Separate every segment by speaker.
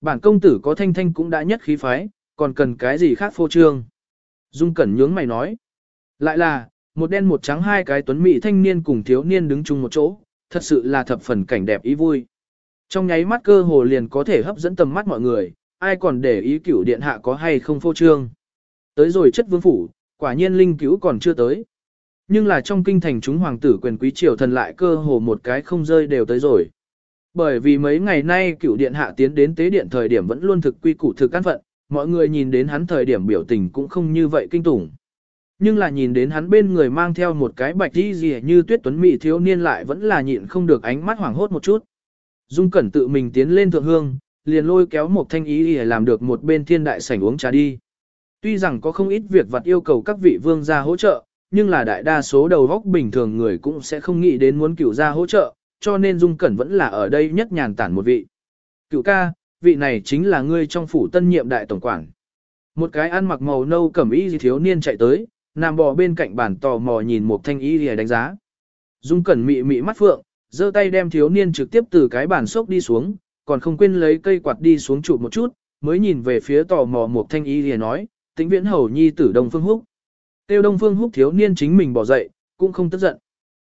Speaker 1: Bản công tử có thanh thanh cũng đã nhất khí phái, còn cần cái gì khác phô trương. Dung Cẩn nhướng mày nói. Lại là, một đen một trắng hai cái tuấn mỹ thanh niên cùng thiếu niên đứng chung một chỗ, thật sự là thập phần cảnh đẹp ý vui. Trong nháy mắt cơ hồ liền có thể hấp dẫn tầm mắt mọi người, ai còn để ý cửu điện hạ có hay không phô trương. Tới rồi chất vương phủ, quả nhiên linh cứu còn chưa tới. Nhưng là trong kinh thành chúng hoàng tử quyền quý triều thần lại cơ hồ một cái không rơi đều tới rồi. Bởi vì mấy ngày nay cựu điện hạ tiến đến tế điện thời điểm vẫn luôn thực quy củ thực căn phận, mọi người nhìn đến hắn thời điểm biểu tình cũng không như vậy kinh tủng. Nhưng là nhìn đến hắn bên người mang theo một cái bạch đi gì như tuyết tuấn mỹ thiếu niên lại vẫn là nhịn không được ánh mắt hoảng hốt một chút. Dung Cẩn tự mình tiến lên thượng hương, liền lôi kéo một thanh ý để làm được một bên thiên đại sảnh uống trà đi. Tuy rằng có không ít việc vặt yêu cầu các vị vương gia hỗ trợ, nhưng là đại đa số đầu góc bình thường người cũng sẽ không nghĩ đến muốn cửu gia hỗ trợ, cho nên Dung Cẩn vẫn là ở đây nhất nhàn tản một vị. Cửu ca, vị này chính là ngươi trong phủ tân nhiệm đại tổng quản. Một cái ăn mặc màu nâu cẩm y thiếu niên chạy tới, nằm bò bên cạnh bàn tò mò nhìn một thanh y để đánh giá. Dung Cẩn mị mị mắt phượng, giơ tay đem thiếu niên trực tiếp từ cái bàn sốc đi xuống, còn không quên lấy cây quạt đi xuống chụp một chút, mới nhìn về phía tò mò một thanh y để nói, tĩnh viễn hầu nhi tử Đông Phương Húc. Tiêu Đông Phương Húc thiếu niên chính mình bỏ dậy, cũng không tức giận.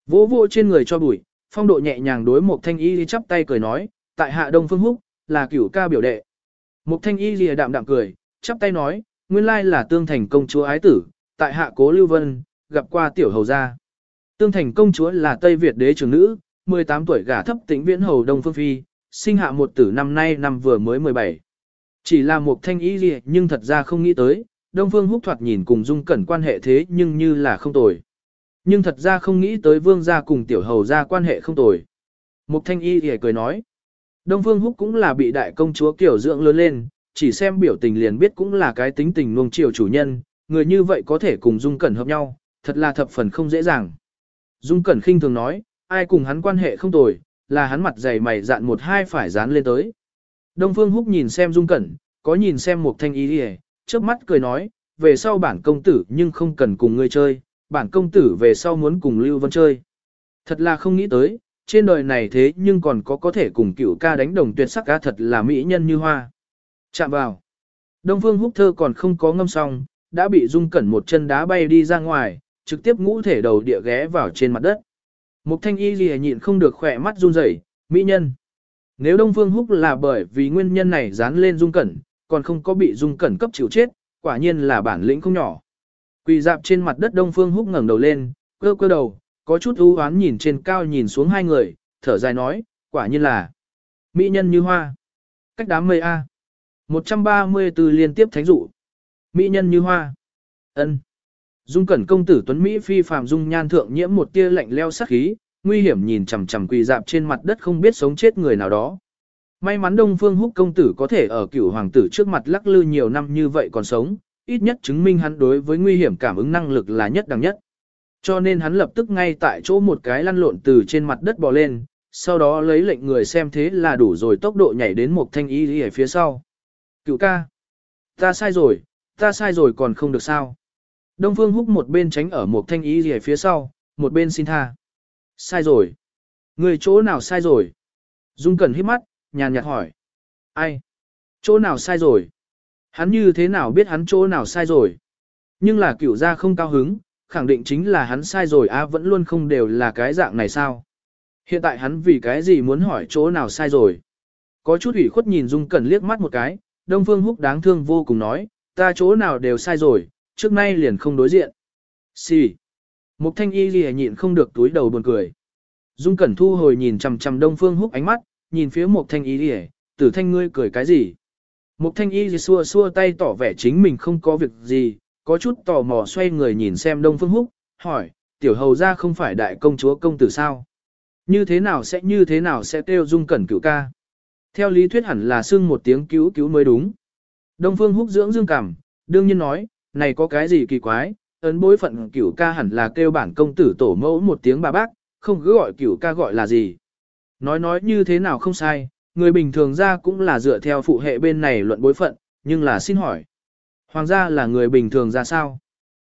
Speaker 1: Vỗ vỗ trên người cho bụi, phong độ nhẹ nhàng đối một thanh y chắp tay cười nói, tại hạ Đông Phương Húc, là cửu ca biểu đệ. Một thanh y lìa đạm đạm cười, chắp tay nói, nguyên lai là tương thành công chúa ái tử, tại hạ cố lưu vân, gặp qua tiểu hầu gia. Tương thành công chúa là Tây Việt đế trưởng nữ, 18 tuổi gả thấp tĩnh viễn hầu Đông Phương Phi, sinh hạ một tử năm nay năm vừa mới 17. Chỉ là một thanh y lìa nhưng thật ra không nghĩ tới, Đông Phương Húc thoạt nhìn cùng Dung Cẩn quan hệ thế nhưng như là không tồi. Nhưng thật ra không nghĩ tới vương gia cùng tiểu hầu gia quan hệ không tồi. Mục thanh y thì cười nói. Đông Phương Húc cũng là bị đại công chúa kiểu dưỡng lớn lên, chỉ xem biểu tình liền biết cũng là cái tính tình nuông chiều chủ nhân, người như vậy có thể cùng Dung Cẩn hợp nhau, thật là thập phần không dễ dàng. Dung Cẩn khinh thường nói, ai cùng hắn quan hệ không tồi, là hắn mặt dày mày dạn một hai phải dán lên tới. Đông Phương Húc nhìn xem Dung Cẩn, có nhìn xem một thanh y đi trước mắt cười nói, về sau bản công tử nhưng không cần cùng ngươi chơi, bản công tử về sau muốn cùng Lưu Vân chơi. Thật là không nghĩ tới, trên đời này thế nhưng còn có có thể cùng cựu ca đánh đồng tuyệt sắc ca thật là mỹ nhân như hoa. Chạm vào. Đông Phương Húc Thơ còn không có ngâm xong, đã bị Dung Cẩn một chân đá bay đi ra ngoài, trực tiếp ngũ thể đầu địa ghé vào trên mặt đất. Mục thanh y lìa nhịn không được khỏe mắt run rẩy, mỹ nhân. Nếu Đông Phương Húc là bởi vì nguyên nhân này dán lên Dung Cẩn, còn không có bị Dung Cẩn cấp chịu chết, quả nhiên là bản lĩnh không nhỏ. Quỳ dạp trên mặt đất Đông Phương Húc ngẩng đầu lên, cơ cơ đầu, có chút ưu oán nhìn trên cao nhìn xuống hai người, thở dài nói, quả nhiên là mỹ nhân như hoa. Cách đám mây A. 134 liên tiếp thánh dụ. Mỹ nhân như hoa. ân Dung cẩn công tử Tuấn Mỹ phi phàm dung nhan thượng nhiễm một tia lạnh leo sắc khí, nguy hiểm nhìn chằm chằm quỳ dạp trên mặt đất không biết sống chết người nào đó. May mắn Đông Phương Húc công tử có thể ở cửu hoàng tử trước mặt lắc lư nhiều năm như vậy còn sống, ít nhất chứng minh hắn đối với nguy hiểm cảm ứng năng lực là nhất đẳng nhất. Cho nên hắn lập tức ngay tại chỗ một cái lăn lộn từ trên mặt đất bò lên, sau đó lấy lệnh người xem thế là đủ rồi tốc độ nhảy đến một thanh y ở phía sau. Cựu ca. Ta sai rồi, ta sai rồi còn không được sao. Đông Phương Húc một bên tránh ở một thanh y ở phía sau, một bên xin tha. Sai rồi. Người chỗ nào sai rồi? Dung Cẩn hít mắt, nhàn nhạt hỏi. Ai? Chỗ nào sai rồi? Hắn như thế nào biết hắn chỗ nào sai rồi? Nhưng là cửu gia không cao hứng, khẳng định chính là hắn sai rồi á vẫn luôn không đều là cái dạng này sao? Hiện tại hắn vì cái gì muốn hỏi chỗ nào sai rồi? Có chút ủy khuất nhìn Dung Cẩn liếc mắt một cái, Đông Phương Húc đáng thương vô cùng nói, ta chỗ nào đều sai rồi, trước nay liền không đối diện. Xì. Mục thanh y gì nhịn không được túi đầu buồn cười. Dung Cẩn thu hồi nhìn chằm chằm Đông Phương Húc ánh mắt, nhìn phía Mục thanh y gì, tử thanh ngươi cười cái gì? Mục thanh y xua xua tay tỏ vẻ chính mình không có việc gì, có chút tò mò xoay người nhìn xem Đông Phương Húc, hỏi, tiểu hầu ra không phải đại công chúa công tử sao? Như thế nào sẽ như thế nào sẽ tiêu dung cẩn cửu ca? Theo lý thuyết hẳn là xưng một tiếng cứu cứu mới đúng. Đông Phương Húc dưỡng dương cảm, đương nhiên nói, này có cái gì kỳ quái, ấn bối phận cửu ca hẳn là kêu bản công tử tổ mẫu một tiếng bà bác, không cứ gọi cửu ca gọi là gì. Nói nói như thế nào không sai, người bình thường ra cũng là dựa theo phụ hệ bên này luận bối phận, nhưng là xin hỏi. Hoàng gia là người bình thường ra sao?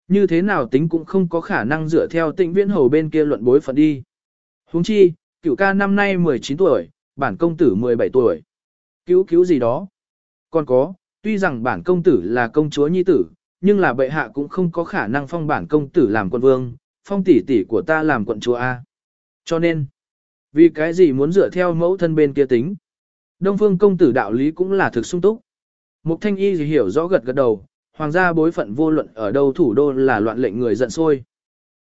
Speaker 1: Như thế nào tính cũng không có khả năng dựa theo tịnh viễn hầu bên kia luận bối phận đi. huống chi, cửu ca năm nay 19 tuổi, bản công tử 17 tuổi. Cứu cứu gì đó, Còn có, tuy rằng bản công tử là công chúa nhi tử, nhưng là bệ hạ cũng không có khả năng phong bản công tử làm quận vương, phong tỷ tỷ của ta làm quận chúa A. Cho nên, vì cái gì muốn dựa theo mẫu thân bên kia tính? Đông phương công tử đạo lý cũng là thực sung túc. Mục thanh y thì hiểu rõ gật gật đầu, hoàng gia bối phận vô luận ở đâu thủ đô là loạn lệnh người giận sôi.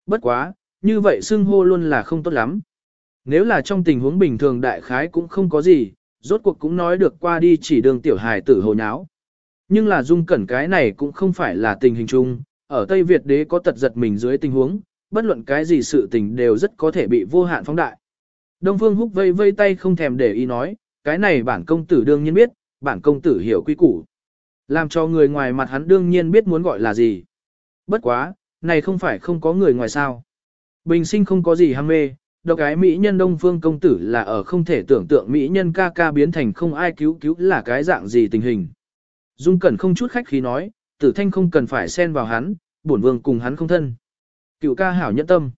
Speaker 1: Bất quá, như vậy xưng hô luôn là không tốt lắm. Nếu là trong tình huống bình thường đại khái cũng không có gì, rốt cuộc cũng nói được qua đi chỉ đường tiểu hài tử hồ nháo. Nhưng là dung cẩn cái này cũng không phải là tình hình chung, ở Tây Việt đế có tật giật mình dưới tình huống, bất luận cái gì sự tình đều rất có thể bị vô hạn phóng đại. Đông Phương Húc vây vây tay không thèm để ý nói, cái này bản công tử đương nhiên biết, bản công tử hiểu quy củ. Làm cho người ngoài mặt hắn đương nhiên biết muốn gọi là gì. Bất quá, này không phải không có người ngoài sao. Bình sinh không có gì ham mê, độc cái mỹ nhân đông phương công tử là ở không thể tưởng tượng mỹ nhân ca ca biến thành không ai cứu cứu là cái dạng gì tình hình. Dung Cẩn không chút khách khí nói, tử thanh không cần phải xen vào hắn, bổn vương cùng hắn không thân. Cựu ca hảo nhẫn tâm.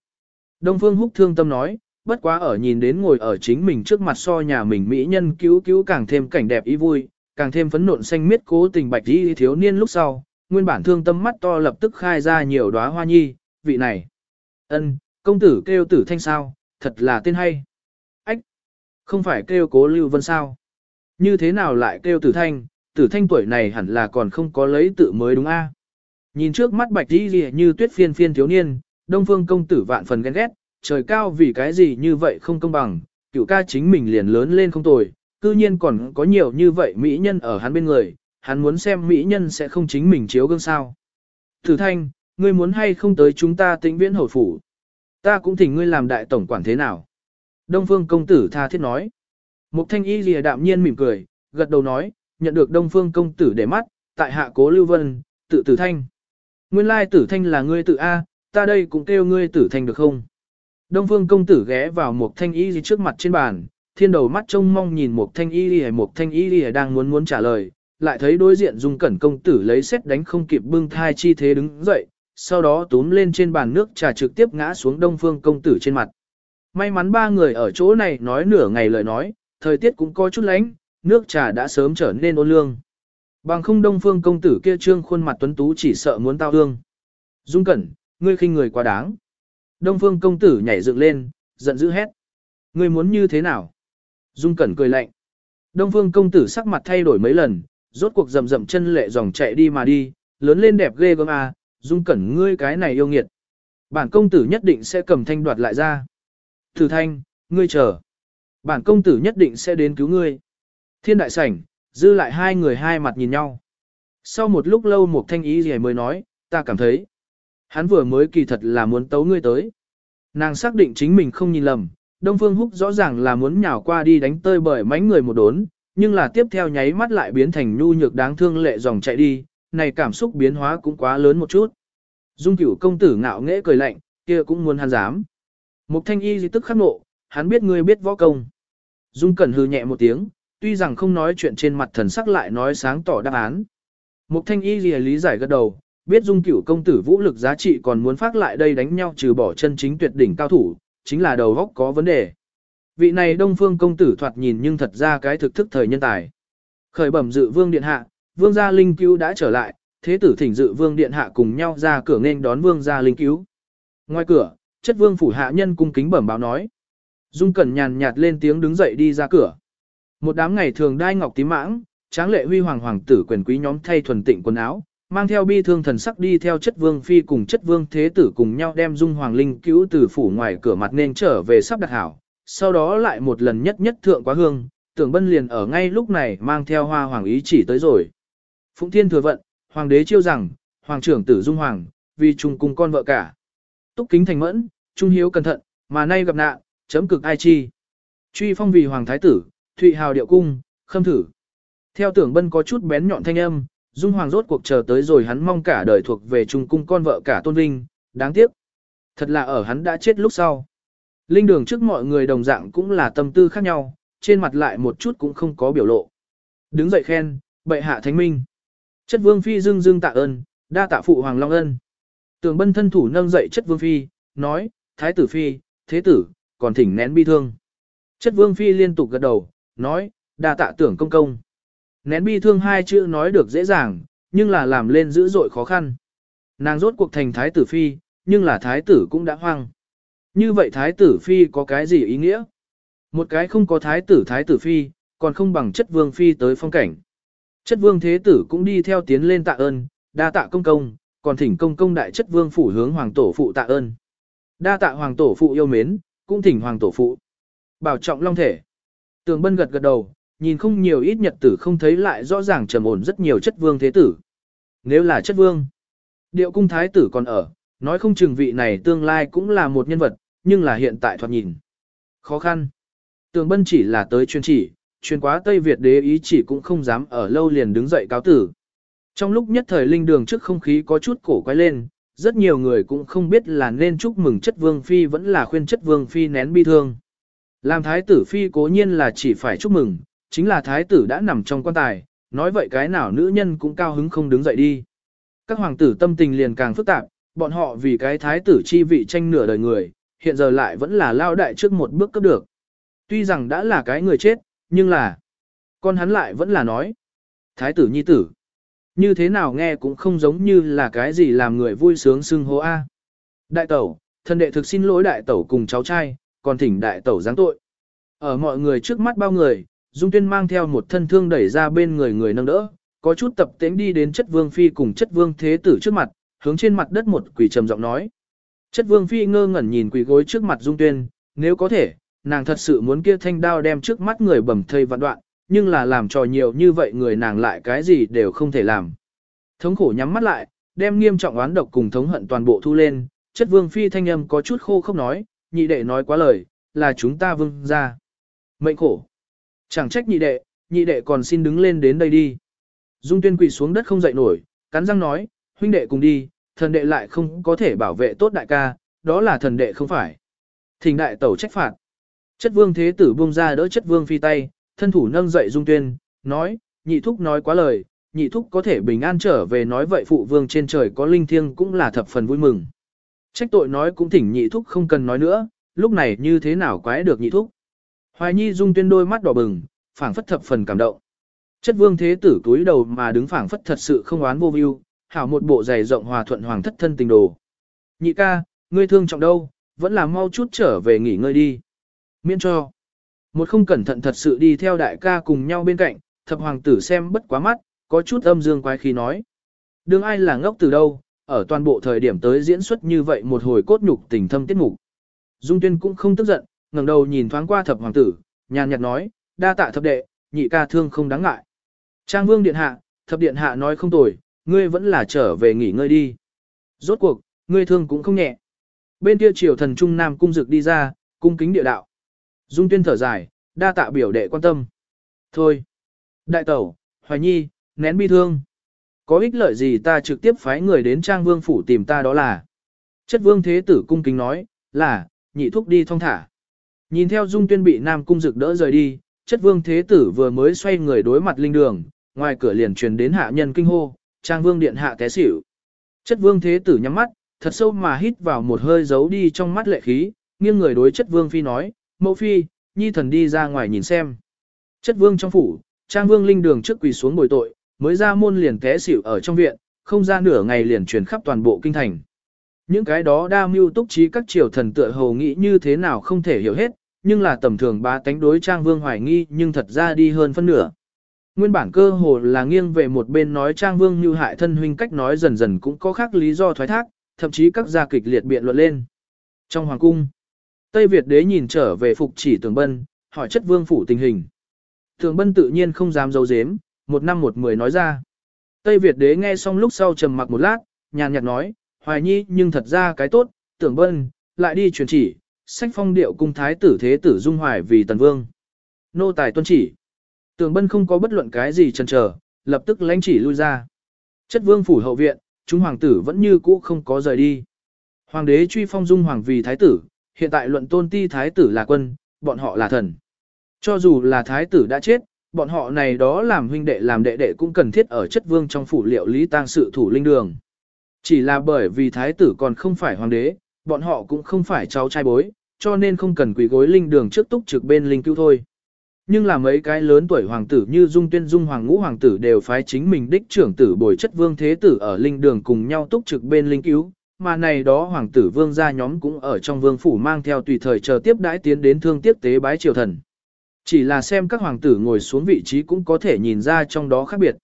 Speaker 1: Đông phương húc thương tâm nói, bất quá ở nhìn đến ngồi ở chính mình trước mặt so nhà mình mỹ nhân cứu cứu càng thêm cảnh đẹp ý vui, càng thêm phấn nộn xanh miết cố tình bạch đi thiếu niên lúc sau, nguyên bản thương tâm mắt to lập tức khai ra nhiều đóa hoa nhi, vị này. ân công tử kêu tử thanh sao, thật là tên hay. Ách, không phải kêu cố lưu vân sao. Như thế nào lại kêu tử thanh, tử thanh tuổi này hẳn là còn không có lấy tự mới đúng a Nhìn trước mắt bạch đi như tuyết phiên phiên thiếu niên, đông phương công tử vạn phần ghen ghét, trời cao vì cái gì như vậy không công bằng, cựu ca chính mình liền lớn lên không tồi, cư nhiên còn có nhiều như vậy mỹ nhân ở hắn bên người, hắn muốn xem mỹ nhân sẽ không chính mình chiếu gương sao. Thử thanh, ngươi muốn hay không tới chúng ta tĩnh viễn hồi phủ. Ta cũng thỉnh ngươi làm đại tổng quản thế nào. Đông phương công tử tha thiết nói. Mục thanh y lìa đạm nhiên mỉm cười, gật đầu nói, nhận được đông phương công tử để mắt, tại hạ cố lưu vân, tự tử thanh. Nguyên lai tử thanh là ngươi tự A, ta đây cũng kêu ngươi tử thanh được không? Đông phương công tử ghé vào một thanh y trước mặt trên bàn, thiên đầu mắt trông mong nhìn một thanh y lìa một thanh y lìa đang muốn muốn trả lời, lại thấy đối diện dung cẩn công tử lấy xét đánh không kịp bưng thai chi thế đứng dậy, sau đó túm lên trên bàn nước trà trực tiếp ngã xuống đông phương công tử trên mặt. May mắn ba người ở chỗ này nói nửa ngày lời nói, thời tiết cũng có chút lánh, nước trà đã sớm trở nên ôn lương. Bằng không đông phương công tử kia trương khuôn mặt tuấn tú chỉ sợ muốn tao hương. Dung cẩn, ngươi khinh người quá đáng. Đông phương công tử nhảy dựng lên, giận dữ hét. Ngươi muốn như thế nào? Dung cẩn cười lạnh. Đông phương công tử sắc mặt thay đổi mấy lần, rốt cuộc rầm rầm chân lệ dòng chạy đi mà đi, lớn lên đẹp ghê gớm à, dung cẩn ngươi cái này yêu nghiệt. Bản công tử nhất định sẽ cầm thanh đoạt lại ra. Thử thanh, ngươi chờ. Bản công tử nhất định sẽ đến cứu ngươi. Thiên đại sảnh, dư lại hai người hai mặt nhìn nhau. Sau một lúc lâu một thanh ý gì mới nói, ta cảm thấy. Hắn vừa mới kỳ thật là muốn tấu ngươi tới. Nàng xác định chính mình không nhìn lầm, Đông Phương Húc rõ ràng là muốn nhào qua đi đánh tơi bởi mánh người một đốn, nhưng là tiếp theo nháy mắt lại biến thành nhu nhược đáng thương lệ dòng chạy đi, này cảm xúc biến hóa cũng quá lớn một chút. Dung cửu công tử ngạo nghễ cười lạnh, kia cũng muốn hắn dám. Mục thanh y gì tức khắc nộ, hắn biết ngươi biết võ công. Dung cẩn hư nhẹ một tiếng, tuy rằng không nói chuyện trên mặt thần sắc lại nói sáng tỏ đáp án. Mục thanh y gì lý giải gật đầu, biết dung cửu công tử vũ lực giá trị còn muốn phát lại đây đánh nhau trừ bỏ chân chính tuyệt đỉnh cao thủ, chính là đầu góc có vấn đề. Vị này đông phương công tử thoạt nhìn nhưng thật ra cái thực thức thời nhân tài. Khởi bẩm dự vương điện hạ, vương gia linh cứu đã trở lại, thế tử thỉnh dự vương điện hạ cùng nhau ra cửa nên đón vương gia linh cứu. Ngoài cửa, chất vương phủ hạ nhân cung kính bẩm báo nói. Dung Cẩn nhàn nhạt lên tiếng đứng dậy đi ra cửa. Một đám ngày thường đai ngọc tím mãng, tráng lệ huy hoàng hoàng tử quyền quý nhóm thay thuần tịnh quần áo, mang theo bi thương thần sắc đi theo chất vương phi cùng chất vương thế tử cùng nhau đem dung hoàng linh cứu từ phủ ngoài cửa mặt nên trở về sắp đặt hảo, sau đó lại một lần nhất nhất thượng quá hương, tưởng bân liền ở ngay lúc này mang theo hoa hoàng ý chỉ tới rồi. Phụng thiên thừa vận, hoàng đế chiêu rằng, hoàng trưởng tử dung hoàng, vì chung cùng con vợ cả. Túc kính thành mẫn, trung hiếu cẩn thận, mà nay gặp nạn, chấm cực ai chi. Truy phong vì hoàng thái tử, thụy hào điệu cung, khâm thử. Theo tưởng bân có chút bén nhọn thanh âm, Dung Hoàng rốt cuộc chờ tới rồi hắn mong cả đời thuộc về trung cung con vợ cả tôn vinh, đáng tiếc. Thật là ở hắn đã chết lúc sau. Linh đường trước mọi người đồng dạng cũng là tâm tư khác nhau, trên mặt lại một chút cũng không có biểu lộ. Đứng dậy khen, bệ hạ thánh minh. Chất vương phi dưng dưng tạ ơn, đa tạ phụ hoàng long ân. Tường bân thân thủ nâng dậy chất vương phi, nói, thái tử phi, thế tử, còn thỉnh nén bi thương. Chất vương phi liên tục gật đầu, nói, đa tạ tưởng công công nén bi thương hai chữ nói được dễ dàng, nhưng là làm lên dữ dội khó khăn. Nàng rốt cuộc thành thái tử phi, nhưng là thái tử cũng đã hoang. Như vậy thái tử phi có cái gì ý nghĩa? Một cái không có thái tử thái tử phi, còn không bằng chất vương phi tới phong cảnh. Chất vương thế tử cũng đi theo tiến lên tạ ơn, đa tạ công công, còn thỉnh công công đại chất vương phủ hướng hoàng tổ phụ tạ ơn. Đa tạ hoàng tổ phụ yêu mến, cũng thỉnh hoàng tổ phụ. Bảo trọng long thể. Tường bân gật gật đầu, nhìn không nhiều ít nhật tử không thấy lại rõ ràng trầm ổn rất nhiều chất vương thế tử. Nếu là chất vương, điệu cung thái tử còn ở, nói không chừng vị này tương lai cũng là một nhân vật, nhưng là hiện tại thoạt nhìn. Khó khăn. Tường bân chỉ là tới chuyên chỉ, chuyên quá Tây Việt đế ý chỉ cũng không dám ở lâu liền đứng dậy cáo tử. Trong lúc nhất thời linh đường trước không khí có chút cổ quay lên, rất nhiều người cũng không biết là nên chúc mừng chất vương phi vẫn là khuyên chất vương phi nén bi thương. Làm thái tử phi cố nhiên là chỉ phải chúc mừng, chính là thái tử đã nằm trong quan tài, nói vậy cái nào nữ nhân cũng cao hứng không đứng dậy đi. Các hoàng tử tâm tình liền càng phức tạp, bọn họ vì cái thái tử chi vị tranh nửa đời người, hiện giờ lại vẫn là lao đại trước một bước cấp được. Tuy rằng đã là cái người chết, nhưng là, con hắn lại vẫn là nói, thái tử nhi tử. Như thế nào nghe cũng không giống như là cái gì làm người vui sướng xưng hô A. Đại tẩu, thân đệ thực xin lỗi đại tẩu cùng cháu trai, còn thỉnh đại tẩu giáng tội. Ở mọi người trước mắt bao người, Dung Tuyên mang theo một thân thương đẩy ra bên người người nâng đỡ, có chút tập tễnh đi đến chất vương phi cùng chất vương thế tử trước mặt, hướng trên mặt đất một quỷ trầm giọng nói. Chất vương phi ngơ ngẩn nhìn quỷ gối trước mặt Dung Tuyên, nếu có thể, nàng thật sự muốn kia thanh đao đem trước mắt người bầm thây vạn đoạn, nhưng là làm trò nhiều như vậy người nàng lại cái gì đều không thể làm. Thống khổ nhắm mắt lại, đem nghiêm trọng oán độc cùng thống hận toàn bộ thu lên, chất vương phi thanh âm có chút khô không nói, nhị đệ nói quá lời, là chúng ta vương ra. Mệnh khổ. Chẳng trách nhị đệ, nhị đệ còn xin đứng lên đến đây đi. Dung tuyên quỳ xuống đất không dậy nổi, cắn răng nói, huynh đệ cùng đi, thần đệ lại không có thể bảo vệ tốt đại ca, đó là thần đệ không phải. Thỉnh đại tẩu trách phạt. Chất vương thế tử buông ra đỡ chất vương phi tay, thân thủ nâng dậy dung tuyên, nói, nhị thúc nói quá lời, nhị thúc có thể bình an trở về nói vậy phụ vương trên trời có linh thiêng cũng là thập phần vui mừng. Trách tội nói cũng thỉnh nhị thúc không cần nói nữa, lúc này như thế nào quái được nhị thúc. Hoài nhi dung tuyên đôi mắt đỏ bừng, phảng phất thập phần cảm động. Chất vương thế tử túi đầu mà đứng phảng phất thật sự không oán vô view, hảo một bộ giày rộng hòa thuận hoàng thất thân tình đồ. Nhị ca, ngươi thương trọng đâu, vẫn là mau chút trở về nghỉ ngơi đi. Miễn cho. Một không cẩn thận thật sự đi theo đại ca cùng nhau bên cạnh, thập hoàng tử xem bất quá mắt, có chút âm dương quái khí nói. Đừng ai là ngốc từ đâu, ở toàn bộ thời điểm tới diễn xuất như vậy một hồi cốt nhục tình thâm tiết mục. Dung tuyên cũng không tức giận, ngẩng đầu nhìn thoáng qua thập hoàng tử, nhàn nhạt nói, đa tạ thập đệ, nhị ca thương không đáng ngại. Trang vương điện hạ, thập điện hạ nói không tồi, ngươi vẫn là trở về nghỉ ngơi đi. Rốt cuộc, ngươi thương cũng không nhẹ. Bên kia triều thần trung nam cung dực đi ra, cung kính địa đạo. Dung tuyên thở dài, đa tạ biểu đệ quan tâm. Thôi. Đại tẩu, hoài nhi, nén bi thương. Có ích lợi gì ta trực tiếp phái người đến trang vương phủ tìm ta đó là. Chất vương thế tử cung kính nói, là, nhị thúc đi thong thả. Nhìn theo dung tuyên bị nam cung dực đỡ rời đi, chất vương thế tử vừa mới xoay người đối mặt linh đường, ngoài cửa liền truyền đến hạ nhân kinh hô, trang vương điện hạ té xỉu. Chất vương thế tử nhắm mắt, thật sâu mà hít vào một hơi giấu đi trong mắt lệ khí, nghiêng người đối chất vương phi nói, mẫu phi, nhi thần đi ra ngoài nhìn xem. Chất vương trong phủ, trang vương linh đường trước quỳ xuống bồi tội, mới ra môn liền té xỉu ở trong viện, không ra nửa ngày liền truyền khắp toàn bộ kinh thành. Những cái đó đa mưu túc trí các triều thần tựa hồ nghĩ như thế nào không thể hiểu hết, nhưng là tầm thường ba tánh đối trang vương hoài nghi nhưng thật ra đi hơn phân nửa. Nguyên bản cơ hồ là nghiêng về một bên nói trang vương như hại thân huynh cách nói dần dần cũng có khác lý do thoái thác, thậm chí các gia kịch liệt biện luận lên. Trong hoàng cung, Tây Việt đế nhìn trở về phục chỉ tường bân, hỏi chất vương phủ tình hình. Tường bân tự nhiên không dám giấu giếm, một năm một mười nói ra. Tây Việt đế nghe xong lúc sau trầm mặc một lát, nhàn nhạt nói, hoài nhi nhưng thật ra cái tốt, tưởng bân, lại đi truyền chỉ, sách phong điệu cung thái tử thế tử dung hoài vì tần vương. Nô tài tuân chỉ. tường bân không có bất luận cái gì chần chờ, lập tức lãnh chỉ lui ra. Chất vương phủ hậu viện, chúng hoàng tử vẫn như cũ không có rời đi. Hoàng đế truy phong dung hoàng vì thái tử, hiện tại luận tôn ti thái tử là quân, bọn họ là thần. Cho dù là thái tử đã chết, bọn họ này đó làm huynh đệ làm đệ đệ cũng cần thiết ở chất vương trong phủ liệu lý tang sự thủ linh đường. Chỉ là bởi vì thái tử còn không phải hoàng đế, bọn họ cũng không phải cháu trai bối, cho nên không cần quỳ gối linh đường trước túc trực bên linh cứu thôi. Nhưng là mấy cái lớn tuổi hoàng tử như Dung Tuyên Dung Hoàng Ngũ Hoàng tử đều phái chính mình đích trưởng tử bồi chất vương thế tử ở linh đường cùng nhau túc trực bên linh cứu, mà này đó hoàng tử vương gia nhóm cũng ở trong vương phủ mang theo tùy thời chờ tiếp đãi tiến đến thương tiếp tế bái triều thần. Chỉ là xem các hoàng tử ngồi xuống vị trí cũng có thể nhìn ra trong đó khác biệt.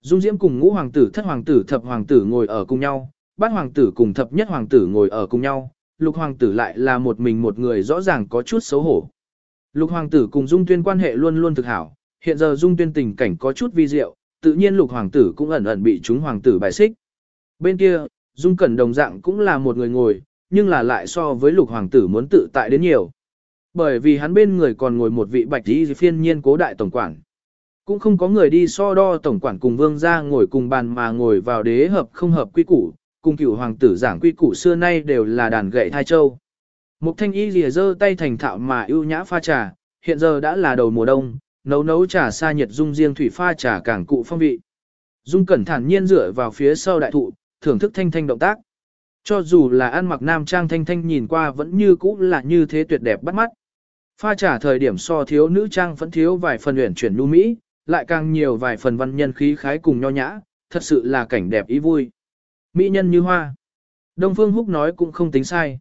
Speaker 1: Dung Diễm cùng ngũ hoàng tử thất hoàng tử thập hoàng tử ngồi ở cùng nhau, bát hoàng tử cùng thập nhất hoàng tử ngồi ở cùng nhau, lục hoàng tử lại là một mình một người rõ ràng có chút xấu hổ. Lục hoàng tử cùng Dung Tuyên quan hệ luôn luôn thực hảo, hiện giờ Dung Tuyên tình cảnh có chút vi diệu, tự nhiên lục hoàng tử cũng ẩn ẩn bị chúng hoàng tử bài xích. Bên kia, Dung Cẩn đồng dạng cũng là một người ngồi, nhưng là lại so với lục hoàng tử muốn tự tại đến nhiều. Bởi vì hắn bên người còn ngồi một vị bạch y phiên nhiên cố đại tổng quản. Cũng không có người đi so đo tổng quản cùng vương gia ngồi cùng bàn mà ngồi vào đế hợp không hợp quy củ, cùng cửu hoàng tử giảng quy củ xưa nay đều là đàn gậy thai châu. Mục thanh y lìa dơ tay thành thạo mà ưu nhã pha trà, hiện giờ đã là đầu mùa đông, nấu nấu trà xa nhiệt dung riêng thủy pha trà càng cụ phong vị. Dung cẩn thản nhiên dựa vào phía sau đại thụ, thưởng thức thanh thanh động tác. Cho dù là ăn mặc nam trang thanh thanh nhìn qua vẫn như cũ là như thế tuyệt đẹp bắt mắt. Pha trà thời điểm so thiếu nữ trang vẫn thiếu vài phần uyển chuyển nhu mỹ, lại càng nhiều vài phần văn nhân khí khái cùng nho nhã, thật sự là cảnh đẹp ý vui. Mỹ nhân như hoa. Đông Phương Húc nói cũng không tính sai.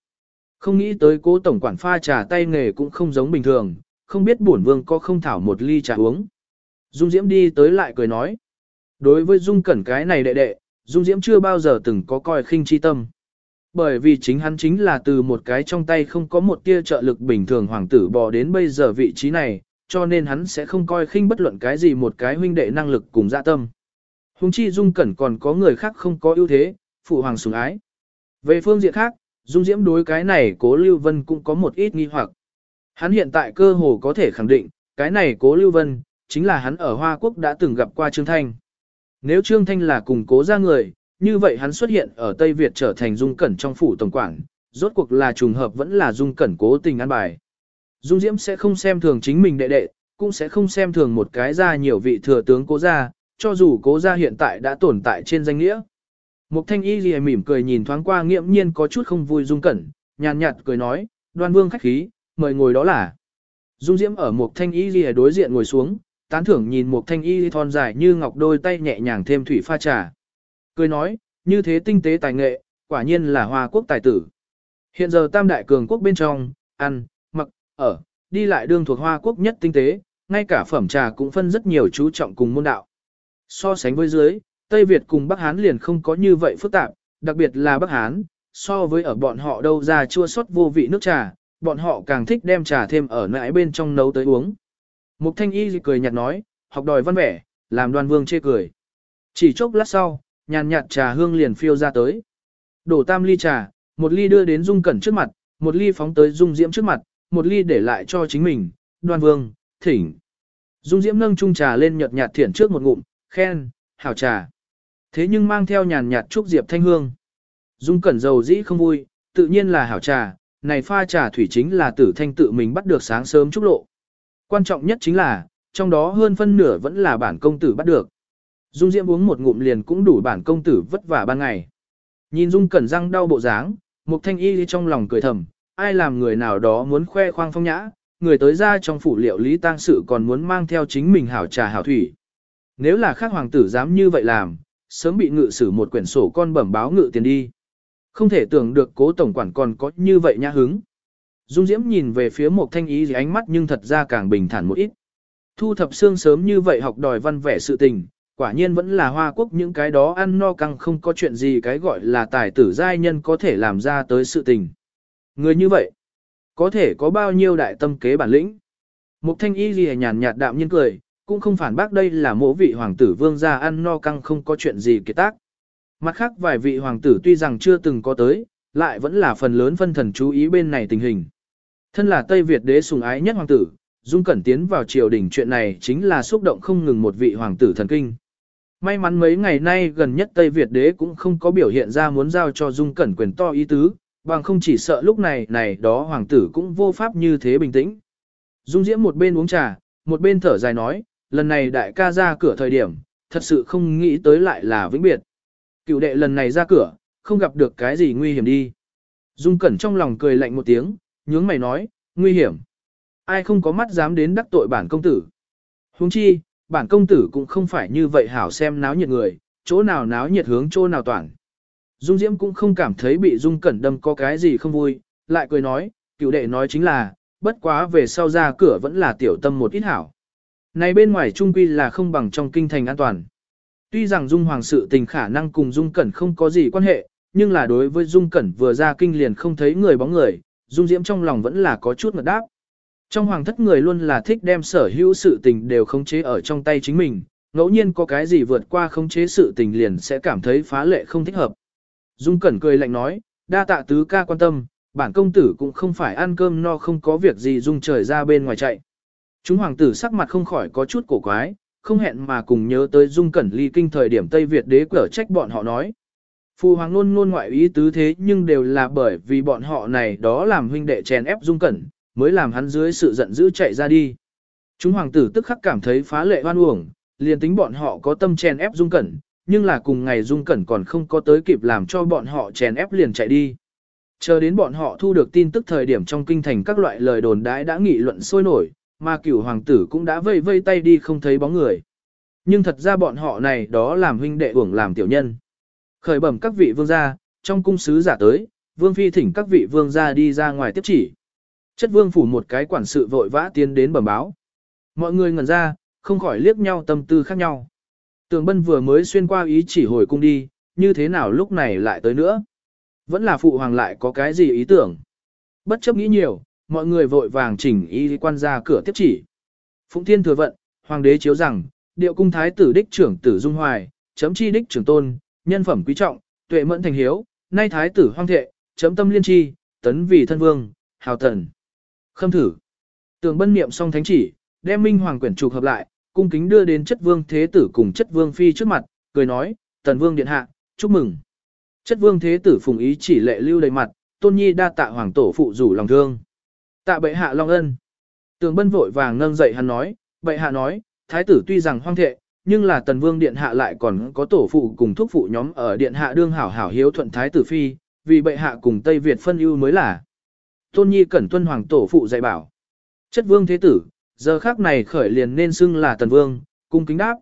Speaker 1: Không nghĩ tới cố tổng quản pha trà tay nghề cũng không giống bình thường, không biết bổn vương có không thảo một ly trà uống. Dung Diễm đi tới lại cười nói. Đối với Dung Cẩn cái này đệ đệ, Dung Diễm chưa bao giờ từng có coi khinh chi tâm. Bởi vì chính hắn chính là từ một cái trong tay không có một tia trợ lực bình thường hoàng tử bò đến bây giờ vị trí này, cho nên hắn sẽ không coi khinh bất luận cái gì một cái huynh đệ năng lực cùng dạ tâm. Hùng chi Dung Cẩn còn có người khác không có ưu thế, phụ hoàng sủng ái. Về phương diện khác, Dung Diễm đối cái này cố Lưu Vân cũng có một ít nghi hoặc. Hắn hiện tại cơ hồ có thể khẳng định, cái này cố Lưu Vân, chính là hắn ở Hoa Quốc đã từng gặp qua Trương Thanh. Nếu Trương Thanh là cùng cố ra người, như vậy hắn xuất hiện ở Tây Việt trở thành Dung Cẩn trong phủ tổng quản, rốt cuộc là trùng hợp vẫn là Dung Cẩn cố tình ăn bài. Dung Diễm sẽ không xem thường chính mình đệ đệ, cũng sẽ không xem thường một cái ra nhiều vị thừa tướng cố gia, cho dù cố gia hiện tại đã tồn tại trên danh nghĩa. Mục thanh y gì mỉm cười nhìn thoáng qua nghiễm nhiên có chút không vui dung cẩn, nhàn nhạt cười nói, đoan vương khách khí, mời ngồi đó là. Dung diễm ở mục thanh y gì đối diện ngồi xuống, tán thưởng nhìn mục thanh y thon dài như ngọc đôi tay nhẹ nhàng thêm thủy pha trà. Cười nói, như thế tinh tế tài nghệ, quả nhiên là hoa quốc tài tử. Hiện giờ tam đại cường quốc bên trong, ăn, mặc, ở, đi lại đương thuộc hoa quốc nhất tinh tế, ngay cả phẩm trà cũng phân rất nhiều chú trọng cùng môn đạo. So sánh với dưới, Tây Việt cùng Bắc Hán liền không có như vậy phức tạp, đặc biệt là Bắc Hán, so với ở bọn họ đâu ra chua sót vô vị nước trà, bọn họ càng thích đem trà thêm ở nãi bên trong nấu tới uống. Mục Thanh Y cười nhạt nói, học đòi văn vẻ, làm đoan vương chê cười. Chỉ chốc lát sau, nhàn nhạt trà hương liền phiêu ra tới. Đổ tam ly trà, một ly đưa đến Dung Cẩn trước mặt, một ly phóng tới Dung Diễm trước mặt, một ly để lại cho chính mình, đoan vương, thỉnh. Dung Diễm nâng chung trà lên nhợt nhạt thiển trước một ngụm, khen, hảo trà. Thế nhưng mang theo nhàn nhạt trúc diệp thanh hương. Dung cẩn dầu dĩ không vui, tự nhiên là hảo trà, này pha trà thủy chính là tử thanh tự mình bắt được sáng sớm trúc lộ. Quan trọng nhất chính là, trong đó hơn phân nửa vẫn là bản công tử bắt được. Dung Diễm uống một ngụm liền cũng đủ bản công tử vất vả ban ngày. Nhìn Dung Cẩn răng đau bộ dáng, Mục Thanh Y trong lòng cười thầm, ai làm người nào đó muốn khoe khoang phong nhã, người tới ra trong phủ liệu lý tang sự còn muốn mang theo chính mình hảo trà hảo thủy. Nếu là khác hoàng tử dám như vậy làm, sớm bị ngự sử một quyển sổ con bẩm báo ngự tiền đi. Không thể tưởng được cố tổng quản còn có như vậy nhã hứng. Dung Diễm nhìn về phía một thanh ý gì ánh mắt nhưng thật ra càng bình thản một ít. Thu thập xương sớm như vậy học đòi văn vẻ sự tình, quả nhiên vẫn là hoa quốc những cái đó ăn no căng không có chuyện gì cái gọi là tài tử giai nhân có thể làm ra tới sự tình. Người như vậy, có thể có bao nhiêu đại tâm kế bản lĩnh. Mục thanh y gì nhàn nhạt đạm nhiên cười, cũng không phản bác đây là mộ vị hoàng tử vương gia ăn no căng không có chuyện gì kiệt tác. Mặt khác vài vị hoàng tử tuy rằng chưa từng có tới, lại vẫn là phần lớn phân thần chú ý bên này tình hình. Thân là Tây Việt đế sùng ái nhất hoàng tử, Dung Cẩn tiến vào triều đình chuyện này chính là xúc động không ngừng một vị hoàng tử thần kinh. May mắn mấy ngày nay gần nhất Tây Việt đế cũng không có biểu hiện ra muốn giao cho Dung Cẩn quyền to ý tứ, bằng không chỉ sợ lúc này này đó hoàng tử cũng vô pháp như thế bình tĩnh. Dung Diễm một bên uống trà, một bên thở dài nói, lần này đại ca ra cửa thời điểm, thật sự không nghĩ tới lại là vĩnh biệt. Cựu đệ lần này ra cửa, không gặp được cái gì nguy hiểm đi. Dung Cẩn trong lòng cười lạnh một tiếng, nhướng mày nói, nguy hiểm. Ai không có mắt dám đến đắc tội bản công tử. Huống chi, bản công tử cũng không phải như vậy hảo xem náo nhiệt người, chỗ nào náo nhiệt hướng chỗ nào toàn. Dung Diễm cũng không cảm thấy bị Dung Cẩn đâm có cái gì không vui, lại cười nói, cựu đệ nói chính là, bất quá về sau ra cửa vẫn là tiểu tâm một ít hảo. Này bên ngoài trung quy là không bằng trong kinh thành an toàn. Tuy rằng Dung Hoàng sự tình khả năng cùng Dung Cẩn không có gì quan hệ, nhưng là đối với Dung Cẩn vừa ra kinh liền không thấy người bóng người, Dung Diễm trong lòng vẫn là có chút ngật đáp. Trong hoàng thất người luôn là thích đem sở hữu sự tình đều khống chế ở trong tay chính mình, ngẫu nhiên có cái gì vượt qua khống chế sự tình liền sẽ cảm thấy phá lệ không thích hợp. Dung Cẩn cười lạnh nói, đa tạ tứ ca quan tâm, bản công tử cũng không phải ăn cơm no không có việc gì dung trời ra bên ngoài chạy. Chúng hoàng tử sắc mặt không khỏi có chút cổ quái, không hẹn mà cùng nhớ tới Dung Cẩn ly kinh thời điểm Tây Việt đế cở trách bọn họ nói. Phu hoàng luôn luôn ngoại ý tứ thế nhưng đều là bởi vì bọn họ này đó làm huynh đệ chèn ép Dung Cẩn, mới làm hắn dưới sự giận dữ chạy ra đi. Chúng hoàng tử tức khắc cảm thấy phá lệ hoan uổng, liền tính bọn họ có tâm chèn ép Dung Cẩn, nhưng là cùng ngày Dung Cẩn còn không có tới kịp làm cho bọn họ chèn ép liền chạy đi. Chờ đến bọn họ thu được tin tức thời điểm trong kinh thành các loại lời đồn đãi đã nghị luận sôi nổi, mà cửu hoàng tử cũng đã vây vây tay đi không thấy bóng người. Nhưng thật ra bọn họ này đó làm huynh đệ uổng làm tiểu nhân. Khởi bẩm các vị vương gia, trong cung sứ giả tới, vương phi thỉnh các vị vương gia đi ra ngoài tiếp chỉ. Chất vương phủ một cái quản sự vội vã tiến đến bẩm báo. Mọi người ngẩn ra, không khỏi liếc nhau tâm tư khác nhau. Tường bân vừa mới xuyên qua ý chỉ hồi cung đi, như thế nào lúc này lại tới nữa. Vẫn là phụ hoàng lại có cái gì ý tưởng. Bất chấp nghĩ nhiều, mọi người vội vàng chỉnh y quan ra cửa tiếp chỉ. Phụng thiên thừa vận, hoàng đế chiếu rằng, điệu cung thái tử đích trưởng tử dung hoài, chấm chi đích trưởng tôn, nhân phẩm quý trọng, tuệ mẫn thành hiếu, nay thái tử hoang thệ, chấm tâm liên chi, tấn vì thân vương, hào thần Khâm thử. Tường bân niệm xong thánh chỉ, đem minh hoàng quyển trục hợp lại, cung kính đưa đến chất vương thế tử cùng chất vương phi trước mặt, cười nói, tần vương điện hạ, chúc mừng. Chất vương thế tử phùng ý chỉ lệ lưu đầy mặt, tôn nhi đa tạ hoàng tổ phụ rủ lòng thương. Tạ bệ hạ long ân. Tường bân vội vàng nâng dậy hắn nói, bệ hạ nói, thái tử tuy rằng hoang thệ, nhưng là tần vương điện hạ lại còn có tổ phụ cùng thúc phụ nhóm ở điện hạ đương hảo hảo hiếu thuận thái tử phi, vì bệ hạ cùng Tây Việt phân ưu mới là. Tôn nhi cẩn tuân hoàng tổ phụ dạy bảo. Chất vương thế tử, giờ khác này khởi liền nên xưng là tần vương, cung kính đáp.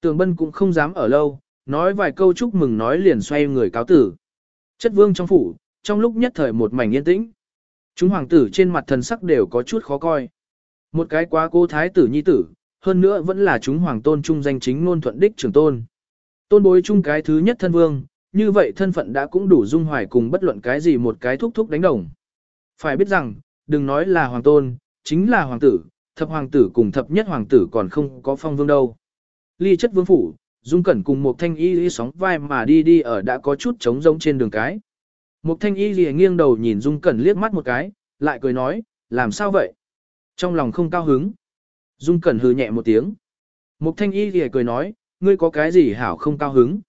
Speaker 1: Tường bân cũng không dám ở lâu, nói vài câu chúc mừng nói liền xoay người cáo tử. Chất vương trong phủ, trong lúc nhất thời một mảnh yên tĩnh. Chúng hoàng tử trên mặt thần sắc đều có chút khó coi. Một cái quá cô thái tử nhi tử, hơn nữa vẫn là chúng hoàng tôn trung danh chính ngôn thuận đích trưởng tôn. Tôn bối chung cái thứ nhất thân vương, như vậy thân phận đã cũng đủ dung hoài cùng bất luận cái gì một cái thúc thúc đánh đồng. Phải biết rằng, đừng nói là hoàng tôn, chính là hoàng tử, thập hoàng tử cùng thập nhất hoàng tử còn không có phong vương đâu. Ly chất vương phủ, dung cẩn cùng một thanh y y sóng vai mà đi đi ở đã có chút trống rỗng trên đường cái. Một thanh y lìa nghiêng đầu nhìn dung cẩn liếc mắt một cái, lại cười nói, làm sao vậy? Trong lòng không cao hứng. Dung cẩn hừ nhẹ một tiếng. Một thanh y lìa cười nói, ngươi có cái gì hảo không cao hứng?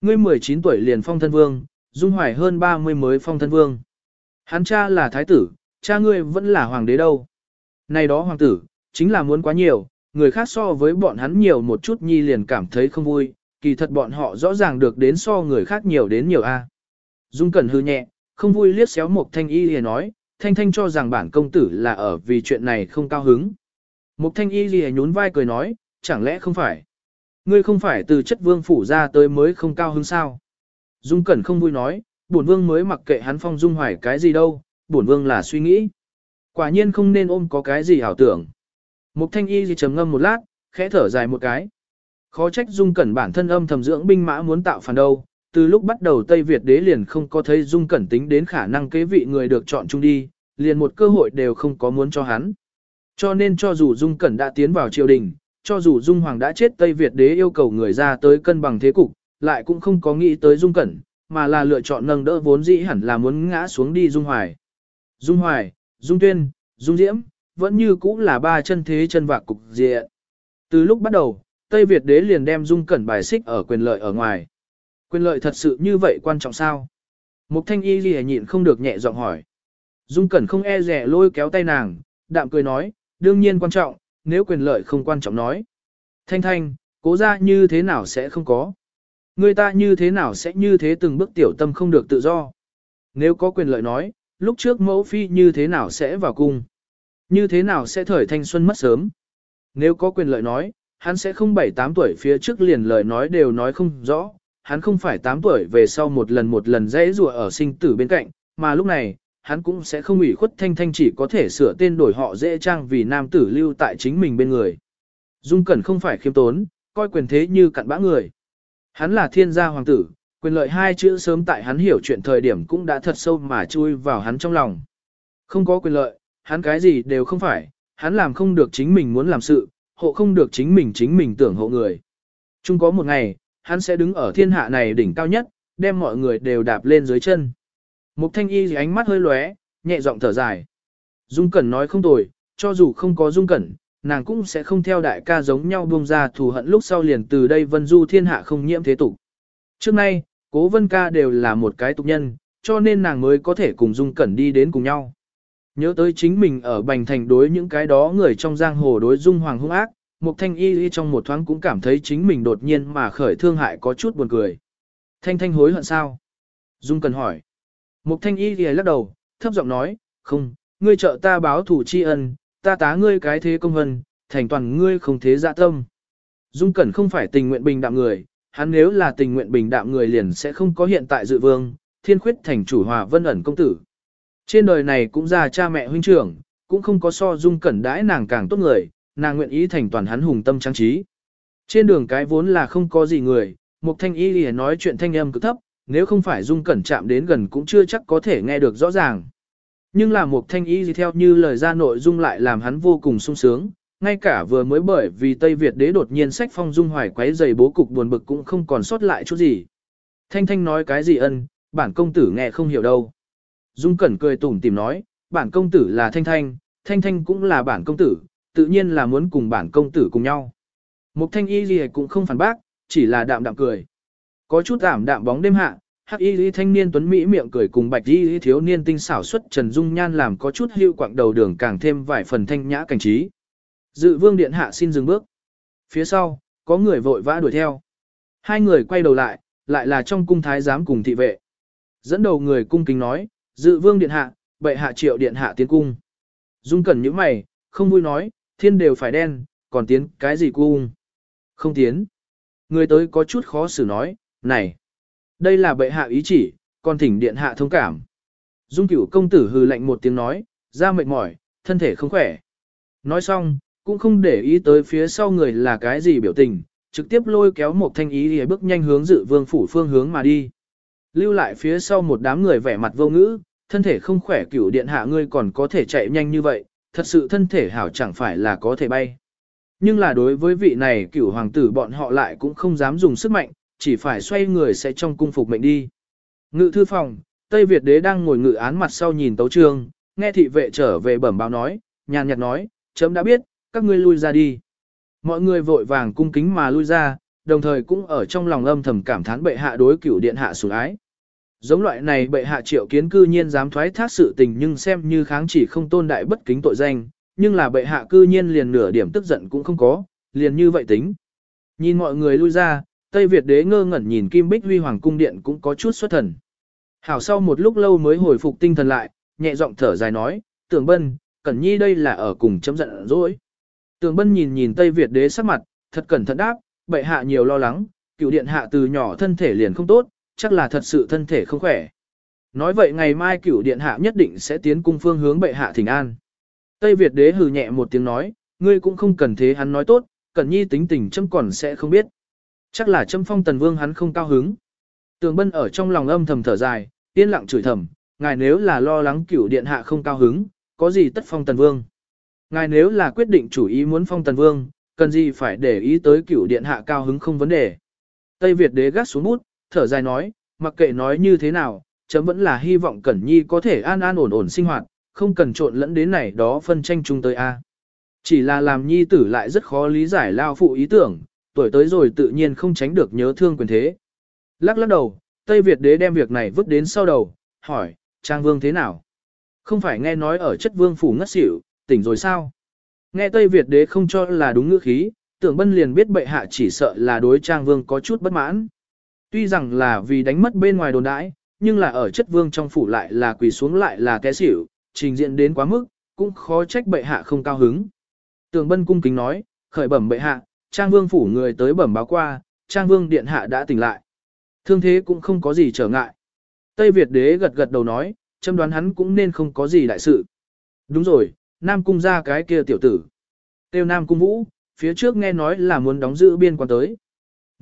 Speaker 1: Ngươi 19 tuổi liền phong thân vương, dung hoài hơn 30 mới phong thân vương. Hắn cha là thái tử, cha ngươi vẫn là hoàng đế đâu. Này đó hoàng tử, chính là muốn quá nhiều, người khác so với bọn hắn nhiều một chút nhi liền cảm thấy không vui, kỳ thật bọn họ rõ ràng được đến so người khác nhiều đến nhiều a. Dung Cẩn hư nhẹ, không vui liếc xéo Mục thanh y liền nói, thanh thanh cho rằng bản công tử là ở vì chuyện này không cao hứng. Mục thanh y liền nhún vai cười nói, chẳng lẽ không phải. Ngươi không phải từ chất vương phủ ra tới mới không cao hứng sao. Dung Cẩn không vui nói, bổn vương mới mặc kệ hắn phong dung hoài cái gì đâu, bổn vương là suy nghĩ. Quả nhiên không nên ôm có cái gì ảo tưởng. Mục thanh y gì trầm ngâm một lát, khẽ thở dài một cái. Khó trách dung cẩn bản thân âm thầm dưỡng binh mã muốn tạo phản đâu. Từ lúc bắt đầu Tây Việt đế liền không có thấy dung cẩn tính đến khả năng kế vị người được chọn chung đi, liền một cơ hội đều không có muốn cho hắn. Cho nên cho dù dung cẩn đã tiến vào triều đình, cho dù dung hoàng đã chết Tây Việt đế yêu cầu người ra tới cân bằng thế cục, lại cũng không có nghĩ tới dung cẩn, mà là lựa chọn nâng đỡ vốn dĩ hẳn là muốn ngã xuống đi dung hoài. Dung hoài, dung tuyên, dung diễm, vẫn như cũ là ba chân thế chân vạc cục diện. Từ lúc bắt đầu, Tây Việt đế liền đem dung cẩn bài xích ở quyền lợi ở ngoài. Quyền lợi thật sự như vậy quan trọng sao? Mục thanh y ghi nhịn không được nhẹ giọng hỏi. Dung cẩn không e rẻ lôi kéo tay nàng, đạm cười nói, đương nhiên quan trọng, nếu quyền lợi không quan trọng nói. Thanh thanh, cố ra như thế nào sẽ không có? Người ta như thế nào sẽ như thế từng bước tiểu tâm không được tự do? Nếu có quyền lợi nói, lúc trước mẫu phi như thế nào sẽ vào cung? Như thế nào sẽ thời thanh xuân mất sớm? Nếu có quyền lợi nói, hắn sẽ không 7-8 tuổi phía trước liền lời nói đều nói không rõ, hắn không phải 8 tuổi về sau một lần một lần dễ rùa ở sinh tử bên cạnh, mà lúc này, hắn cũng sẽ không ủy khuất thanh thanh chỉ có thể sửa tên đổi họ dễ trang vì nam tử lưu tại chính mình bên người. Dung Cẩn không phải khiêm tốn, coi quyền thế như cặn bã người. Hắn là thiên gia hoàng tử, quyền lợi hai chữ sớm tại hắn hiểu chuyện thời điểm cũng đã thật sâu mà chui vào hắn trong lòng. Không có quyền lợi, hắn cái gì đều không phải, hắn làm không được chính mình muốn làm sự, hộ không được chính mình chính mình tưởng hộ người. Chung có một ngày, hắn sẽ đứng ở thiên hạ này đỉnh cao nhất, đem mọi người đều đạp lên dưới chân. Mục thanh y ánh mắt hơi lóe, nhẹ giọng thở dài. Dung Cẩn nói không tồi, cho dù không có Dung Cẩn, nàng cũng sẽ không theo đại ca giống nhau buông ra thù hận lúc sau liền từ đây vân du thiên hạ không nhiễm thế tục. Trước nay, cố vân ca đều là một cái tục nhân, cho nên nàng mới có thể cùng Dung Cẩn đi đến cùng nhau. Nhớ tới chính mình ở Bành Thành đối những cái đó người trong giang hồ đối Dung Hoàng hung ác, Mục Thanh Y Y trong một thoáng cũng cảm thấy chính mình đột nhiên mà khởi thương hại có chút buồn cười. Thanh Thanh hối hận sao? Dung Cẩn hỏi. Mục Thanh Y Y lắc đầu, thấp giọng nói, không, ngươi trợ ta báo thủ tri ân, ta tá ngươi cái thế công hân, thành toàn ngươi không thế dạ tâm. Dung Cẩn không phải tình nguyện bình đạm người, hắn nếu là tình nguyện bình đạm người liền sẽ không có hiện tại dự vương, thiên khuyết thành chủ hòa vân ẩn công tử. Trên đời này cũng ra cha mẹ huynh trưởng, cũng không có so Dung Cẩn đãi nàng càng tốt người, nàng nguyện ý thành toàn hắn hùng tâm trang trí. Trên đường cái vốn là không có gì người, Mục Thanh Y lìa nói chuyện thanh âm cực thấp, nếu không phải Dung Cẩn chạm đến gần cũng chưa chắc có thể nghe được rõ ràng. Nhưng là Mục Thanh Y gì theo như lời ra nội dung lại làm hắn vô cùng sung sướng, ngay cả vừa mới bởi vì Tây Việt đế đột nhiên sách phong dung hoài quấy giày bố cục buồn bực cũng không còn sót lại chút gì. Thanh Thanh nói cái gì ân, bản công tử nghe không hiểu đâu. Dung Cẩn cười tủm tỉm nói, bản công tử là Thanh Thanh, Thanh Thanh cũng là bản công tử, tự nhiên là muốn cùng bản công tử cùng nhau. Mục Thanh Y gì cũng không phản bác, chỉ là đạm đạm cười. Có chút ảm đạm bóng đêm hạ, hắc y lý thanh niên tuấn mỹ miệng cười cùng bạch y lý thiếu niên tinh xảo xuất trần dung nhan làm có chút hưu quạng đầu đường càng thêm vài phần thanh nhã cảnh trí. Dự vương điện hạ xin dừng bước. Phía sau, có người vội vã đuổi theo. Hai người quay đầu lại, lại là trong cung thái giám cùng thị vệ. Dẫn đầu người cung kính nói, dự vương điện hạ, bệ hạ triệu điện hạ tiến cung. Dung cẩn những mày, không vui nói, thiên đều phải đen, còn tiến cái gì cung? Không tiến. Người tới có chút khó xử nói, này. Đây là bệ hạ ý chỉ, còn thỉnh điện hạ thông cảm. Dung cửu công tử hừ lạnh một tiếng nói, ra mệt mỏi, thân thể không khỏe. Nói xong, cũng không để ý tới phía sau người là cái gì biểu tình, trực tiếp lôi kéo một thanh ý để bước nhanh hướng dự vương phủ phương hướng mà đi. Lưu lại phía sau một đám người vẻ mặt vô ngữ, thân thể không khỏe cửu điện hạ ngươi còn có thể chạy nhanh như vậy, thật sự thân thể hảo chẳng phải là có thể bay. Nhưng là đối với vị này cửu hoàng tử bọn họ lại cũng không dám dùng sức mạnh, chỉ phải xoay người sẽ trong cung phục mệnh đi. Ngự thư phòng, Tây Việt đế đang ngồi ngự án mặt sau nhìn tấu trương, nghe thị vệ trở về bẩm báo nói, nhàn nhạt nói, chấm đã biết, các ngươi lui ra đi. Mọi người vội vàng cung kính mà lui ra, đồng thời cũng ở trong lòng âm thầm cảm thán bệ hạ đối cửu điện hạ sủng ái. Giống loại này bệ hạ triệu kiến cư nhiên dám thoái thác sự tình nhưng xem như kháng chỉ không tôn đại bất kính tội danh, nhưng là bệ hạ cư nhiên liền nửa điểm tức giận cũng không có, liền như vậy tính. Nhìn mọi người lui ra, Tây Việt đế ngơ ngẩn nhìn Kim Bích Huy Hoàng cung điện cũng có chút xuất thần. Hảo sau một lúc lâu mới hồi phục tinh thần lại, nhẹ giọng thở dài nói, tưởng bân, cẩn nhi đây là ở cùng chấm giận rồi. Tưởng bân nhìn nhìn Tây Việt đế sắc mặt, thật cẩn thận đáp, bệ hạ nhiều lo lắng, cựu điện hạ từ nhỏ thân thể liền không tốt, chắc là thật sự thân thể không khỏe. Nói vậy ngày mai cửu điện hạ nhất định sẽ tiến cung phương hướng bệ hạ thỉnh an. Tây Việt đế hừ nhẹ một tiếng nói, ngươi cũng không cần thế hắn nói tốt, cẩn nhi tính tình châm còn sẽ không biết. Chắc là châm phong tần vương hắn không cao hứng. Tường bân ở trong lòng âm thầm thở dài, yên lặng chửi thầm, ngài nếu là lo lắng cửu điện hạ không cao hứng, có gì tất phong tần vương. Ngài nếu là quyết định chủ ý muốn phong tần vương, cần gì phải để ý tới cửu điện hạ cao hứng không vấn đề. Tây Việt đế gắt xuống bút, thở dài nói, mặc kệ nói như thế nào, chấm vẫn là hy vọng Cẩn Nhi có thể an an ổn ổn sinh hoạt, không cần trộn lẫn đến này đó phân tranh chung tới a. Chỉ là làm Nhi tử lại rất khó lý giải lao phụ ý tưởng, tuổi tới rồi tự nhiên không tránh được nhớ thương quyền thế. Lắc lắc đầu, Tây Việt đế đem việc này vứt đến sau đầu, hỏi, Trang Vương thế nào? Không phải nghe nói ở chất vương phủ ngất xỉu, tỉnh rồi sao? Nghe Tây Việt đế không cho là đúng ngữ khí, tưởng bân liền biết bệ hạ chỉ sợ là đối Trang Vương có chút bất mãn. Tuy rằng là vì đánh mất bên ngoài đồn đãi, nhưng là ở chất vương trong phủ lại là quỳ xuống lại là té xỉu, trình diện đến quá mức, cũng khó trách bệ hạ không cao hứng. Tường Bân cung kính nói, khởi bẩm bệ hạ, Trang Vương phủ người tới bẩm báo qua, Trang Vương điện hạ đã tỉnh lại. Thương thế cũng không có gì trở ngại. Tây Việt đế gật gật đầu nói, châm đoán hắn cũng nên không có gì đại sự. Đúng rồi, Nam cung ra cái kia tiểu tử. Tiêu Nam cung vũ, phía trước nghe nói là muốn đóng giữ biên quan tới.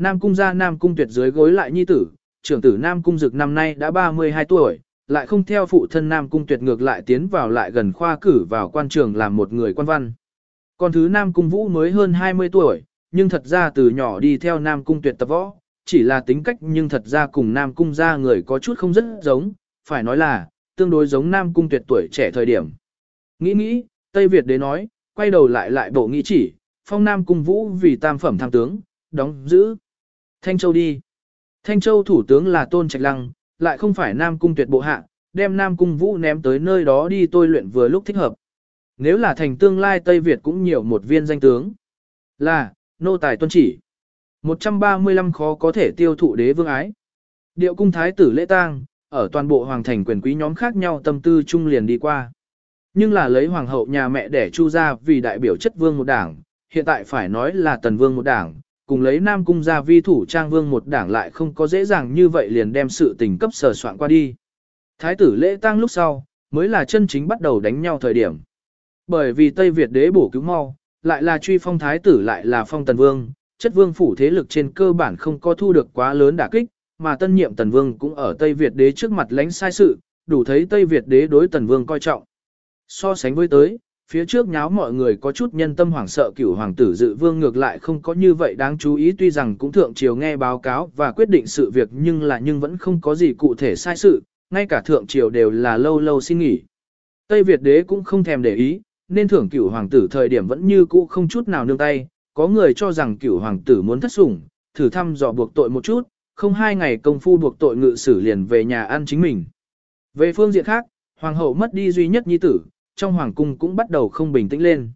Speaker 1: Nam cung ra Nam cung tuyệt dưới gối lại nhi tử, trưởng tử Nam cung dực năm nay đã 32 tuổi, lại không theo phụ thân Nam cung tuyệt ngược lại tiến vào lại gần khoa cử vào quan trường làm một người quan văn. Còn thứ Nam cung vũ mới hơn 20 tuổi, nhưng thật ra từ nhỏ đi theo Nam cung tuyệt tập võ, chỉ là tính cách nhưng thật ra cùng Nam cung ra người có chút không rất giống, phải nói là, tương đối giống Nam cung tuyệt tuổi trẻ thời điểm. Nghĩ nghĩ, Tây Việt đế nói, quay đầu lại lại bộ nghĩ chỉ, phong Nam cung vũ vì tam phẩm tham tướng, đóng giữ. Thanh Châu đi. Thanh Châu thủ tướng là Tôn Trạch Lăng, lại không phải Nam cung tuyệt bộ hạ, đem Nam cung vũ ném tới nơi đó đi tôi luyện vừa lúc thích hợp. Nếu là thành tương lai Tây Việt cũng nhiều một viên danh tướng. Là, nô tài tuân chỉ. 135 khó có thể tiêu thụ đế vương ái. Điệu cung thái tử lễ tang, ở toàn bộ hoàng thành quyền quý nhóm khác nhau tâm tư chung liền đi qua. Nhưng là lấy hoàng hậu nhà mẹ để chu ra vì đại biểu chất vương một đảng, hiện tại phải nói là tần vương một đảng, cùng lấy nam cung ra vi thủ trang vương một đảng lại không có dễ dàng như vậy liền đem sự tình cấp sở soạn qua đi. Thái tử lễ tang lúc sau, mới là chân chính bắt đầu đánh nhau thời điểm. Bởi vì Tây Việt đế bổ cứu mau, lại là truy phong thái tử lại là phong tần vương, chất vương phủ thế lực trên cơ bản không có thu được quá lớn đả kích, mà tân nhiệm tần vương cũng ở Tây Việt đế trước mặt lánh sai sự, đủ thấy Tây Việt đế đối tần vương coi trọng. So sánh với tới, phía trước nháo mọi người có chút nhân tâm hoảng sợ cửu hoàng tử dự vương ngược lại không có như vậy đáng chú ý tuy rằng cũng thượng triều nghe báo cáo và quyết định sự việc nhưng là nhưng vẫn không có gì cụ thể sai sự, ngay cả thượng triều đều là lâu lâu xin nghỉ. Tây Việt đế cũng không thèm để ý, nên thưởng cửu hoàng tử thời điểm vẫn như cũ không chút nào nương tay, có người cho rằng cửu hoàng tử muốn thất sủng, thử thăm dò buộc tội một chút, không hai ngày công phu buộc tội ngự sử liền về nhà ăn chính mình. Về phương diện khác, hoàng hậu mất đi duy nhất nhi tử, trong hoàng cung cũng bắt đầu không bình tĩnh lên.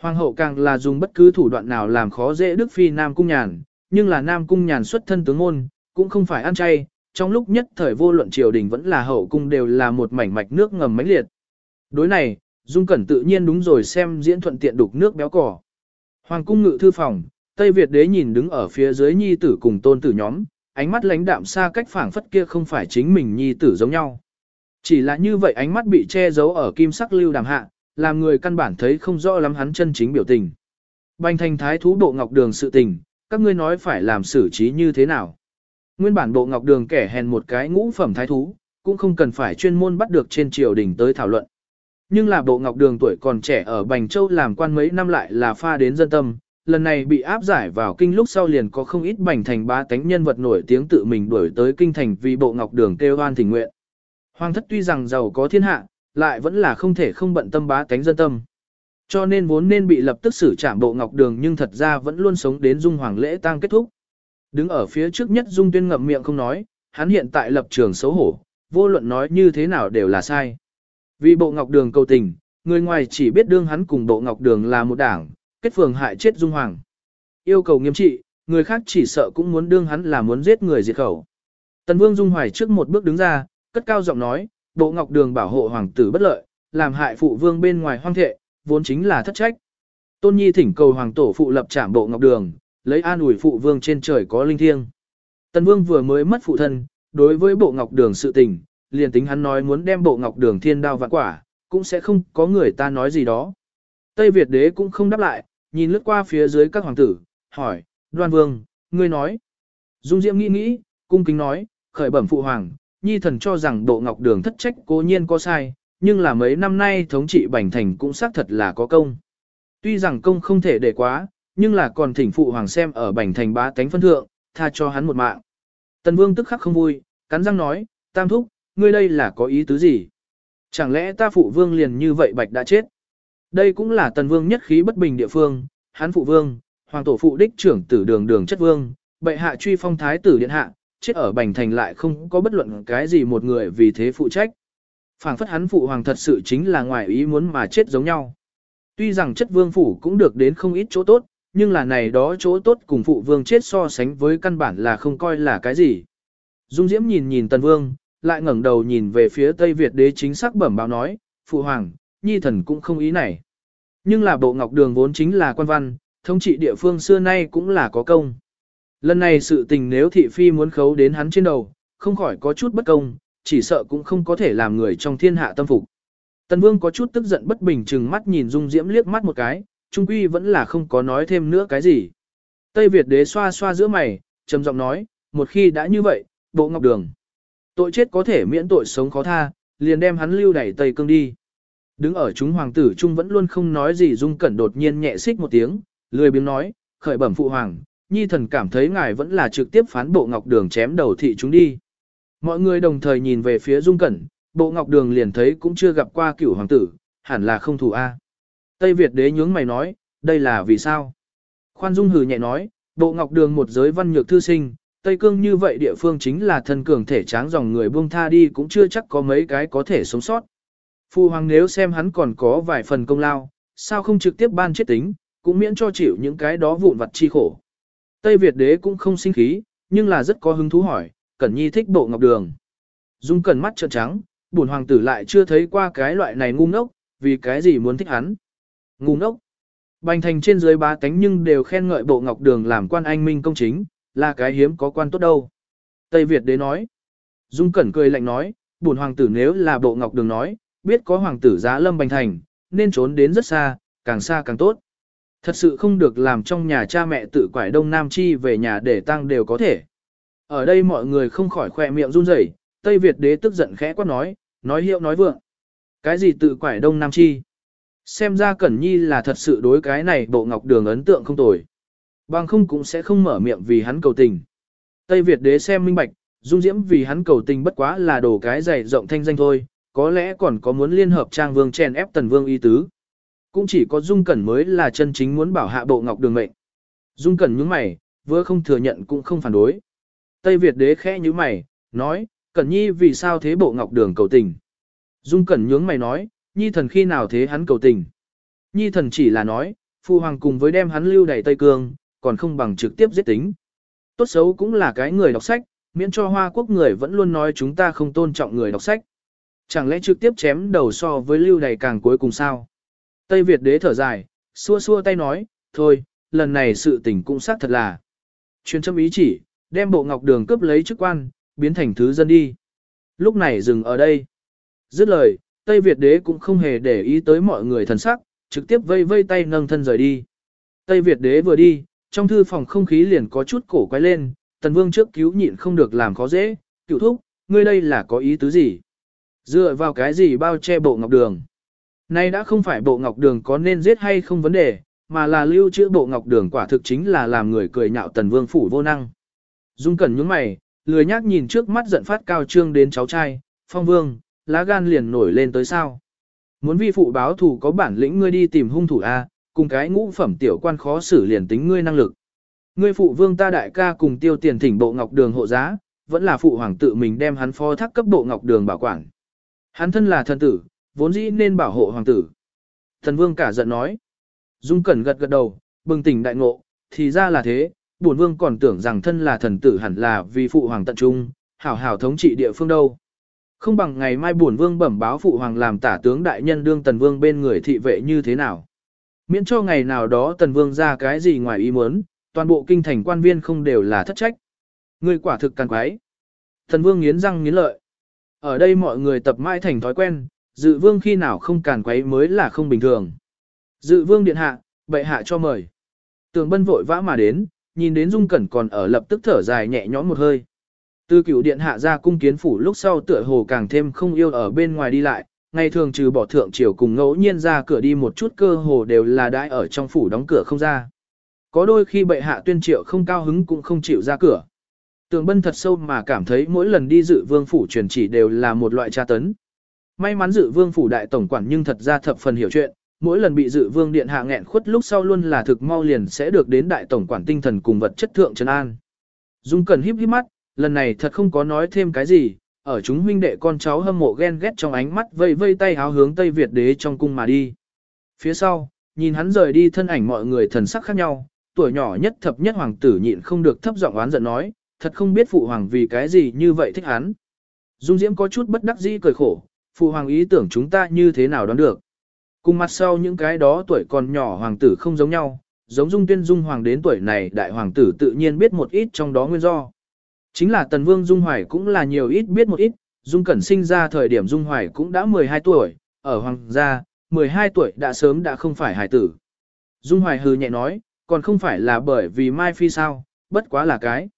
Speaker 1: Hoàng hậu càng là dùng bất cứ thủ đoạn nào làm khó dễ Đức Phi Nam Cung Nhàn, nhưng là Nam Cung Nhàn xuất thân tướng môn, cũng không phải ăn chay, trong lúc nhất thời vô luận triều đình vẫn là hậu cung đều là một mảnh mạch nước ngầm mãnh liệt. Đối này, Dung Cẩn tự nhiên đúng rồi xem diễn thuận tiện đục nước béo cỏ. Hoàng cung ngự thư phòng, Tây Việt đế nhìn đứng ở phía dưới nhi tử cùng tôn tử nhóm, ánh mắt lãnh đạm xa cách phảng phất kia không phải chính mình nhi tử giống nhau. Chỉ là như vậy ánh mắt bị che giấu ở kim sắc lưu đàm hạ, làm người căn bản thấy không rõ lắm hắn chân chính biểu tình. Bành thành thái thú bộ ngọc đường sự tình, các ngươi nói phải làm xử trí như thế nào. Nguyên bản bộ ngọc đường kẻ hèn một cái ngũ phẩm thái thú, cũng không cần phải chuyên môn bắt được trên triều đình tới thảo luận. Nhưng là bộ ngọc đường tuổi còn trẻ ở Bành Châu làm quan mấy năm lại là pha đến dân tâm, lần này bị áp giải vào kinh lúc sau liền có không ít bành thành ba tánh nhân vật nổi tiếng tự mình đuổi tới kinh thành vì bộ ngọc đường kêu hoan thỉnh nguyện. Hoàng thất tuy rằng giàu có thiên hạ, lại vẫn là không thể không bận tâm bá tánh dân tâm. Cho nên vốn nên bị lập tức xử trảm bộ ngọc đường nhưng thật ra vẫn luôn sống đến dung hoàng lễ tang kết thúc. Đứng ở phía trước nhất dung tuyên ngậm miệng không nói, hắn hiện tại lập trường xấu hổ, vô luận nói như thế nào đều là sai. Vì bộ ngọc đường cầu tình, người ngoài chỉ biết đương hắn cùng bộ ngọc đường là một đảng, kết phường hại chết dung hoàng. Yêu cầu nghiêm trị, người khác chỉ sợ cũng muốn đương hắn là muốn giết người diệt khẩu. Tần Vương Dung Hoài trước một bước đứng ra, cất cao giọng nói, bộ ngọc đường bảo hộ hoàng tử bất lợi, làm hại phụ vương bên ngoài hoang thệ, vốn chính là thất trách. Tôn Nhi thỉnh cầu hoàng tổ phụ lập trạm bộ ngọc đường, lấy an ủi phụ vương trên trời có linh thiêng. Tần Vương vừa mới mất phụ thân, đối với bộ ngọc đường sự tình, liền tính hắn nói muốn đem bộ ngọc đường thiên đao vạn quả, cũng sẽ không có người ta nói gì đó. Tây Việt đế cũng không đáp lại, nhìn lướt qua phía dưới các hoàng tử, hỏi, đoan vương, ngươi nói. Dung Diệm nghĩ nghĩ, cung kính nói, khởi bẩm phụ hoàng, nhi thần cho rằng bộ ngọc đường thất trách cố nhiên có sai, nhưng là mấy năm nay thống trị Bành Thành cũng xác thật là có công. Tuy rằng công không thể để quá, nhưng là còn thỉnh phụ hoàng xem ở Bành Thành bá tánh phân thượng, tha cho hắn một mạng. Tần Vương tức khắc không vui, cắn răng nói, tam thúc, ngươi đây là có ý tứ gì? Chẳng lẽ ta phụ vương liền như vậy bạch đã chết? Đây cũng là tần vương nhất khí bất bình địa phương, hắn phụ vương, hoàng tổ phụ đích trưởng tử đường đường chất vương, bệ hạ truy phong thái tử điện hạ, chết ở bành thành lại không có bất luận cái gì một người vì thế phụ trách. phảng phất hắn phụ hoàng thật sự chính là ngoài ý muốn mà chết giống nhau. Tuy rằng chất vương phủ cũng được đến không ít chỗ tốt, nhưng là này đó chỗ tốt cùng phụ vương chết so sánh với căn bản là không coi là cái gì. Dung Diễm nhìn nhìn tần vương, lại ngẩng đầu nhìn về phía Tây Việt đế chính xác bẩm báo nói, Phụ Hoàng, nhi thần cũng không ý này. Nhưng là bộ ngọc đường vốn chính là quan văn, thống trị địa phương xưa nay cũng là có công. Lần này sự tình nếu thị phi muốn khấu đến hắn trên đầu, không khỏi có chút bất công, chỉ sợ cũng không có thể làm người trong thiên hạ tâm phục. Tần Vương có chút tức giận bất bình chừng mắt nhìn Dung Diễm liếc mắt một cái, trung quy vẫn là không có nói thêm nữa cái gì. Tây Việt đế xoa xoa giữa mày, trầm giọng nói, một khi đã như vậy, bộ ngọc đường. Tội chết có thể miễn tội sống khó tha, liền đem hắn lưu đẩy Tây Cương đi. Đứng ở chúng hoàng tử trung vẫn luôn không nói gì Dung Cẩn đột nhiên nhẹ xích một tiếng, lười biếng nói, khởi bẩm phụ hoàng, nhi thần cảm thấy ngài vẫn là trực tiếp phán bộ ngọc đường chém đầu thị chúng đi. Mọi người đồng thời nhìn về phía Dung Cẩn, bộ ngọc đường liền thấy cũng chưa gặp qua cửu hoàng tử, hẳn là không thủ A. Tây Việt đế nhướng mày nói, đây là vì sao? Khoan Dung hừ nhẹ nói, bộ ngọc đường một giới văn nhược thư sinh, Tây Cương như vậy địa phương chính là thân cường thể tráng dòng người buông tha đi cũng chưa chắc có mấy cái có thể sống sót. Phu hoàng nếu xem hắn còn có vài phần công lao, sao không trực tiếp ban chết tính, cũng miễn cho chịu những cái đó vụn vặt chi khổ. Tây Việt đế cũng không sinh khí, nhưng là rất có hứng thú hỏi, Cẩn Nhi thích bộ ngọc đường. Dung Cẩn mắt trợn trắng, buồn hoàng tử lại chưa thấy qua cái loại này ngu ngốc, vì cái gì muốn thích hắn. Ngu ngốc. Bành thành trên dưới bá tánh nhưng đều khen ngợi bộ ngọc đường làm quan anh minh công chính, là cái hiếm có quan tốt đâu. Tây Việt đế nói. Dung Cẩn cười lạnh nói, buồn hoàng tử nếu là bộ ngọc đường nói, biết có hoàng tử giá lâm bành thành, nên trốn đến rất xa, càng xa càng tốt. Thật sự không được làm trong nhà cha mẹ tự quải đông nam chi về nhà để tăng đều có thể. Ở đây mọi người không khỏi khỏe miệng run rẩy, Tây Việt đế tức giận khẽ quát nói, nói hiệu nói vượng. Cái gì tự quải đông nam chi? Xem ra Cẩn Nhi là thật sự đối cái này bộ ngọc đường ấn tượng không tồi. Bằng không cũng sẽ không mở miệng vì hắn cầu tình. Tây Việt đế xem minh bạch, dung diễm vì hắn cầu tình bất quá là đổ cái dày rộng thanh danh thôi, có lẽ còn có muốn liên hợp trang vương chèn ép tần vương y tứ. Cũng chỉ có dung cẩn mới là chân chính muốn bảo hạ bộ ngọc đường mệnh. Dung cẩn nhướng mày, vừa không thừa nhận cũng không phản đối. Tây Việt đế khẽ như mày, nói, Cẩn Nhi vì sao thế bộ ngọc đường cầu tình. Dung Cẩn nhướng mày nói, Nhi thần khi nào thế hắn cầu tình. Nhi thần chỉ là nói, Phu Hoàng cùng với đem hắn lưu đẩy Tây Cương, còn không bằng trực tiếp giết tính. Tốt xấu cũng là cái người đọc sách, miễn cho Hoa Quốc người vẫn luôn nói chúng ta không tôn trọng người đọc sách. Chẳng lẽ trực tiếp chém đầu so với lưu đầy càng cuối cùng sao? Tây Việt đế thở dài, xua xua tay nói, thôi, lần này sự tình cũng xác thật là. Chuyên châm ý chỉ, đem bộ ngọc đường cướp lấy chức quan, biến thành thứ dân đi. Lúc này dừng ở đây. Dứt lời, Tây Việt đế cũng không hề để ý tới mọi người thần sắc, trực tiếp vây vây tay nâng thân rời đi. Tây Việt đế vừa đi, trong thư phòng không khí liền có chút cổ quay lên, tần vương trước cứu nhịn không được làm khó dễ, cựu thúc, ngươi đây là có ý tứ gì? Dựa vào cái gì bao che bộ ngọc đường? Nay đã không phải bộ ngọc đường có nên giết hay không vấn đề, mà là lưu trữ bộ ngọc đường quả thực chính là làm người cười nhạo tần vương phủ vô năng. Dung cẩn nhướng mày, lười nhác nhìn trước mắt giận phát cao trương đến cháu trai, phong vương, lá gan liền nổi lên tới sao. Muốn vi phụ báo thù có bản lĩnh ngươi đi tìm hung thủ A, cùng cái ngũ phẩm tiểu quan khó xử liền tính ngươi năng lực. Ngươi phụ vương ta đại ca cùng tiêu tiền thỉnh bộ ngọc đường hộ giá, vẫn là phụ hoàng tự mình đem hắn phó thác cấp bộ ngọc đường bảo quản. Hắn thân là thần tử, vốn dĩ nên bảo hộ hoàng tử. Thần vương cả giận nói. Dung cẩn gật gật đầu, bừng tỉnh đại ngộ, thì ra là thế, bổn vương còn tưởng rằng thân là thần tử hẳn là vì phụ hoàng tận trung, hảo hảo thống trị địa phương đâu. Không bằng ngày mai bổn vương bẩm báo phụ hoàng làm tả tướng đại nhân đương tần vương bên người thị vệ như thế nào. Miễn cho ngày nào đó tần vương ra cái gì ngoài ý muốn, toàn bộ kinh thành quan viên không đều là thất trách. Người quả thực càng quái. Tần vương nghiến răng nghiến lợi. Ở đây mọi người tập mãi thành thói quen, dự vương khi nào không càn quấy mới là không bình thường. Dự vương điện hạ, bệ hạ cho mời. Tường bân vội vã mà đến, nhìn đến Dung Cẩn còn ở lập tức thở dài nhẹ nhõm một hơi. Từ cựu điện hạ ra cung kiến phủ lúc sau tựa hồ càng thêm không yêu ở bên ngoài đi lại, ngày thường trừ bỏ thượng triều cùng ngẫu nhiên ra cửa đi một chút cơ hồ đều là đãi ở trong phủ đóng cửa không ra. Có đôi khi bệ hạ tuyên triệu không cao hứng cũng không chịu ra cửa. Tường bân thật sâu mà cảm thấy mỗi lần đi dự vương phủ truyền chỉ đều là một loại tra tấn. May mắn dự vương phủ đại tổng quản nhưng thật ra thập phần hiểu chuyện, mỗi lần bị dự vương điện hạ nghẹn khuất lúc sau luôn là thực mau liền sẽ được đến đại tổng quản tinh thần cùng vật chất thượng trấn an. Dung cần híp híp mắt, lần này thật không có nói thêm cái gì, ở chúng huynh đệ con cháu hâm mộ ghen ghét trong ánh mắt vây vây tay háo hướng Tây Việt đế trong cung mà đi. Phía sau, nhìn hắn rời đi thân ảnh mọi người thần sắc khác nhau, tuổi nhỏ nhất thập nhất hoàng tử nhịn không được thấp giọng oán giận nói, thật không biết phụ hoàng vì cái gì như vậy thích hắn. Dung Diễm có chút bất đắc dĩ cười khổ, phụ hoàng ý tưởng chúng ta như thế nào đoán được. Cùng mặt sau những cái đó tuổi còn nhỏ hoàng tử không giống nhau, giống dung tuyên dung hoàng đến tuổi này đại hoàng tử tự nhiên biết một ít trong đó nguyên do. Chính là tần vương dung hoài cũng là nhiều ít biết một ít, dung cẩn sinh ra thời điểm dung hoài cũng đã 12 tuổi, ở hoàng gia, 12 tuổi đã sớm đã không phải hài tử. Dung hoài hừ nhẹ nói, còn không phải là bởi vì Mai Phi sao, bất quá là cái.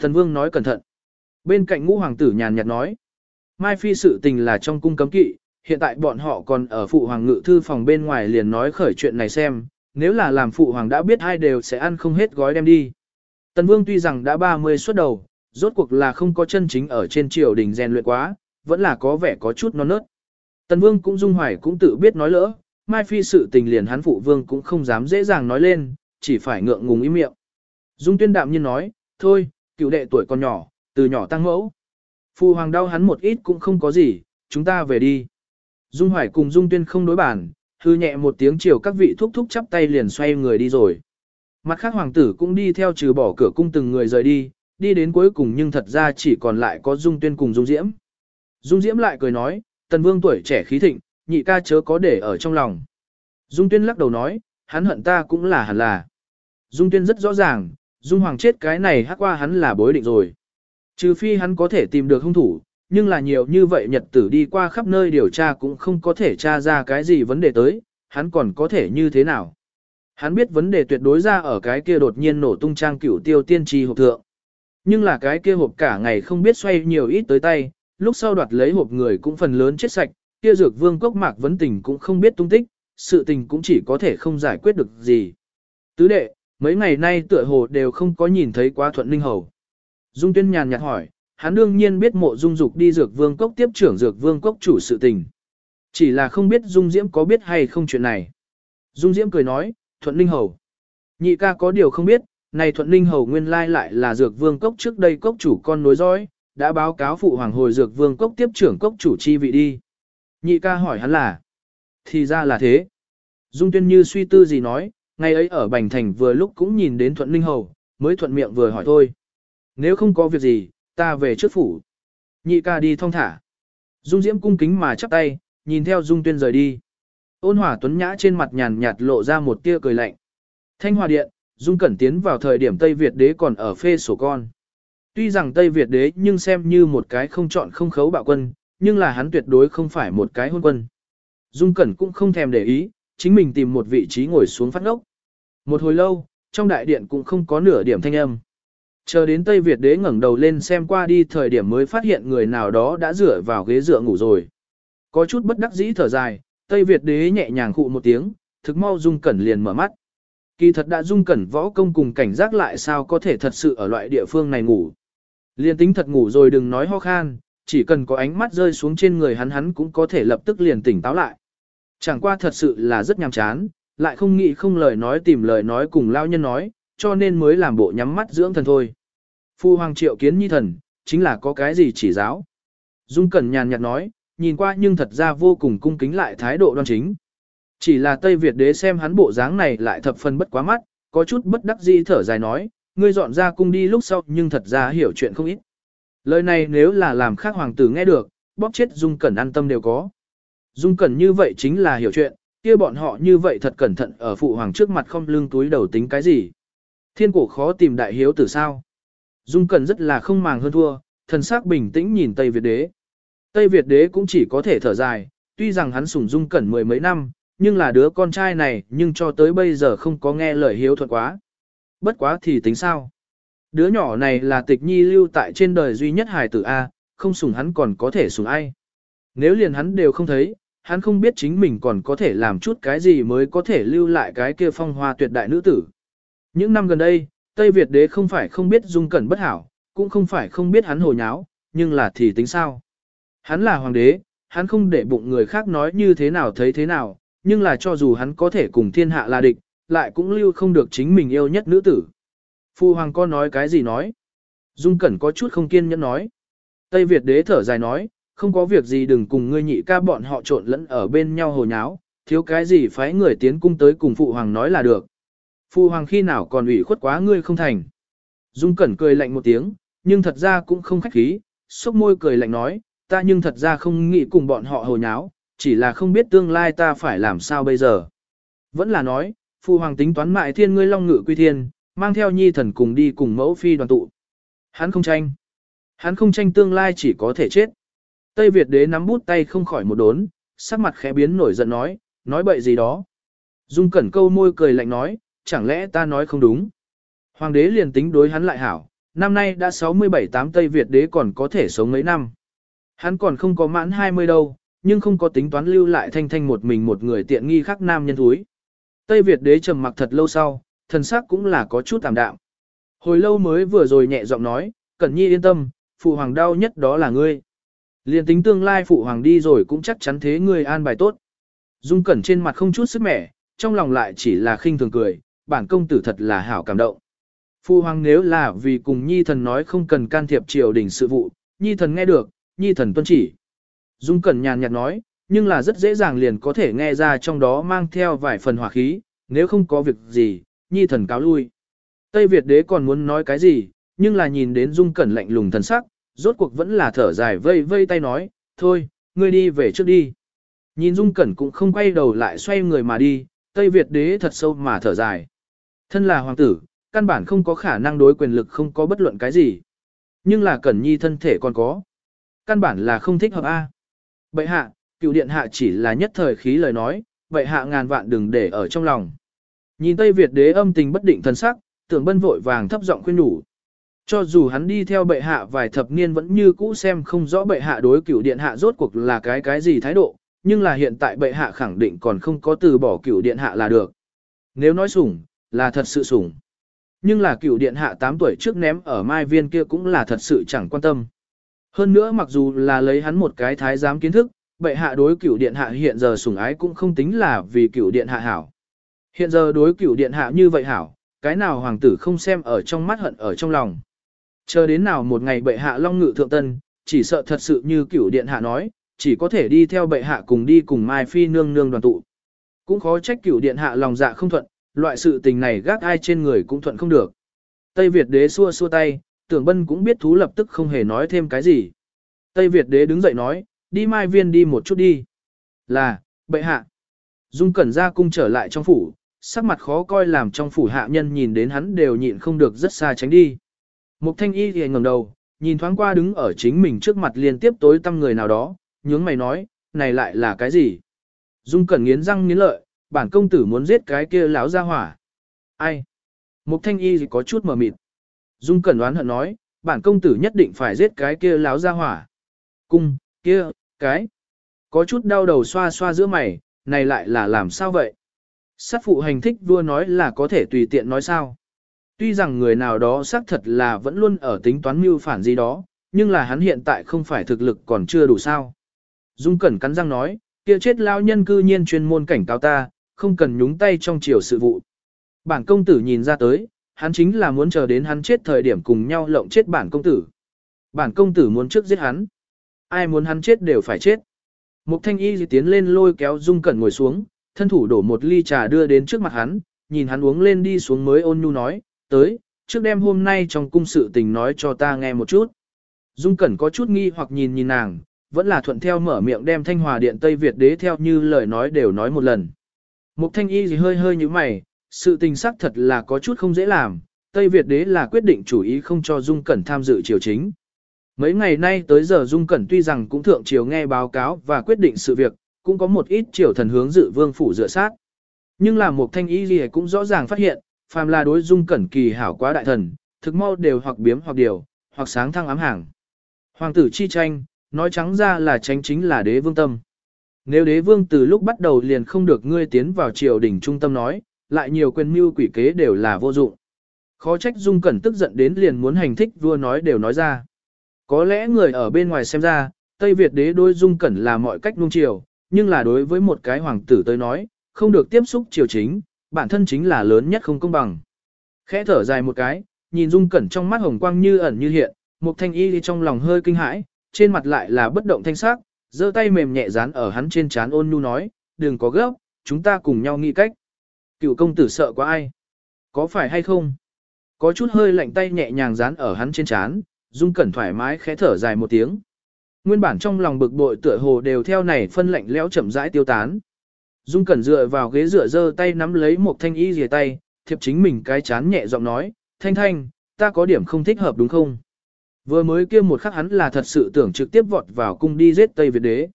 Speaker 1: Tần vương nói cẩn thận. Bên cạnh ngũ hoàng tử nhàn nhạt nói, Mai Phi sự tình là trong cung cấm kỵ, hiện tại bọn họ còn ở phụ hoàng ngự thư phòng bên ngoài liền nói khởi chuyện này xem, nếu là làm phụ hoàng đã biết hai đều sẽ ăn không hết gói đem đi. Tần Vương tuy rằng đã 30 xuất đầu, rốt cuộc là không có chân chính ở trên triều đình rèn luyện quá, vẫn là có vẻ có chút non nớt. Tần Vương cũng dung hoài cũng tự biết nói lỡ, Mai Phi sự tình liền hắn phụ vương cũng không dám dễ dàng nói lên, chỉ phải ngượng ngùng im miệng. Dung tuyên đạm nhiên nói, thôi, cựu đệ tuổi còn nhỏ, từ nhỏ tăng mẫu. Phụ hoàng đau hắn một ít cũng không có gì, chúng ta về đi. Dung Hoài cùng Dung Tuyên không đối bản, hư nhẹ một tiếng chiều các vị thúc thúc chắp tay liền xoay người đi rồi. Mặt khác hoàng tử cũng đi theo trừ bỏ cửa cung từng người rời đi, đi đến cuối cùng nhưng thật ra chỉ còn lại có Dung Tuyên cùng Dung Diễm. Dung Diễm lại cười nói, tần vương tuổi trẻ khí thịnh, nhị ca chớ có để ở trong lòng. Dung Tuyên lắc đầu nói, hắn hận ta cũng là hẳn là. Dung Tuyên rất rõ ràng, Dung Hoàng chết cái này hắc qua hắn là bối định rồi. Trừ phi hắn có thể tìm được hung thủ, nhưng là nhiều như vậy nhật tử đi qua khắp nơi điều tra cũng không có thể tra ra cái gì vấn đề tới, hắn còn có thể như thế nào. Hắn biết vấn đề tuyệt đối ra ở cái kia đột nhiên nổ tung trang cửu tiêu tiên tri hộp thượng. Nhưng là cái kia hộp cả ngày không biết xoay nhiều ít tới tay, lúc sau đoạt lấy hộp người cũng phần lớn chết sạch, kia dược vương cốc mạc vấn tình cũng không biết tung tích, sự tình cũng chỉ có thể không giải quyết được gì. Tứ đệ, mấy ngày nay tựa hồ đều không có nhìn thấy quá thuận linh hầu. Dung tuyên nhàn nhạt hỏi, hắn đương nhiên biết mộ dung dục đi dược vương cốc tiếp trưởng dược vương cốc chủ sự tình. Chỉ là không biết dung diễm có biết hay không chuyện này. Dung diễm cười nói, thuận linh hầu. Nhị ca có điều không biết, này thuận linh hầu nguyên lai lại là dược vương cốc trước đây cốc chủ con nối dõi, đã báo cáo phụ hoàng hồi dược vương cốc tiếp trưởng cốc chủ chi vị đi. Nhị ca hỏi hắn là, thì ra là thế. Dung tuyên như suy tư gì nói, ngày ấy ở Bành Thành vừa lúc cũng nhìn đến thuận linh hầu, mới thuận miệng vừa hỏi thôi. Nếu không có việc gì, ta về trước phủ. Nhị ca đi thong thả. Dung Diễm cung kính mà chắp tay, nhìn theo Dung Tuyên rời đi. Ôn Hòa Tuấn Nhã trên mặt nhàn nhạt lộ ra một tia cười lạnh. Thanh Hòa Điện, Dung Cẩn tiến vào thời điểm Tây Việt đế còn ở phê sổ con. Tuy rằng Tây Việt đế nhưng xem như một cái không chọn không khấu bạo quân, nhưng là hắn tuyệt đối không phải một cái hôn quân. Dung Cẩn cũng không thèm để ý, chính mình tìm một vị trí ngồi xuống phát ngốc. Một hồi lâu, trong đại điện cũng không có nửa điểm thanh âm. Chờ đến Tây Việt đế ngẩng đầu lên xem qua đi thời điểm mới phát hiện người nào đó đã rửa vào ghế dựa ngủ rồi. Có chút bất đắc dĩ thở dài, Tây Việt đế nhẹ nhàng khụ một tiếng, thực mau Dung Cẩn liền mở mắt. Kỳ thật đã Dung Cẩn võ công cùng cảnh giác lại sao có thể thật sự ở loại địa phương này ngủ. Liên tính thật ngủ rồi đừng nói ho khan, chỉ cần có ánh mắt rơi xuống trên người hắn hắn cũng có thể lập tức liền tỉnh táo lại. Chẳng qua thật sự là rất nhàm chán, lại không nghĩ không lời nói tìm lời nói cùng lao nhân nói, cho nên mới làm bộ nhắm mắt dưỡng thần thôi. Phu hoàng triệu kiến nhi thần, chính là có cái gì chỉ giáo. Dung Cẩn nhàn nhạt nói, nhìn qua nhưng thật ra vô cùng cung kính lại thái độ đoan chính. Chỉ là Tây Việt đế xem hắn bộ dáng này lại thập phần bất quá mắt, có chút bất đắc dĩ thở dài nói, ngươi dọn ra cung đi lúc sau nhưng thật ra hiểu chuyện không ít. Lời này nếu là làm khác hoàng tử nghe được, bóp chết Dung Cẩn an tâm đều có. Dung Cẩn như vậy chính là hiểu chuyện, kia bọn họ như vậy thật cẩn thận ở phụ hoàng trước mặt không lưng túi đầu tính cái gì. Thiên cổ khó tìm đại hiếu tử sao. Dung Cẩn rất là không màng hơn thua, thần sắc bình tĩnh nhìn Tây Việt đế. Tây Việt đế cũng chỉ có thể thở dài, tuy rằng hắn sủng Dung Cẩn mười mấy năm, nhưng là đứa con trai này nhưng cho tới bây giờ không có nghe lời hiếu thuận quá. Bất quá thì tính sao? Đứa nhỏ này là tịch nhi lưu tại trên đời duy nhất hài tử A, không sủng hắn còn có thể sủng ai. Nếu liền hắn đều không thấy, hắn không biết chính mình còn có thể làm chút cái gì mới có thể lưu lại cái kia phong hoa tuyệt đại nữ tử. Những năm gần đây, Tây Việt đế không phải không biết dung cẩn bất hảo, cũng không phải không biết hắn hồ nháo, nhưng là thì tính sao. Hắn là hoàng đế, hắn không để bụng người khác nói như thế nào thấy thế nào, nhưng là cho dù hắn có thể cùng thiên hạ là địch, lại cũng lưu không được chính mình yêu nhất nữ tử. Phu hoàng con nói cái gì nói? Dung Cẩn có chút không kiên nhẫn nói. Tây Việt đế thở dài nói, không có việc gì đừng cùng ngươi nhị ca bọn họ trộn lẫn ở bên nhau hồ nháo, thiếu cái gì phái người tiến cung tới cùng phụ hoàng nói là được. Phu hoàng khi nào còn ủy khuất quá ngươi không thành. Dung Cẩn cười lạnh một tiếng, nhưng thật ra cũng không khách khí, sốc môi cười lạnh nói, ta nhưng thật ra không nghĩ cùng bọn họ hồ nháo, chỉ là không biết tương lai ta phải làm sao bây giờ. Vẫn là nói, Phu hoàng tính toán mại thiên ngươi long ngự quy thiên, mang theo nhi thần cùng đi cùng mẫu phi đoàn tụ. Hắn không tranh. Hắn không tranh tương lai chỉ có thể chết. Tây Việt đế nắm bút tay không khỏi một đốn, sắc mặt khẽ biến nổi giận nói, nói bậy gì đó. Dung cẩn câu môi cười lạnh nói, chẳng lẽ ta nói không đúng. Hoàng đế liền tính đối hắn lại hảo, năm nay đã 67 tám Tây Việt đế còn có thể sống mấy năm. Hắn còn không có mãn 20 đâu, nhưng không có tính toán lưu lại thanh thanh một mình một người tiện nghi khác nam nhân thúi. Tây Việt đế trầm mặc thật lâu sau, thần sắc cũng là có chút tạm đạm. Hồi lâu mới vừa rồi nhẹ giọng nói, Cẩn Nhi yên tâm, phụ hoàng đau nhất đó là ngươi. Liên tính tương lai phụ hoàng đi rồi cũng chắc chắn thế ngươi an bài tốt. Dung Cẩn trên mặt không chút sức mẻ, trong lòng lại chỉ là khinh thường cười, bản công tử thật là hảo cảm động. phu hoàng nếu là vì cùng Nhi thần nói không cần can thiệp triều đình sự vụ, Nhi thần nghe được, Nhi thần tuân chỉ. Dung Cẩn nhàn nhạt nói, nhưng là rất dễ dàng liền có thể nghe ra trong đó mang theo vài phần hỏa khí, nếu không có việc gì, Nhi thần cáo lui. Tây Việt đế còn muốn nói cái gì, nhưng là nhìn đến Dung Cẩn lạnh lùng thần sắc, rốt cuộc vẫn là thở dài vây vây tay nói, thôi, ngươi đi về trước đi. Nhìn Dung Cẩn cũng không quay đầu lại xoay người mà đi, Tây Việt đế thật sâu mà thở dài. Thân là hoàng tử, căn bản không có khả năng đối quyền lực không có bất luận cái gì. Nhưng là Cẩn Nhi thân thể còn có. Căn bản là không thích hợp A. Bệ hạ, cựu điện hạ chỉ là nhất thời khí lời nói, bệ hạ ngàn vạn đừng để ở trong lòng. Nhìn Tây Việt đế âm tình bất định thần sắc, tưởng bân vội vàng thấp giọng khuyên nhủ. Cho dù hắn đi theo bệ hạ vài thập niên vẫn như cũ xem không rõ bệ hạ đối cửu điện hạ rốt cuộc là cái cái gì thái độ, nhưng là hiện tại bệ hạ khẳng định còn không có từ bỏ cửu điện hạ là được. Nếu nói sủng, là thật sự sủng. Nhưng là cựu điện hạ 8 tuổi trước ném ở mai viên kia cũng là thật sự chẳng quan tâm. Hơn nữa mặc dù là lấy hắn một cái thái giám kiến thức, bệ hạ đối cựu điện hạ hiện giờ sủng ái cũng không tính là vì cựu điện hạ hảo. Hiện giờ đối cựu điện hạ như vậy hảo, cái nào hoàng tử không xem ở trong mắt hận ở trong lòng. Chờ đến nào một ngày bệ hạ long ngự thượng tân, chỉ sợ thật sự như cửu điện hạ nói, chỉ có thể đi theo bệ hạ cùng đi cùng Mai Phi nương nương đoàn tụ. Cũng khó trách cửu điện hạ lòng dạ không thuận, loại sự tình này gác ai trên người cũng thuận không được. Tây Việt đế xua xua tay, tưởng bân cũng biết thú lập tức không hề nói thêm cái gì. Tây Việt đế đứng dậy nói, đi mai viên đi một chút đi. Là, bệ hạ. Dung cẩn ra cung trở lại trong phủ, sắc mặt khó coi làm trong phủ hạ nhân nhìn đến hắn đều nhịn không được rất xa tránh đi. Mục thanh y thì ngẩng đầu, nhìn thoáng qua đứng ở chính mình trước mặt liên tiếp tối tăm người nào đó, nhướng mày nói, này lại là cái gì? Dung cẩn nghiến răng nghiến lợi, bản công tử muốn giết cái kia lão ra hỏa. Ai? Mục thanh y thì có chút mờ mịt. Dung cẩn đoán hận nói, bản công tử nhất định phải giết cái kia lão ra hỏa. Cung, kia, cái. Có chút đau đầu xoa xoa giữa mày, này lại là làm sao vậy? Sát phụ hành thích vua nói là có thể tùy tiện nói sao. Tuy rằng người nào đó xác thật là vẫn luôn ở tính toán mưu phản gì đó, nhưng là hắn hiện tại không phải thực lực còn chưa đủ sao. Dung Cẩn cắn răng nói, kia chết lao nhân cư nhiên chuyên môn cảnh cáo ta, không cần nhúng tay trong chiều sự vụ. Bản công tử nhìn ra tới, hắn chính là muốn chờ đến hắn chết thời điểm cùng nhau lộng chết bản công tử. Bản công tử muốn trước giết hắn. Ai muốn hắn chết đều phải chết. Mục thanh y tiến lên lôi kéo Dung Cẩn ngồi xuống, thân thủ đổ một ly trà đưa đến trước mặt hắn, nhìn hắn uống lên đi xuống mới ôn nhu nói, tới, trước đêm hôm nay trong cung sự tình nói cho ta nghe một chút. Dung Cẩn có chút nghi hoặc nhìn nhìn nàng, vẫn là thuận theo mở miệng đem thanh hòa điện Tây Việt đế theo như lời nói đều nói một lần. Mục thanh y gì hơi hơi như mày, sự tình xác thật là có chút không dễ làm, Tây Việt đế là quyết định chủ ý không cho Dung Cẩn tham dự triều chính. Mấy ngày nay tới giờ Dung Cẩn tuy rằng cũng thượng triều nghe báo cáo và quyết định sự việc, cũng có một ít triều thần hướng dự vương phủ dựa sát. Nhưng là một thanh y gì cũng rõ ràng phát hiện, phàm là đối dung cẩn kỳ hảo quá đại thần, thực mau đều hoặc biếm hoặc điều, hoặc sáng thăng ám hàng. Hoàng tử chi tranh, nói trắng ra là tranh chính là đế vương tâm. Nếu đế vương từ lúc bắt đầu liền không được ngươi tiến vào triều đình trung tâm nói, lại nhiều quyền mưu quỷ kế đều là vô dụng. Khó trách dung cẩn tức giận đến liền muốn hành thích vua nói đều nói ra. Có lẽ người ở bên ngoài xem ra, Tây Việt đế đối dung cẩn là mọi cách nung chiều nhưng là đối với một cái hoàng tử tới nói, không được tiếp xúc triều chính, bản thân chính là lớn nhất không công bằng. Khẽ thở dài một cái, nhìn Dung Cẩn trong mắt hồng quang như ẩn như hiện, một thanh y trong lòng hơi kinh hãi, trên mặt lại là bất động thanh sắc, giơ tay mềm nhẹ dán ở hắn trên trán ôn nhu nói, đừng có gấp, chúng ta cùng nhau nghĩ cách. Cựu công tử sợ quá ai? Có phải hay không? Có chút hơi lạnh tay nhẹ nhàng dán ở hắn trên trán, Dung Cẩn thoải mái khẽ thở dài một tiếng. Nguyên bản trong lòng bực bội tựa hồ đều theo này phân lạnh lẽo chậm rãi tiêu tán. Dung Cẩn dựa vào ghế dựa dơ tay nắm lấy một thanh y rìa tay, thiệp chính mình cái chán nhẹ giọng nói, thanh thanh, ta có điểm không thích hợp đúng không? Vừa mới kia một khắc hắn là thật sự tưởng trực tiếp vọt vào cung đi giết Tây Việt đế.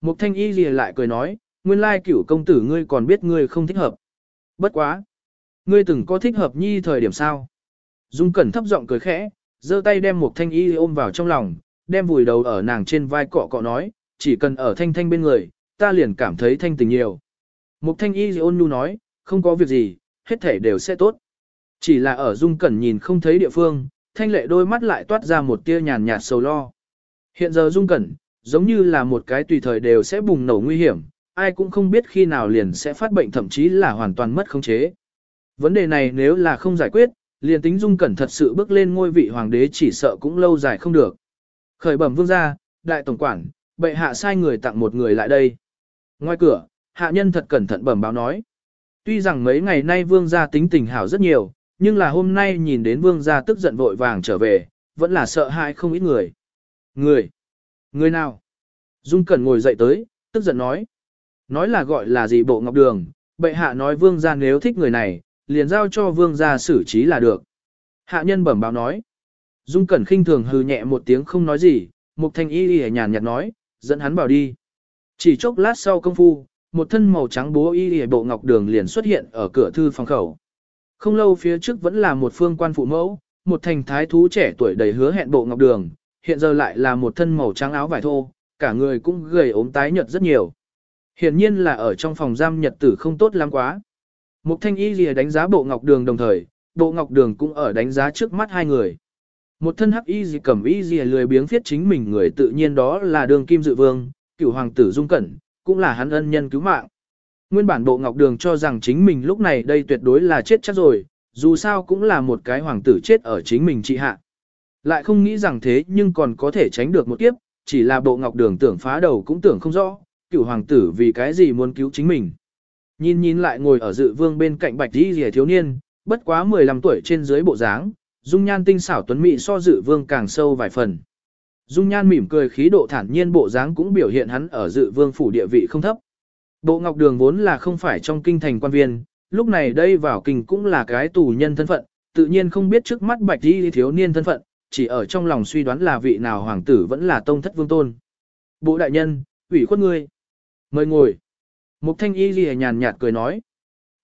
Speaker 1: Mục thanh y rìa lại cười nói, nguyên lai cửu công tử ngươi còn biết ngươi không thích hợp. Bất quá. Ngươi từng có thích hợp nhi thời điểm sao? Dung Cẩn thấp giọng cười khẽ, giơ tay đem một thanh y ôm vào trong lòng, đem vùi đầu ở nàng trên vai cọ cọ nói, chỉ cần ở thanh thanh bên người, ta liền cảm thấy thanh tình nhiều. Mục thanh y ôn nhu nói, không có việc gì, hết thể đều sẽ tốt. Chỉ là ở dung cẩn nhìn không thấy địa phương, thanh lệ đôi mắt lại toát ra một tia nhàn nhạt sầu lo. Hiện giờ dung cẩn, giống như là một cái tùy thời đều sẽ bùng nổ nguy hiểm, ai cũng không biết khi nào liền sẽ phát bệnh thậm chí là hoàn toàn mất khống chế. Vấn đề này nếu là không giải quyết, liền tính dung cẩn thật sự bước lên ngôi vị hoàng đế chỉ sợ cũng lâu dài không được. Khởi bẩm vương gia, đại tổng quản, bệ hạ sai người tặng một người lại đây. Ngoài cửa, hạ nhân thật cẩn thận bẩm báo nói. Tuy rằng mấy ngày nay vương gia tính tình hảo rất nhiều, nhưng là hôm nay nhìn đến vương gia tức giận vội vàng trở về, vẫn là sợ hãi không ít người. Người? Người nào? Dung Cẩn ngồi dậy tới, tức giận nói. Nói là gọi là gì bộ ngọc đường, bệ hạ nói vương gia nếu thích người này, liền giao cho vương gia xử trí là được. Hạ nhân bẩm báo nói. Dung Cẩn khinh thường hừ nhẹ một tiếng không nói gì, Mục Thanh Y Y nhàn nhạt nói, dẫn hắn bảo đi. Chỉ chốc lát sau công phu, một thân màu trắng bố y y bộ ngọc đường liền xuất hiện ở cửa thư phòng khẩu. Không lâu phía trước vẫn là một phương quan phụ mẫu, một thành thái thú trẻ tuổi đầy hứa hẹn bộ ngọc đường, hiện giờ lại là một thân màu trắng áo vải thô, cả người cũng gầy ốm tái nhợt rất nhiều. Hiển nhiên là ở trong phòng giam nhật tử không tốt lắm quá. Mục thanh y lìa đánh giá bộ ngọc đường đồng thời, bộ ngọc đường cũng ở đánh giá trước mắt hai người. Một thân hắc y gì cẩm y gì lười biếng viết chính mình người tự nhiên đó là đường kim dự vương, cựu hoàng tử dung cẩn, cũng là hắn ân nhân cứu mạng. Nguyên bản bộ ngọc đường cho rằng chính mình lúc này đây tuyệt đối là chết chắc rồi, dù sao cũng là một cái hoàng tử chết ở chính mình trị hạ. Lại không nghĩ rằng thế nhưng còn có thể tránh được một kiếp, chỉ là bộ ngọc đường tưởng phá đầu cũng tưởng không rõ, cựu hoàng tử vì cái gì muốn cứu chính mình. Nhìn nhìn lại ngồi ở dự vương bên cạnh bạch đi rìa thiếu niên, bất quá 15 tuổi trên dưới bộ dáng, dung nhan tinh xảo tuấn mỹ so dự vương càng sâu vài phần. Dung nhan mỉm cười khí độ thản nhiên bộ dáng cũng biểu hiện hắn ở dự vương phủ địa vị không thấp. Bộ Ngọc Đường vốn là không phải trong kinh thành quan viên, lúc này đây vào kinh cũng là cái tù nhân thân phận, tự nhiên không biết trước mắt bạch đi thiếu niên thân phận, chỉ ở trong lòng suy đoán là vị nào hoàng tử vẫn là tông thất vương tôn. Bộ đại nhân, ủy khuất ngươi. Mời ngồi. Mục thanh y ghi nhàn nhạt cười nói.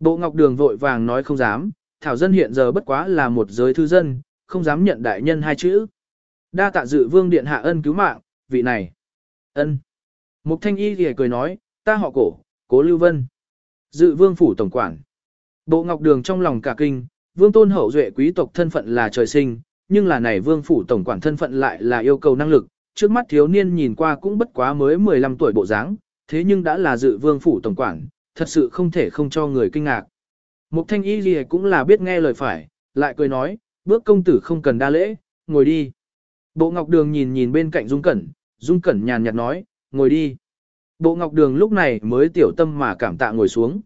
Speaker 1: Bộ Ngọc Đường vội vàng nói không dám, thảo dân hiện giờ bất quá là một giới thư dân, không dám nhận đại nhân hai chữ. Đa tạ dự vương điện hạ ân cứu mạng, vị này. ân. Mục thanh y thì cười nói, ta họ cổ, cố lưu vân. Dự vương phủ tổng quản. Bộ ngọc đường trong lòng cả kinh, vương tôn hậu duệ quý tộc thân phận là trời sinh, nhưng là này vương phủ tổng quản thân phận lại là yêu cầu năng lực. Trước mắt thiếu niên nhìn qua cũng bất quá mới 15 tuổi bộ dáng, thế nhưng đã là dự vương phủ tổng quản, thật sự không thể không cho người kinh ngạc. Mục thanh y gì cũng là biết nghe lời phải, lại cười nói, bước công tử không cần đa lễ, ngồi đi. Bộ Ngọc Đường nhìn nhìn bên cạnh Dung Cẩn, Dung Cẩn nhàn nhạt nói, ngồi đi. Bộ Ngọc Đường lúc này mới tiểu tâm mà cảm tạ ngồi xuống.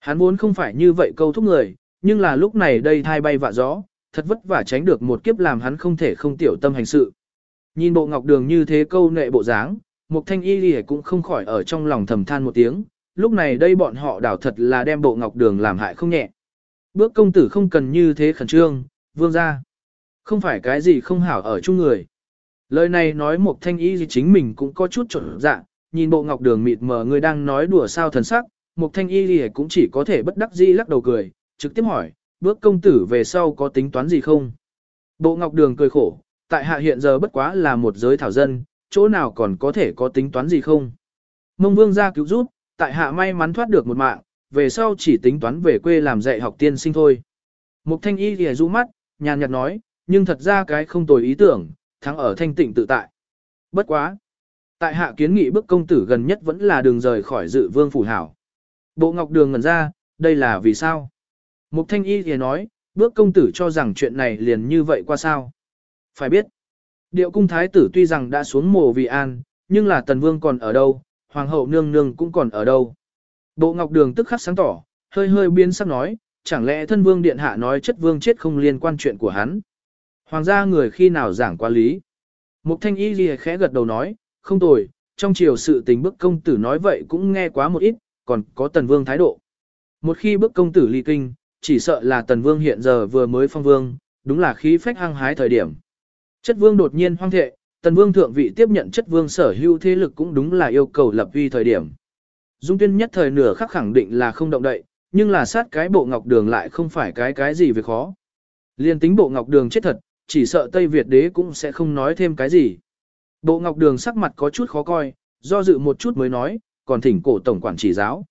Speaker 1: Hắn vốn không phải như vậy câu thúc người, nhưng là lúc này đây thai bay vạ gió, thật vất vả tránh được một kiếp làm hắn không thể không tiểu tâm hành sự. Nhìn bộ Ngọc Đường như thế câu nệ bộ dáng, Mục Thanh Y Lì cũng không khỏi ở trong lòng thầm than một tiếng, lúc này đây bọn họ đảo thật là đem bộ Ngọc Đường làm hại không nhẹ. Bước công tử không cần như thế khẩn trương, vương ra. Không phải cái gì không hảo ở chung người. Lời này nói một thanh y chính mình cũng có chút trộn dạ, nhìn bộ ngọc đường mịt mờ người đang nói đùa sao thần sắc, một thanh y gì cũng chỉ có thể bất đắc dĩ lắc đầu cười, trực tiếp hỏi, bước công tử về sau có tính toán gì không? Bộ ngọc đường cười khổ, tại hạ hiện giờ bất quá là một giới thảo dân, chỗ nào còn có thể có tính toán gì không? Mông vương ra cứu giúp, tại hạ may mắn thoát được một mạng, về sau chỉ tính toán về quê làm dạy học tiên sinh thôi. Mục thanh y thì rũ mắt, nhàn nhạt nói, nhưng thật ra cái không tồi ý tưởng, thắng ở thanh tịnh tự tại. Bất quá. Tại hạ kiến nghị bức công tử gần nhất vẫn là đường rời khỏi dự vương phủ hảo. Bộ ngọc đường ngẩn ra, đây là vì sao? Mục thanh y thì nói, bước công tử cho rằng chuyện này liền như vậy qua sao? Phải biết, điệu cung thái tử tuy rằng đã xuống mồ vì an, nhưng là tần vương còn ở đâu, hoàng hậu nương nương cũng còn ở đâu. Bộ ngọc đường tức khắc sáng tỏ, hơi hơi biến sắc nói, chẳng lẽ thân vương điện hạ nói chất vương chết không liên quan chuyện của hắn. Hoàng gia người khi nào giảng qua lý. Mục thanh y gì khẽ gật đầu nói, không tồi, trong chiều sự tình bức công tử nói vậy cũng nghe quá một ít, còn có tần vương thái độ. Một khi bức công tử ly kinh, chỉ sợ là tần vương hiện giờ vừa mới phong vương, đúng là khí phách hăng hái thời điểm. Chất vương đột nhiên hoang thệ, tần vương thượng vị tiếp nhận chất vương sở hữu thế lực cũng đúng là yêu cầu lập uy thời điểm. Dung tuyên nhất thời nửa khắc khẳng định là không động đậy, nhưng là sát cái bộ ngọc đường lại không phải cái cái gì việc khó. Liên tính bộ ngọc đường chết thật, chỉ sợ Tây Việt đế cũng sẽ không nói thêm cái gì. Bộ ngọc đường sắc mặt có chút khó coi, do dự một chút mới nói, còn thỉnh cổ tổng quản chỉ giáo.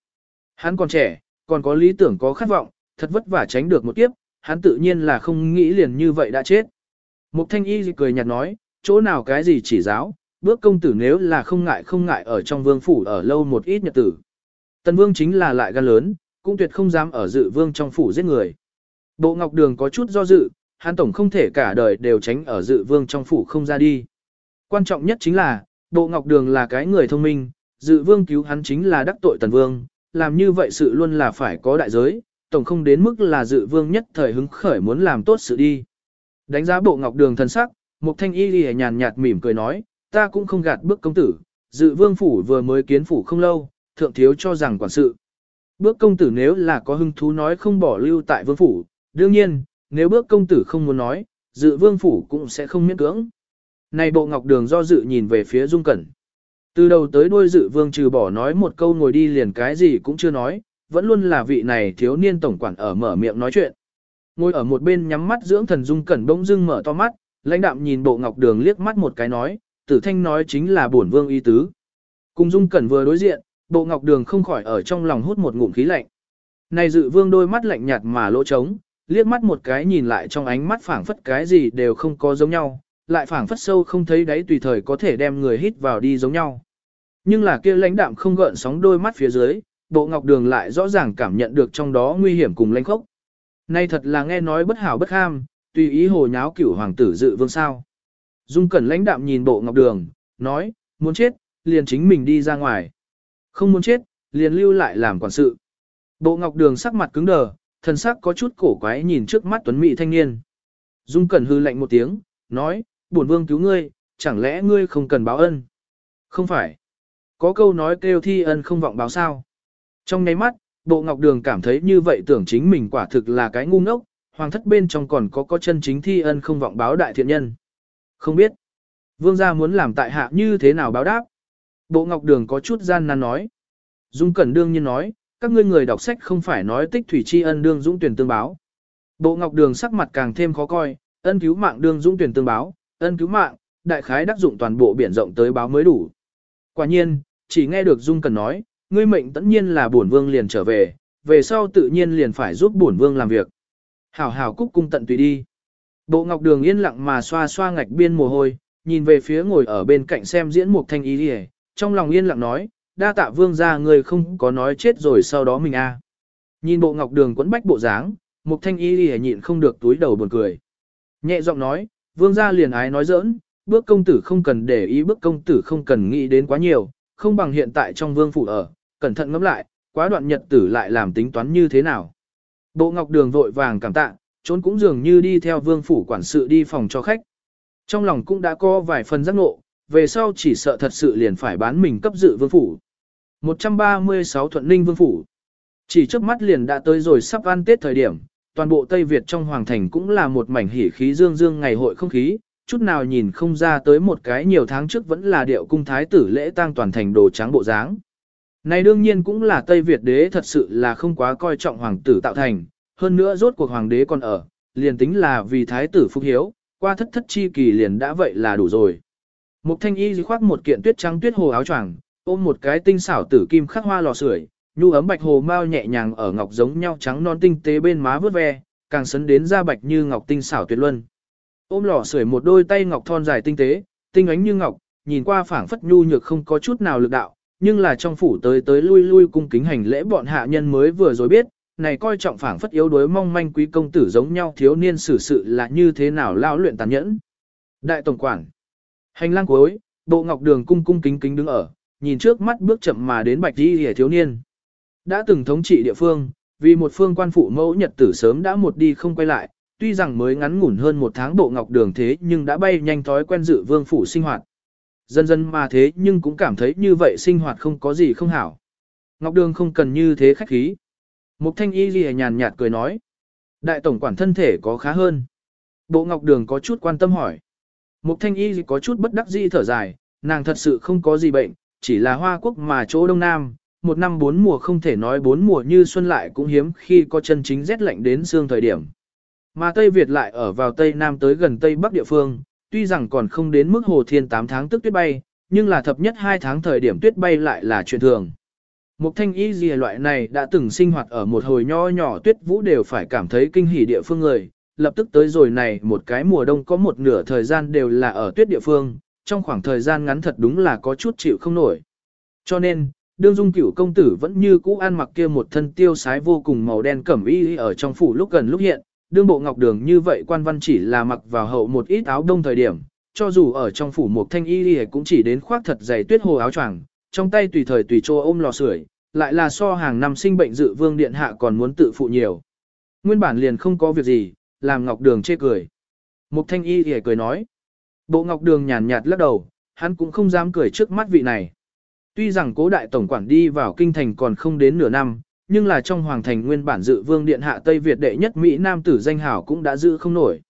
Speaker 1: Hắn còn trẻ, còn có lý tưởng có khát vọng, thật vất vả tránh được một kiếp, hắn tự nhiên là không nghĩ liền như vậy đã chết. Mục thanh y cười nhạt nói, chỗ nào cái gì chỉ giáo, bước công tử nếu là không ngại không ngại ở trong vương phủ ở lâu một ít nhật tử. Tần vương chính là lại gan lớn, cũng tuyệt không dám ở dự vương trong phủ giết người. Bộ ngọc đường có chút do dự, hắn tổng không thể cả đời đều tránh ở dự vương trong phủ không ra đi. Quan trọng nhất chính là, bộ ngọc đường là cái người thông minh, dự vương cứu hắn chính là đắc tội tần vương, làm như vậy sự luôn là phải có đại giới, tổng không đến mức là dự vương nhất thời hứng khởi muốn làm tốt sự đi. Đánh giá bộ ngọc đường thần sắc, một thanh y lìa nhàn nhạt mỉm cười nói, ta cũng không gạt bước công tử, dự vương phủ vừa mới kiến phủ không lâu, thượng thiếu cho rằng quản sự. Bước công tử nếu là có hứng thú nói không bỏ lưu tại vương phủ, đương nhiên, nếu bước công tử không muốn nói, dự vương phủ cũng sẽ không miễn cưỡng. Này bộ ngọc đường do dự nhìn về phía dung cẩn. Từ đầu tới đuôi dự vương trừ bỏ nói một câu ngồi đi liền cái gì cũng chưa nói, vẫn luôn là vị này thiếu niên tổng quản ở mở miệng nói chuyện. Ngồi ở một bên nhắm mắt dưỡng thần dung cẩn bỗng dưng mở to mắt, lãnh đạm nhìn bộ ngọc đường liếc mắt một cái nói, tử thanh nói chính là bổn vương y tứ. Cùng dung cẩn vừa đối diện, bộ ngọc đường không khỏi ở trong lòng hút một ngụm khí lạnh. Này dự vương đôi mắt lạnh nhạt mà lỗ trống, liếc mắt một cái nhìn lại trong ánh mắt phảng phất cái gì đều không có giống nhau, lại phảng phất sâu không thấy đáy tùy thời có thể đem người hít vào đi giống nhau. Nhưng là kia lãnh đạm không gợn sóng đôi mắt phía dưới, bộ ngọc đường lại rõ ràng cảm nhận được trong đó nguy hiểm cùng lãnh khốc. Nay thật là nghe nói bất hảo bất ham, tùy ý hồ nháo cửu hoàng tử dự vương sao. Dung cẩn lãnh đạm nhìn bộ ngọc đường, nói, muốn chết, liền chính mình đi ra ngoài. Không muốn chết, liền lưu lại làm quản sự. Bộ ngọc đường sắc mặt cứng đờ, thần sắc có chút cổ quái nhìn trước mắt tuấn mỹ thanh niên. Dung cẩn hư lạnh một tiếng, nói, bổn vương cứu ngươi, chẳng lẽ ngươi không cần báo ân? Không phải. Có câu nói kêu thi ân không vọng báo sao. Trong nháy mắt, bộ ngọc đường cảm thấy như vậy tưởng chính mình quả thực là cái ngu ngốc, hoàng thất bên trong còn có có chân chính thi ân không vọng báo đại thiện nhân. Không biết. Vương gia muốn làm tại hạ như thế nào báo đáp? Bộ ngọc đường có chút gian nan nói. Dung Cẩn đương nhiên nói, các ngươi người đọc sách không phải nói tích thủy tri ân đương dũng tuyển tương báo. Bộ ngọc đường sắc mặt càng thêm khó coi, ân cứu mạng đương dũng tuyển tương báo, ân cứu mạng, đại khái đắc dụng toàn bộ biển rộng tới báo mới đủ. Quả nhiên, chỉ nghe được Dung cần nói, ngươi mệnh tất nhiên là bổn vương liền trở về, về sau tự nhiên liền phải giúp bổn vương làm việc. Hảo hảo cúc cung tận tùy đi. Bộ ngọc đường yên lặng mà xoa xoa ngạch biên mồ hôi, nhìn về phía ngồi ở bên cạnh xem diễn mục thanh ý đi trong lòng yên lặng nói, đa tạ vương ra người không có nói chết rồi sau đó mình a Nhìn bộ ngọc đường quấn bách bộ dáng, mục thanh ý đi nhịn không được túi đầu buồn cười. Nhẹ giọng nói, vương gia liền ái nói giỡn, bước công tử không cần để ý bước công tử không cần nghĩ đến quá nhiều, không bằng hiện tại trong vương phủ ở, cẩn thận ngẫm lại, quá đoạn nhật tử lại làm tính toán như thế nào. Bộ ngọc đường vội vàng cảm tạ, trốn cũng dường như đi theo vương phủ quản sự đi phòng cho khách. Trong lòng cũng đã có vài phần giác ngộ, về sau chỉ sợ thật sự liền phải bán mình cấp dự vương phủ. 136 Thuận Ninh Vương Phủ Chỉ trước mắt liền đã tới rồi sắp ăn Tết thời điểm, toàn bộ Tây Việt trong Hoàng Thành cũng là một mảnh hỉ khí dương dương ngày hội không khí, chút nào nhìn không ra tới một cái nhiều tháng trước vẫn là điệu cung thái tử lễ tang toàn thành đồ trắng bộ dáng. Này đương nhiên cũng là Tây Việt đế thật sự là không quá coi trọng hoàng tử tạo thành, hơn nữa rốt cuộc hoàng đế còn ở, liền tính là vì thái tử phúc hiếu, qua thất thất chi kỳ liền đã vậy là đủ rồi. Mục thanh y khoác một kiện tuyết trắng tuyết hồ áo choàng, ôm một cái tinh xảo tử kim khắc hoa lò sưởi, nhu ấm bạch hồ mao nhẹ nhàng ở ngọc giống nhau trắng non tinh tế bên má vớt ve, càng sấn đến da bạch như ngọc tinh xảo tuyệt luân. Ôm lò sưởi một đôi tay ngọc thon dài tinh tế, tinh ánh như ngọc, nhìn qua phảng phất nhu nhược không có chút nào lực đạo, nhưng là trong phủ tới tới lui lui cung kính hành lễ bọn hạ nhân mới vừa rồi biết, này coi trọng phảng phất yếu đuối mong manh quý công tử giống nhau thiếu niên xử sự là như thế nào lao luyện tàn nhẫn. Đại tổng quản, hành lang cuối, bộ ngọc đường cung cung kính kính đứng ở, nhìn trước mắt bước chậm mà đến bạch Y hề thiếu niên. Đã từng thống trị địa phương, vì một phương quan phụ mẫu nhật tử sớm đã một đi không quay lại, tuy rằng mới ngắn ngủn hơn một tháng bộ ngọc đường thế nhưng đã bay nhanh thói quen dự vương phủ sinh hoạt. dần dần mà thế nhưng cũng cảm thấy như vậy sinh hoạt không có gì không hảo. Ngọc Đường không cần như thế khách khí. Mục thanh y ghi nhàn nhạt cười nói. Đại tổng quản thân thể có khá hơn. Bộ Ngọc Đường có chút quan tâm hỏi. Mục thanh y có chút bất đắc dĩ thở dài, nàng thật sự không có gì bệnh, chỉ là hoa quốc mà chỗ đông nam, một năm bốn mùa không thể nói bốn mùa như xuân lại cũng hiếm khi có chân chính rét lạnh đến xương thời điểm. Mà Tây Việt lại ở vào Tây Nam tới gần Tây Bắc địa phương, tuy rằng còn không đến mức hồ thiên 8 tháng tức tuyết bay, nhưng là thập nhất 2 tháng thời điểm tuyết bay lại là chuyện thường. Mục thanh y gì loại này đã từng sinh hoạt ở một hồi nho nhỏ tuyết vũ đều phải cảm thấy kinh hỉ địa phương người, lập tức tới rồi này một cái mùa đông có một nửa thời gian đều là ở tuyết địa phương, trong khoảng thời gian ngắn thật đúng là có chút chịu không nổi. Cho nên, đương dung cửu công tử vẫn như cũ ăn mặc kia một thân tiêu sái vô cùng màu đen cẩm y ở trong phủ lúc gần lúc hiện, đương bộ ngọc đường như vậy quan văn chỉ là mặc vào hậu một ít áo đông thời điểm, cho dù ở trong phủ một thanh y cũng chỉ đến khoác thật dày tuyết hồ áo choàng, trong tay tùy thời tùy chỗ ôm lò sưởi, lại là so hàng năm sinh bệnh dự vương điện hạ còn muốn tự phụ nhiều. Nguyên bản liền không có việc gì, làm ngọc đường chê cười. Mục thanh y thì cười nói. Bộ ngọc đường nhàn nhạt lắc đầu, hắn cũng không dám cười trước mắt vị này. Tuy rằng cố đại tổng quản đi vào kinh thành còn không đến nửa năm, nhưng là trong hoàng thành nguyên bản dự vương điện hạ Tây Việt đệ nhất Mỹ Nam tử danh hảo cũng đã giữ không nổi.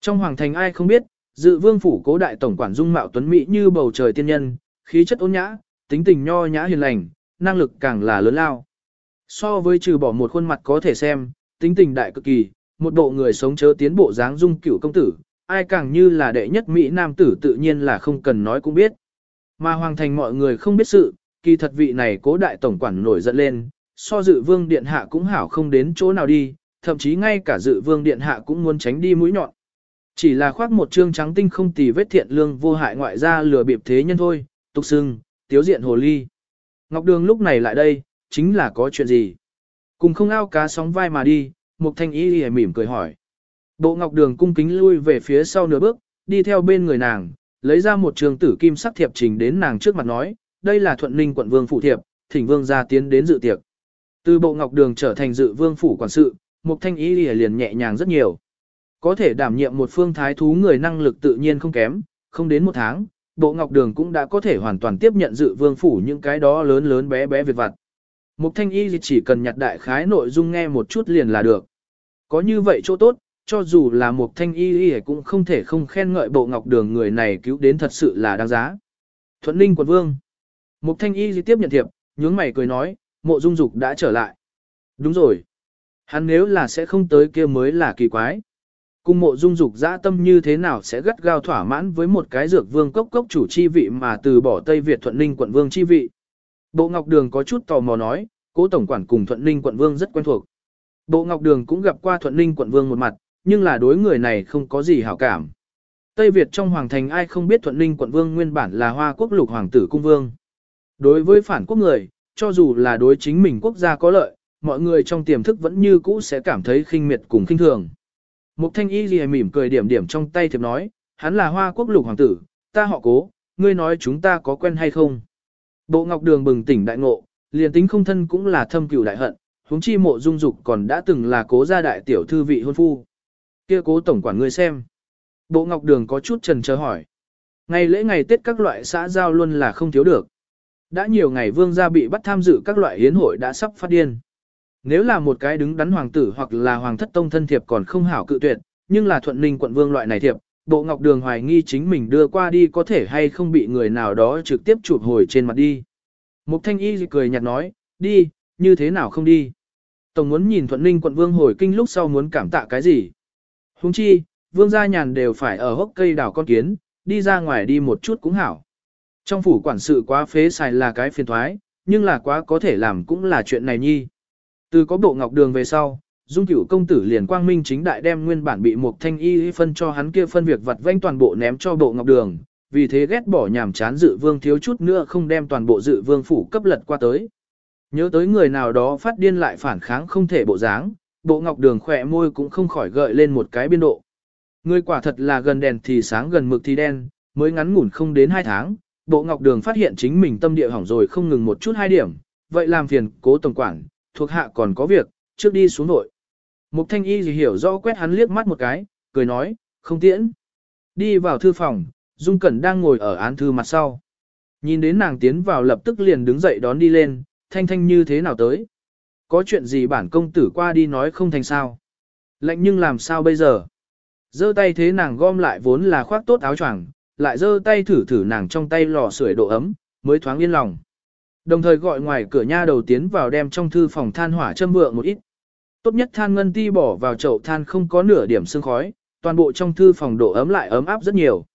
Speaker 1: Trong hoàng thành ai không biết, dự vương phủ cố đại tổng quản dung mạo tuấn Mỹ như bầu trời tiên nhân, khí chất ôn nhã, tính tình nho nhã hiền lành, năng lực càng là lớn lao. So với trừ bỏ một khuôn mặt có thể xem, tính tình đại cực kỳ, một bộ người sống chớ tiến bộ dáng dung cửu công tử, ai càng như là đệ nhất Mỹ Nam tử tự nhiên là không cần nói cũng biết. Mà hoàng thành mọi người không biết sự, kỳ thật vị này cố đại tổng quản nổi giận lên, so dự vương điện hạ cũng hảo không đến chỗ nào đi, thậm chí ngay cả dự vương điện hạ cũng muốn tránh đi mũi nhọn. Chỉ là khoác một trương trắng tinh không tì vết thiện lương vô hại ngoại ra lừa bịp thế nhân thôi, tục sưng, tiếu diện hồ ly. Ngọc Đường lúc này lại đây, chính là có chuyện gì? Cùng không ao cá sóng vai mà đi, Mục Thanh Y Y mỉm cười hỏi. Bộ Ngọc Đường cung kính lui về phía sau nửa bước, đi theo bên người nàng, lấy ra một trường tử kim sắc thiệp trình đến nàng trước mặt nói, đây là thuận ninh quận vương phụ thiệp, thỉnh vương ra tiến đến dự tiệc. Từ bộ ngọc đường trở thành dự vương phủ quản sự, mục thanh ý liền nhẹ nhàng rất nhiều. Có thể đảm nhiệm một phương thái thú người năng lực tự nhiên không kém, không đến một tháng, bộ ngọc đường cũng đã có thể hoàn toàn tiếp nhận dự vương phủ những cái đó lớn lớn bé bé việc vặt. Mục thanh y chỉ cần nhặt đại khái nội dung nghe một chút liền là được. Có như vậy chỗ tốt, cho dù là một thanh y cũng không thể không khen ngợi bộ ngọc đường người này cứu đến thật sự là đáng giá. Thuận ninh quận vương. một thanh y tiếp nhận thiệp, nhướng mày cười nói, mộ dung dục đã trở lại. Đúng rồi. Hắn nếu là sẽ không tới kia mới là kỳ quái. Cùng mộ dung dục dã tâm như thế nào sẽ gắt gao thỏa mãn với một cái dược vương cốc cốc chủ chi vị mà từ bỏ Tây Việt Thuận Ninh quận vương chi vị. Bộ Ngọc Đường có chút tò mò nói, cố tổng quản cùng Thuận Ninh quận vương rất quen thuộc. Bộ Ngọc Đường cũng gặp qua Thuận Ninh quận vương một mặt, nhưng là đối người này không có gì hảo cảm. Tây Việt trong hoàng thành ai không biết Thuận Ninh quận vương nguyên bản là Hoa quốc lục hoàng tử cung vương. Đối với phản quốc người, cho dù là đối chính mình quốc gia có lợi, mọi người trong tiềm thức vẫn như cũ sẽ cảm thấy khinh miệt cùng khinh thường. Mục thanh y gì mỉm cười điểm điểm trong tay thiệp nói, hắn là hoa quốc lục hoàng tử, ta họ cố, ngươi nói chúng ta có quen hay không. Bộ ngọc đường bừng tỉnh đại ngộ, liền tính không thân cũng là thâm cửu đại hận, huống chi mộ dung dục còn đã từng là cố gia đại tiểu thư vị hôn phu kia cố tổng quản ngươi xem. Bộ ngọc đường có chút trần chờ hỏi. Ngày lễ ngày Tết các loại xã giao luôn là không thiếu được. Đã nhiều ngày vương gia bị bắt tham dự các loại hiến hội đã sắp phát điên. Nếu là một cái đứng đắn hoàng tử hoặc là hoàng thất tông thân thiệp còn không hảo cự tuyệt, nhưng là thuận ninh quận vương loại này thiệp, bộ ngọc đường hoài nghi chính mình đưa qua đi có thể hay không bị người nào đó trực tiếp chụp hồi trên mặt đi. Mục thanh y cười nhạt nói, đi, như thế nào không đi. Tổng muốn nhìn thuận ninh quận vương hồi kinh lúc sau muốn cảm tạ cái gì. Huống chi, vương gia nhàn đều phải ở hốc cây đảo con kiến, đi ra ngoài đi một chút cũng hảo. Trong phủ quản sự quá phế xài là cái phiền thoái, nhưng là quá có thể làm cũng là chuyện này nhi. Từ có bộ ngọc đường về sau, Dung cửu công tử liền quang minh chính đại đem nguyên bản bị một thanh y phân cho hắn kia phân việc vặt vanh toàn bộ ném cho bộ ngọc đường, vì thế ghét bỏ nhảm chán dự vương thiếu chút nữa không đem toàn bộ dự vương phủ cấp lật qua tới. Nhớ tới người nào đó phát điên lại phản kháng không thể bộ dáng, bộ ngọc đường khỏe môi cũng không khỏi gợi lên một cái biên độ. Người quả thật là gần đèn thì sáng gần mực thì đen, mới ngắn ngủn không đến hai tháng, bộ ngọc đường phát hiện chính mình tâm địa hỏng rồi không ngừng một chút hai điểm, vậy làm phiền cố tổng quản, thuộc hạ còn có việc, trước đi xuống nội. Mục thanh y gì hiểu rõ quét hắn liếc mắt một cái, cười nói, không tiễn. Đi vào thư phòng, Dung Cẩn đang ngồi ở án thư mặt sau. Nhìn đến nàng tiến vào lập tức liền đứng dậy đón đi lên, thanh thanh như thế nào tới. Có chuyện gì bản công tử qua đi nói không thành sao. Lạnh nhưng làm sao bây giờ. giơ tay thế nàng gom lại vốn là khoác tốt áo choàng, lại giơ tay thử thử nàng trong tay lò sưởi độ ấm, mới thoáng yên lòng. Đồng thời gọi ngoài cửa nha đầu tiến vào đem trong thư phòng than hỏa châm vượng một ít. Tốt nhất than ngân ti bỏ vào chậu than không có nửa điểm sương khói, toàn bộ trong thư phòng độ ấm lại ấm áp rất nhiều.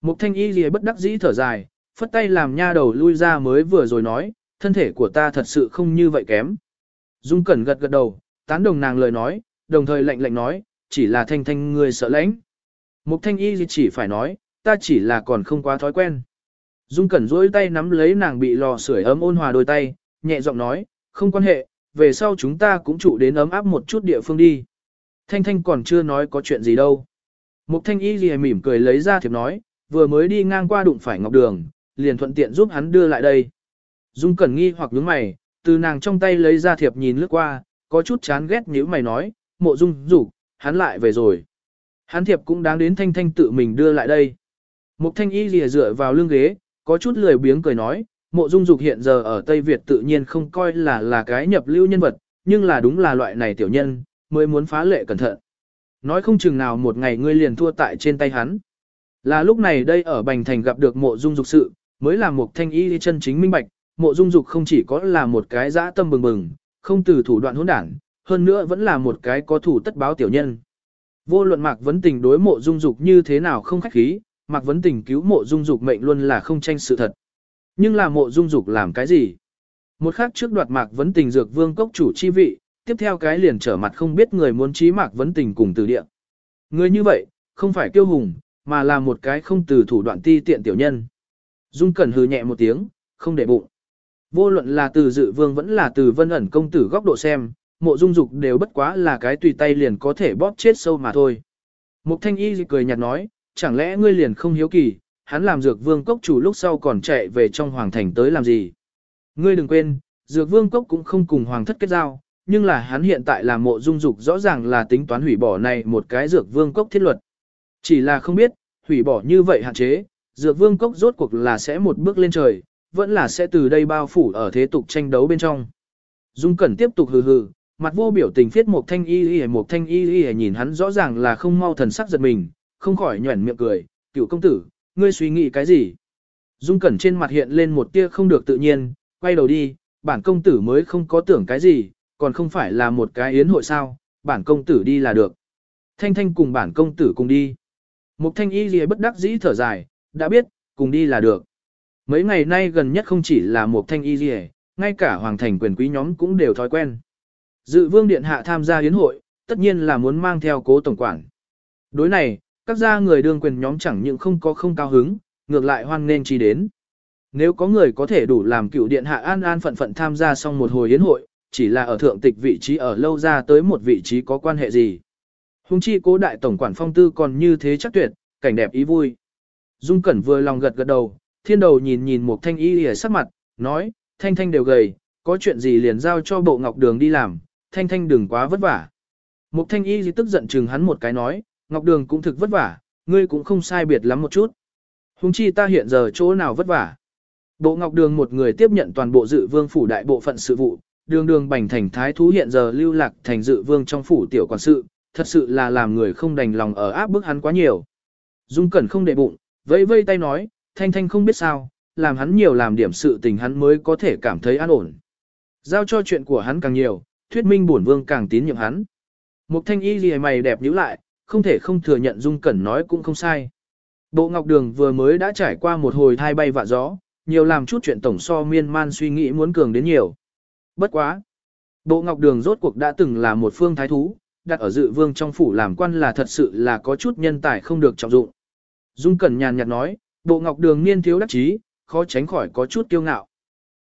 Speaker 1: Mục thanh y gì bất đắc dĩ thở dài, phất tay làm nha đầu lui ra mới vừa rồi nói, thân thể của ta thật sự không như vậy kém. Dung Cẩn gật gật đầu, tán đồng nàng lời nói, đồng thời lạnh lạnh nói, chỉ là thanh thanh người sợ lãnh. Mục thanh y chỉ phải nói, ta chỉ là còn không quá thói quen. Dung Cẩn duỗi tay nắm lấy nàng bị lò sưởi ấm ôn hòa đôi tay, nhẹ giọng nói, không quan hệ, về sau chúng ta cũng trụ đến ấm áp một chút địa phương đi. Thanh Thanh còn chưa nói có chuyện gì đâu. Mục Thanh Y gì mỉm cười lấy ra thiệp nói, vừa mới đi ngang qua đụng phải Ngọc Đường, liền thuận tiện giúp hắn đưa lại đây. Dung Cẩn nghi hoặc nhướng mày, từ nàng trong tay lấy ra thiệp nhìn lướt qua, có chút chán ghét nếu mày nói, mộ Dung rủ, hắn lại về rồi. Hắn thiệp cũng đáng đến Thanh Thanh tự mình đưa lại đây. Mục Thanh Y lìa dựa vào lưng ghế, có chút lười biếng cười nói, mộ dung dục hiện giờ ở Tây Việt tự nhiên không coi là là cái nhập lưu nhân vật, nhưng là đúng là loại này tiểu nhân, mới muốn phá lệ cẩn thận. Nói không chừng nào một ngày ngươi liền thua tại trên tay hắn. Là lúc này đây ở Bành Thành gặp được mộ dung dục sự, mới là một thanh y chân chính minh bạch, mộ dung dục không chỉ có là một cái dã tâm bừng bừng, không từ thủ đoạn hỗn đảng, hơn nữa vẫn là một cái có thủ tất báo tiểu nhân. Vô luận mạc vấn tình đối mộ dung dục như thế nào không khách khí, Mạc Vấn Tình cứu mộ dung dục mệnh luôn là không tranh sự thật. Nhưng là mộ dung dục làm cái gì? Một khắc trước đoạt Mạc Vấn Tình dược vương cốc chủ chi vị, tiếp theo cái liền trở mặt không biết người muốn trí Mạc Vấn Tình cùng từ địa. Người như vậy, không phải kiêu hùng, mà là một cái không từ thủ đoạn ti tiện tiểu nhân. Dung Cẩn hừ nhẹ một tiếng, không để bụng. Vô luận là từ dự vương vẫn là từ vân ẩn công tử góc độ xem, mộ dung dục đều bất quá là cái tùy tay liền có thể bóp chết sâu mà thôi. Mục thanh y cười nhạt nói, chẳng lẽ ngươi liền không hiếu kỳ, hắn làm dược vương cốc chủ lúc sau còn chạy về trong hoàng thành tới làm gì. Ngươi đừng quên, dược vương cốc cũng không cùng hoàng thất kết giao, nhưng là hắn hiện tại là mộ dung dục rõ ràng là tính toán hủy bỏ này một cái dược vương cốc thiết luật. Chỉ là không biết, hủy bỏ như vậy hạn chế, dược vương cốc rốt cuộc là sẽ một bước lên trời, vẫn là sẽ từ đây bao phủ ở thế tục tranh đấu bên trong. Dung Cẩn tiếp tục hừ hừ, mặt vô biểu tình phiết một thanh y y một thanh y y nhìn hắn rõ ràng là không mau thần sắc giật mình, không khỏi nhuẩn miệng cười, cựu công tử, ngươi suy nghĩ cái gì? Dung Cẩn trên mặt hiện lên một tia không được tự nhiên, quay đầu đi, bản công tử mới không có tưởng cái gì, còn không phải là một cái yến hội sao, bản công tử đi là được. Thanh Thanh cùng bản công tử cùng đi. Mục Thanh Y gì bất đắc dĩ thở dài, đã biết, cùng đi là được. Mấy ngày nay gần nhất không chỉ là một Thanh Y gì, ngay cả Hoàng Thành quyền quý nhóm cũng đều thói quen. Dự vương điện hạ tham gia hiến hội, tất nhiên là muốn mang theo cố tổng quản. Đối này, các gia người đương quyền nhóm chẳng những không có không cao hứng, ngược lại hoan nên chi đến. Nếu có người có thể đủ làm cựu điện hạ an an phận phận tham gia xong một hồi yến hội, chỉ là ở thượng tịch vị trí ở lâu ra tới một vị trí có quan hệ gì. Hùng chi cố đại tổng quản phong tư còn như thế chắc tuyệt, cảnh đẹp ý vui. Dung Cẩn vừa lòng gật gật đầu, thiên đầu nhìn nhìn một thanh y hề sắc mặt, nói, thanh thanh đều gầy, có chuyện gì liền giao cho bộ ngọc đường đi làm, thanh thanh đừng quá vất vả. Một thanh y gì tức giận chừng hắn một cái nói, Ngọc Đường cũng thực vất vả, ngươi cũng không sai biệt lắm một chút. Hùng chi ta hiện giờ chỗ nào vất vả. Bộ Ngọc Đường một người tiếp nhận toàn bộ dự vương phủ đại bộ phận sự vụ, đường đường bành thành thái thú hiện giờ lưu lạc thành dự vương trong phủ tiểu quản sự, thật sự là làm người không đành lòng ở áp bức hắn quá nhiều. Dung Cẩn không để bụng, vẫy vây tay nói, Thanh Thanh không biết sao, làm hắn nhiều làm điểm sự tình hắn mới có thể cảm thấy an ổn. Giao cho chuyện của hắn càng nhiều, thuyết minh bổn vương càng tín nhiệm hắn. Mục Thanh Y gì mày đẹp nhíu lại, không thể không thừa nhận Dung Cẩn nói cũng không sai. Bộ Ngọc Đường vừa mới đã trải qua một hồi thai bay vạ gió, nhiều làm chút chuyện tổng so miên man suy nghĩ muốn cường đến nhiều. Bất quá. Bộ Ngọc Đường rốt cuộc đã từng là một phương thái thú, đặt ở dự vương trong phủ làm quan là thật sự là có chút nhân tài không được trọng dụng. Dung Cẩn nhàn nhạt nói, Bộ Ngọc Đường niên thiếu đắc chí, khó tránh khỏi có chút kiêu ngạo.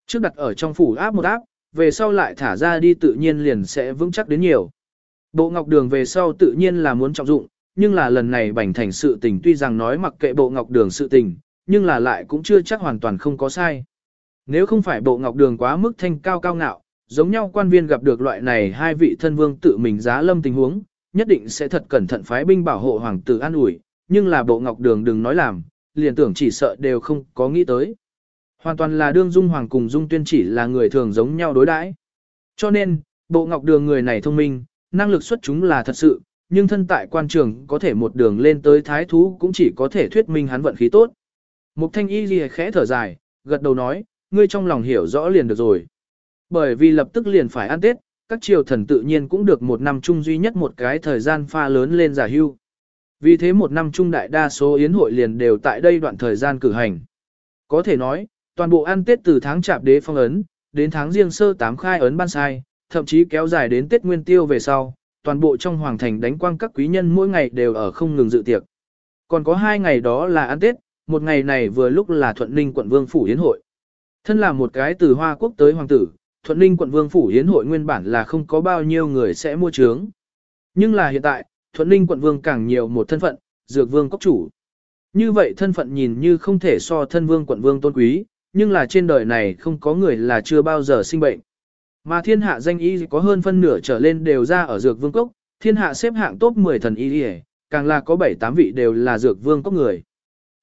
Speaker 1: Trước đặt ở trong phủ áp một áp, về sau lại thả ra đi tự nhiên liền sẽ vững chắc đến nhiều. Bộ Ngọc Đường về sau tự nhiên là muốn trọng dụng, nhưng là lần này bành thành sự tình tuy rằng nói mặc kệ Bộ Ngọc Đường sự tình, nhưng là lại cũng chưa chắc hoàn toàn không có sai. Nếu không phải Bộ Ngọc Đường quá mức thanh cao cao ngạo, giống nhau quan viên gặp được loại này hai vị thân vương tự mình giá lâm tình huống, nhất định sẽ thật cẩn thận phái binh bảo hộ hoàng tử an ủi, nhưng là Bộ Ngọc Đường đừng nói làm, liền tưởng chỉ sợ đều không có nghĩ tới. Hoàn toàn là đương Dung Hoàng cùng Dung Tuyên chỉ là người thường giống nhau đối đãi. Cho nên, bộ ngọc đường người này thông minh, năng lực xuất chúng là thật sự, nhưng thân tại quan trường có thể một đường lên tới thái thú cũng chỉ có thể thuyết minh hắn vận khí tốt. Mục thanh y gì khẽ thở dài, gật đầu nói, ngươi trong lòng hiểu rõ liền được rồi. Bởi vì lập tức liền phải ăn Tết, các triều thần tự nhiên cũng được một năm chung duy nhất một cái thời gian pha lớn lên giả hưu. Vì thế một năm trung đại đa số yến hội liền đều tại đây đoạn thời gian cử hành. Có thể nói, toàn bộ ăn Tết từ tháng chạp đế phong ấn, đến tháng riêng sơ tám khai ấn ban sai, thậm chí kéo dài đến Tết Nguyên Tiêu về sau, toàn bộ trong hoàng thành đánh quang các quý nhân mỗi ngày đều ở không ngừng dự tiệc. Còn có hai ngày đó là ăn Tết, một ngày này vừa lúc là Thuận Ninh quận Vương Phủ Yến hội. Thân là một cái từ Hoa Quốc tới Hoàng tử, Thuận Ninh quận Vương Phủ Yến hội nguyên bản là không có bao nhiêu người sẽ mua trướng. Nhưng là hiện tại, Thuận Ninh quận Vương càng nhiều một thân phận, Dược Vương Cốc Chủ. Như vậy thân phận nhìn như không thể so thân Vương quận Vương tôn quý, nhưng là trên đời này không có người là chưa bao giờ sinh bệnh. Mà thiên hạ danh y có hơn phân nửa trở lên đều ra ở Dược Vương Cốc, thiên hạ xếp hạng top 10 thần y càng là có 7-8 vị đều là Dược Vương Cốc người.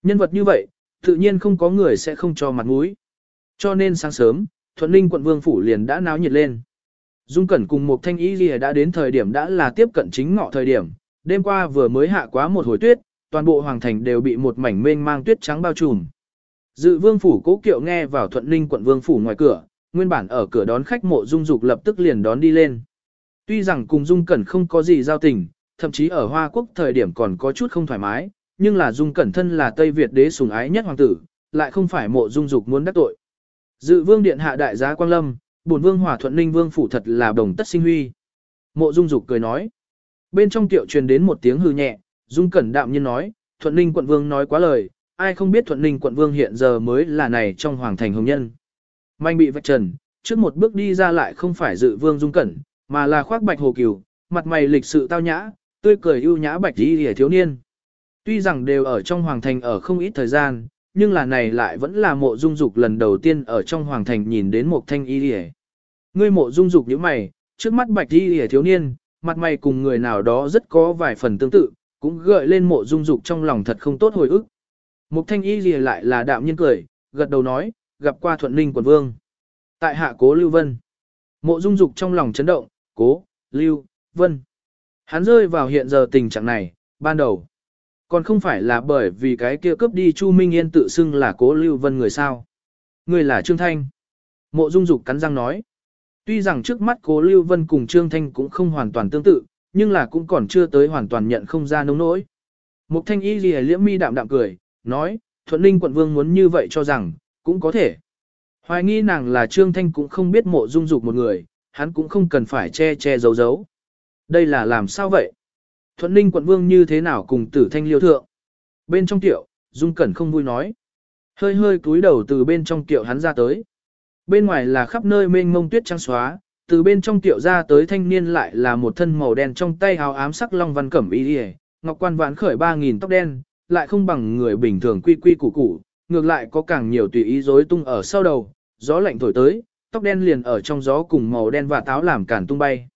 Speaker 1: Nhân vật như vậy, tự nhiên không có người sẽ không cho mặt mũi. Cho nên sáng sớm, Thuận Ninh quận Vương Phủ liền đã náo nhiệt lên. Dung Cẩn cùng một thanh y lìa đã đến thời điểm đã là tiếp cận chính ngọ thời điểm, đêm qua vừa mới hạ quá một hồi tuyết, toàn bộ hoàng thành đều bị một mảnh mênh mang tuyết trắng bao trùm. Dự Vương Phủ cố kiệu nghe vào Thuận Ninh quận Vương Phủ ngoài cửa, nguyên bản ở cửa đón khách mộ Dung Dục lập tức liền đón đi lên. Tuy rằng cùng Dung Cẩn không có gì giao tình, thậm chí ở Hoa Quốc thời điểm còn có chút không thoải mái, nhưng là Dung Cẩn thân là Tây Việt đế sủng ái nhất hoàng tử, lại không phải mộ Dung Dục muốn đắc tội. Dự vương điện hạ đại giá Quang Lâm, bổn vương hòa thuận ninh vương phủ thật là đồng tất sinh huy. Mộ Dung Dục cười nói. Bên trong tiệu truyền đến một tiếng hư nhẹ, Dung Cẩn đạm nhiên nói, thuận ninh quận vương nói quá lời, ai không biết thuận ninh quận vương hiện giờ mới là này trong hoàng thành hồng nhân. Manh bị vạch trần, trước một bước đi ra lại không phải dự vương Dung Cẩn, mà là khoác bạch hồ cửu, mặt mày lịch sự tao nhã, tươi cười ưu nhã bạch đi hề thiếu niên. Tuy rằng đều ở trong hoàng thành ở không ít thời gian, nhưng là này lại vẫn là mộ dung dục lần đầu tiên ở trong hoàng thành nhìn đến một thanh y hề. Ngươi mộ dung dục như mày, trước mắt bạch y hề thiếu niên, mặt mày cùng người nào đó rất có vài phần tương tự, cũng gợi lên mộ dung dục trong lòng thật không tốt hồi ức. Mục thanh y gì lại là đạm nhiên cười, gật đầu nói, gặp qua thuận ninh quần vương. Tại hạ cố Lưu Vân. Mộ dung dục trong lòng chấn động, cố, Lưu, Vân. Hắn rơi vào hiện giờ tình trạng này, ban đầu. Còn không phải là bởi vì cái kia cướp đi Chu Minh Yên tự xưng là cố Lưu Vân người sao. Người là Trương Thanh. Mộ Dung Dục cắn răng nói. Tuy rằng trước mắt cố Lưu Vân cùng Trương Thanh cũng không hoàn toàn tương tự, nhưng là cũng còn chưa tới hoàn toàn nhận không ra nông nỗi. Mục Thanh Y lìa liễm mi đạm đạm cười, nói, Thuận Ninh quận vương muốn như vậy cho rằng, cũng có thể. Hoài nghi nàng là Trương Thanh cũng không biết mộ dung dục một người, hắn cũng không cần phải che che giấu giấu. Đây là làm sao vậy? Thuận Ninh quận vương như thế nào cùng tử thanh liêu thượng. Bên trong tiệu, Dung Cẩn không vui nói. Hơi hơi cúi đầu từ bên trong tiệu hắn ra tới. Bên ngoài là khắp nơi mênh mông tuyết trắng xóa, từ bên trong tiểu ra tới thanh niên lại là một thân màu đen trong tay hào ám sắc long văn cẩm y đi ngọc quan vãn khởi 3.000 tóc đen, lại không bằng người bình thường quy quy củ củ, ngược lại có càng nhiều tùy ý rối tung ở sau đầu, gió lạnh thổi tới, tóc đen liền ở trong gió cùng màu đen và táo làm cản tung bay.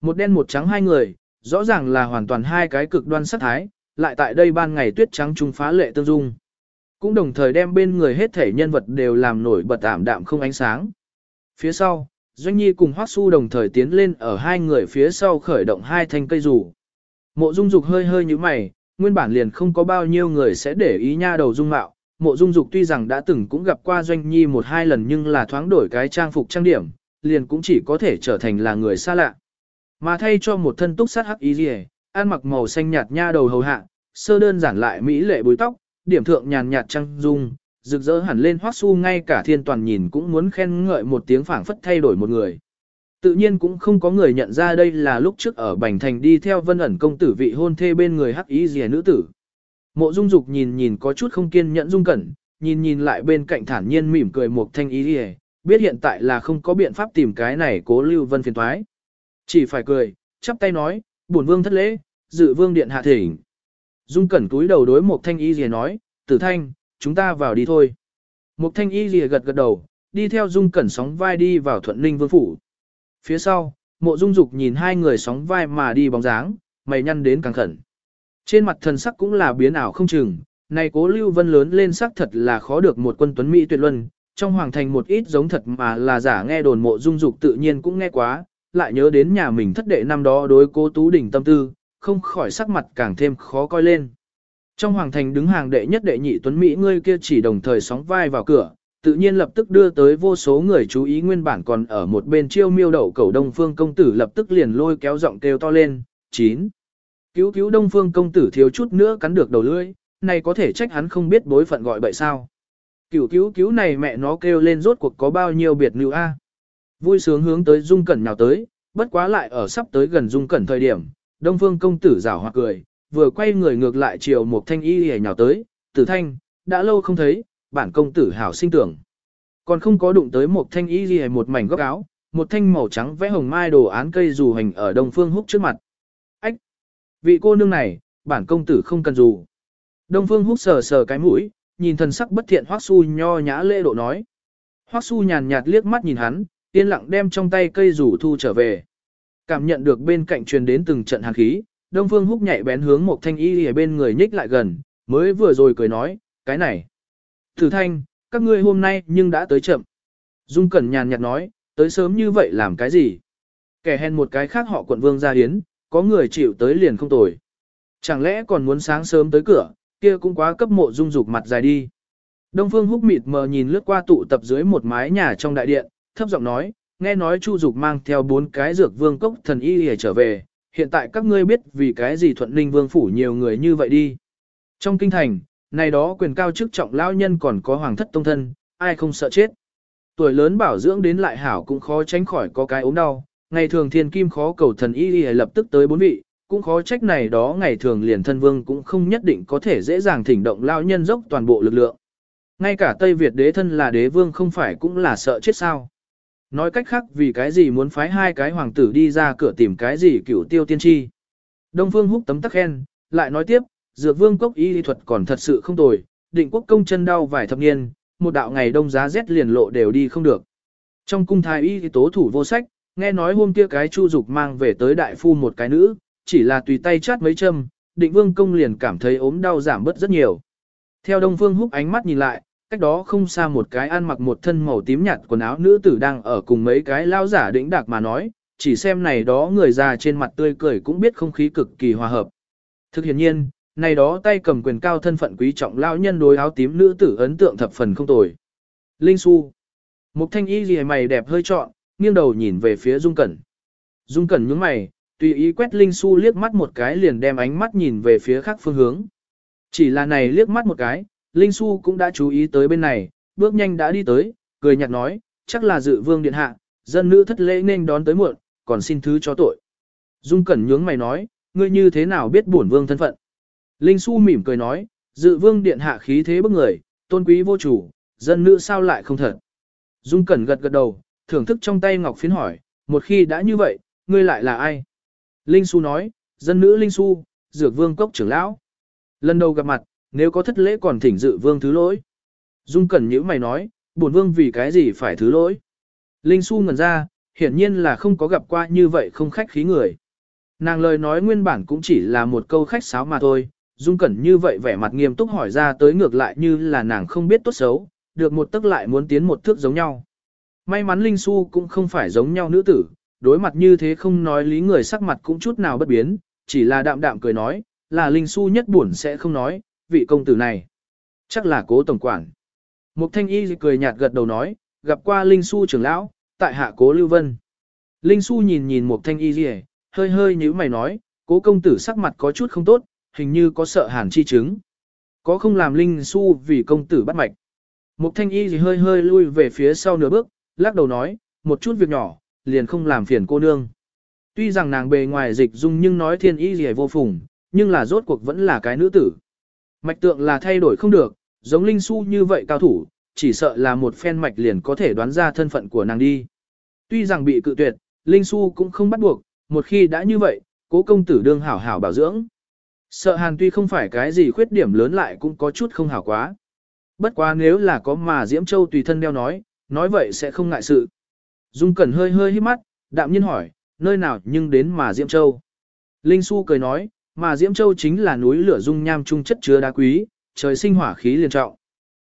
Speaker 1: Một đen một trắng hai người, rõ ràng là hoàn toàn hai cái cực đoan sắc thái, lại tại đây ban ngày tuyết trắng trung phá lệ tương dung. Cũng đồng thời đem bên người hết thể nhân vật đều làm nổi bật ảm đạm không ánh sáng. Phía sau, Doanh Nhi cùng Hoắc Su đồng thời tiến lên ở hai người phía sau khởi động hai thanh cây rủ. Mộ Dung Dục hơi hơi như mày, nguyên bản liền không có bao nhiêu người sẽ để ý nha đầu dung mạo. Mộ Dung Dục tuy rằng đã từng cũng gặp qua Doanh Nhi một hai lần nhưng là thoáng đổi cái trang phục trang điểm, liền cũng chỉ có thể trở thành là người xa lạ. Mà thay cho một thân túc sát hắc y rìa, ăn mặc màu xanh nhạt nha đầu hầu hạ, sơ đơn giản lại mỹ lệ búi tóc, điểm thượng nhàn nhạt trăng dung, rực rỡ hẳn lên hoắc su ngay cả thiên toàn nhìn cũng muốn khen ngợi một tiếng phảng phất thay đổi một người. Tự nhiên cũng không có người nhận ra đây là lúc trước ở Bành Thành đi theo vân ẩn công tử vị hôn thê bên người hắc ý rìa nữ tử. Mộ dung dục nhìn nhìn có chút không kiên nhẫn dung cẩn, nhìn nhìn lại bên cạnh thản nhiên mỉm cười một thanh ý rìa, biết hiện tại là không có biện pháp tìm cái này cố lưu vân phiền thoái. Chỉ phải cười, chắp tay nói, bổn vương thất lễ, dự vương điện hạ thỉnh. Dung cẩn túi đầu đối một thanh y rìa nói, tử thanh, chúng ta vào đi thôi. Một thanh y rìa gật gật đầu, đi theo dung cẩn sóng vai đi vào thuận ninh vương phủ. Phía sau, mộ dung dục nhìn hai người sóng vai mà đi bóng dáng, mày nhăn đến càng khẩn. Trên mặt thần sắc cũng là biến ảo không chừng, Này cố Lưu Vân lớn lên sắc thật là khó được một quân tuấn Mỹ tuyệt luân, trong hoàng thành một ít giống thật mà là giả nghe đồn mộ dung dục tự nhiên cũng nghe quá, lại nhớ đến nhà mình thất đệ năm đó đối cố Tú Đỉnh tâm tư, không khỏi sắc mặt càng thêm khó coi lên. Trong hoàng thành đứng hàng đệ nhất đệ nhị tuấn Mỹ ngươi kia chỉ đồng thời sóng vai vào cửa, tự nhiên lập tức đưa tới vô số người chú ý nguyên bản còn ở một bên chiêu miêu đậu cầu đông phương công tử lập tức liền lôi kéo giọng kêu to lên, 9. Cứu cứu đông phương công tử thiếu chút nữa cắn được đầu lưỡi, này có thể trách hắn không biết bối phận gọi bậy sao. Cứu cứu cứu này mẹ nó kêu lên rốt cuộc có bao nhiêu biệt nữ a Vui sướng hướng tới dung cẩn nào tới, bất quá lại ở sắp tới gần dung cẩn thời điểm, đông phương công tử giảo hoặc cười, vừa quay người ngược lại chiều một thanh y hề nhào tới, tử thanh, đã lâu không thấy, bản công tử hảo sinh tưởng. Còn không có đụng tới một thanh y hề một mảnh góc áo, một thanh màu trắng vẽ hồng mai đồ án cây dù hành ở đông phương húc trước mặt. Ách! Vị cô nương này, bản công tử không cần dù. Đông phương húc sờ sờ cái mũi, nhìn thần sắc bất thiện hoắc su nho nhã lễ độ nói. Hoắc su nhàn nhạt liếc mắt nhìn hắn, yên lặng đem trong tay cây rủ thu trở về. Cảm nhận được bên cạnh truyền đến từng trận hàn khí, Đông Phương Húc nhạy bén hướng một thanh y ở bên người nhích lại gần, mới vừa rồi cười nói, cái này. Thử thanh, các ngươi hôm nay nhưng đã tới chậm. Dung Cẩn nhàn nhạt nói, tới sớm như vậy làm cái gì? Kẻ hèn một cái khác họ quận vương gia hiến, có người chịu tới liền không tồi. Chẳng lẽ còn muốn sáng sớm tới cửa, kia cũng quá cấp mộ dung dục mặt dài đi. Đông Phương Húc mịt mờ nhìn lướt qua tụ tập dưới một mái nhà trong đại điện, thấp giọng nói, nghe nói Chu Dục mang theo bốn cái dược vương cốc thần y để trở về, hiện tại các ngươi biết vì cái gì thuận ninh vương phủ nhiều người như vậy đi. Trong kinh thành, này đó quyền cao chức trọng lao nhân còn có hoàng thất tông thân, ai không sợ chết. Tuổi lớn bảo dưỡng đến lại hảo cũng khó tránh khỏi có cái ốm đau, ngày thường thiên kim khó cầu thần y y lập tức tới bốn vị, cũng khó trách này đó ngày thường liền thân vương cũng không nhất định có thể dễ dàng thỉnh động lao nhân dốc toàn bộ lực lượng. Ngay cả Tây Việt đế thân là đế vương không phải cũng là sợ chết sao. Nói cách khác vì cái gì muốn phái hai cái hoàng tử đi ra cửa tìm cái gì cửu tiêu tiên tri. Đông Phương húc tấm tắc khen, lại nói tiếp, dược vương cốc y lý thuật còn thật sự không tồi, định quốc công chân đau vài thập niên, một đạo ngày đông giá rét liền lộ đều đi không được. Trong cung thái y thì tố thủ vô sách, nghe nói hôm kia cái chu dục mang về tới đại phu một cái nữ, chỉ là tùy tay chát mấy châm, định vương công liền cảm thấy ốm đau giảm bớt rất nhiều. Theo đông phương húc ánh mắt nhìn lại, cách đó không xa một cái ăn mặc một thân màu tím nhạt quần áo nữ tử đang ở cùng mấy cái lao giả đĩnh đạc mà nói, chỉ xem này đó người già trên mặt tươi cười cũng biết không khí cực kỳ hòa hợp. Thực hiện nhiên, này đó tay cầm quyền cao thân phận quý trọng lao nhân đối áo tím nữ tử ấn tượng thập phần không tồi. Linh Xu. Mục thanh y gì mày đẹp hơi trọn, nghiêng đầu nhìn về phía Dung Cẩn. Dung Cẩn nhướng mày, tùy ý quét Linh Xu liếc mắt một cái liền đem ánh mắt nhìn về phía khác phương hướng. Chỉ là này liếc mắt một cái, Linh Xu cũng đã chú ý tới bên này, bước nhanh đã đi tới, cười nhạt nói, chắc là dự vương điện hạ, dân nữ thất lễ nên đón tới muộn, còn xin thứ cho tội. Dung Cẩn nhướng mày nói, ngươi như thế nào biết bổn vương thân phận? Linh Xu mỉm cười nói, dự vương điện hạ khí thế bức người, tôn quý vô chủ, dân nữ sao lại không thật? Dung Cẩn gật gật đầu, thưởng thức trong tay ngọc phiến hỏi, một khi đã như vậy, ngươi lại là ai? Linh Xu nói, dân nữ Linh Xu, dược vương cốc trưởng lão. Lần đầu gặp mặt, nếu có thất lễ còn thỉnh dự vương thứ lỗi. Dung Cẩn nhữ mày nói, bổn vương vì cái gì phải thứ lỗi. Linh Xu ngẩn ra, hiển nhiên là không có gặp qua như vậy không khách khí người. Nàng lời nói nguyên bản cũng chỉ là một câu khách sáo mà thôi, Dung Cẩn như vậy vẻ mặt nghiêm túc hỏi ra tới ngược lại như là nàng không biết tốt xấu, được một tức lại muốn tiến một thước giống nhau. May mắn Linh Xu cũng không phải giống nhau nữ tử, đối mặt như thế không nói lý người sắc mặt cũng chút nào bất biến, chỉ là đạm đạm cười nói, là Linh Xu nhất buồn sẽ không nói, vị công tử này. Chắc là cố tổng quản. Mục thanh y cười nhạt gật đầu nói, gặp qua Linh Xu trưởng lão, tại hạ cố Lưu Vân. Linh Xu nhìn nhìn mục thanh y gì hơi hơi như mày nói, cố công tử sắc mặt có chút không tốt, hình như có sợ hàn chi chứng. Có không làm Linh Xu vì công tử bắt mạch. Mục thanh y gì hơi hơi lui về phía sau nửa bước, lắc đầu nói, một chút việc nhỏ, liền không làm phiền cô nương. Tuy rằng nàng bề ngoài dịch dung nhưng nói thiên y gì vô phùng, nhưng là rốt cuộc vẫn là cái nữ tử. Mạch tượng là thay đổi không được, giống Linh Su như vậy cao thủ, chỉ sợ là một phen mạch liền có thể đoán ra thân phận của nàng đi. Tuy rằng bị cự tuyệt, Linh Su cũng không bắt buộc, một khi đã như vậy, cố công tử đương hảo hảo bảo dưỡng. Sợ hàn tuy không phải cái gì khuyết điểm lớn lại cũng có chút không hảo quá. Bất quá nếu là có mà Diễm Châu tùy thân đeo nói, nói vậy sẽ không ngại sự. Dung Cẩn hơi hơi hít mắt, đạm nhiên hỏi, nơi nào nhưng đến mà Diễm Châu. Linh Su cười nói, mà Diễm Châu chính là núi lửa dung nham trung chất chứa đá quý, trời sinh hỏa khí liền trọng.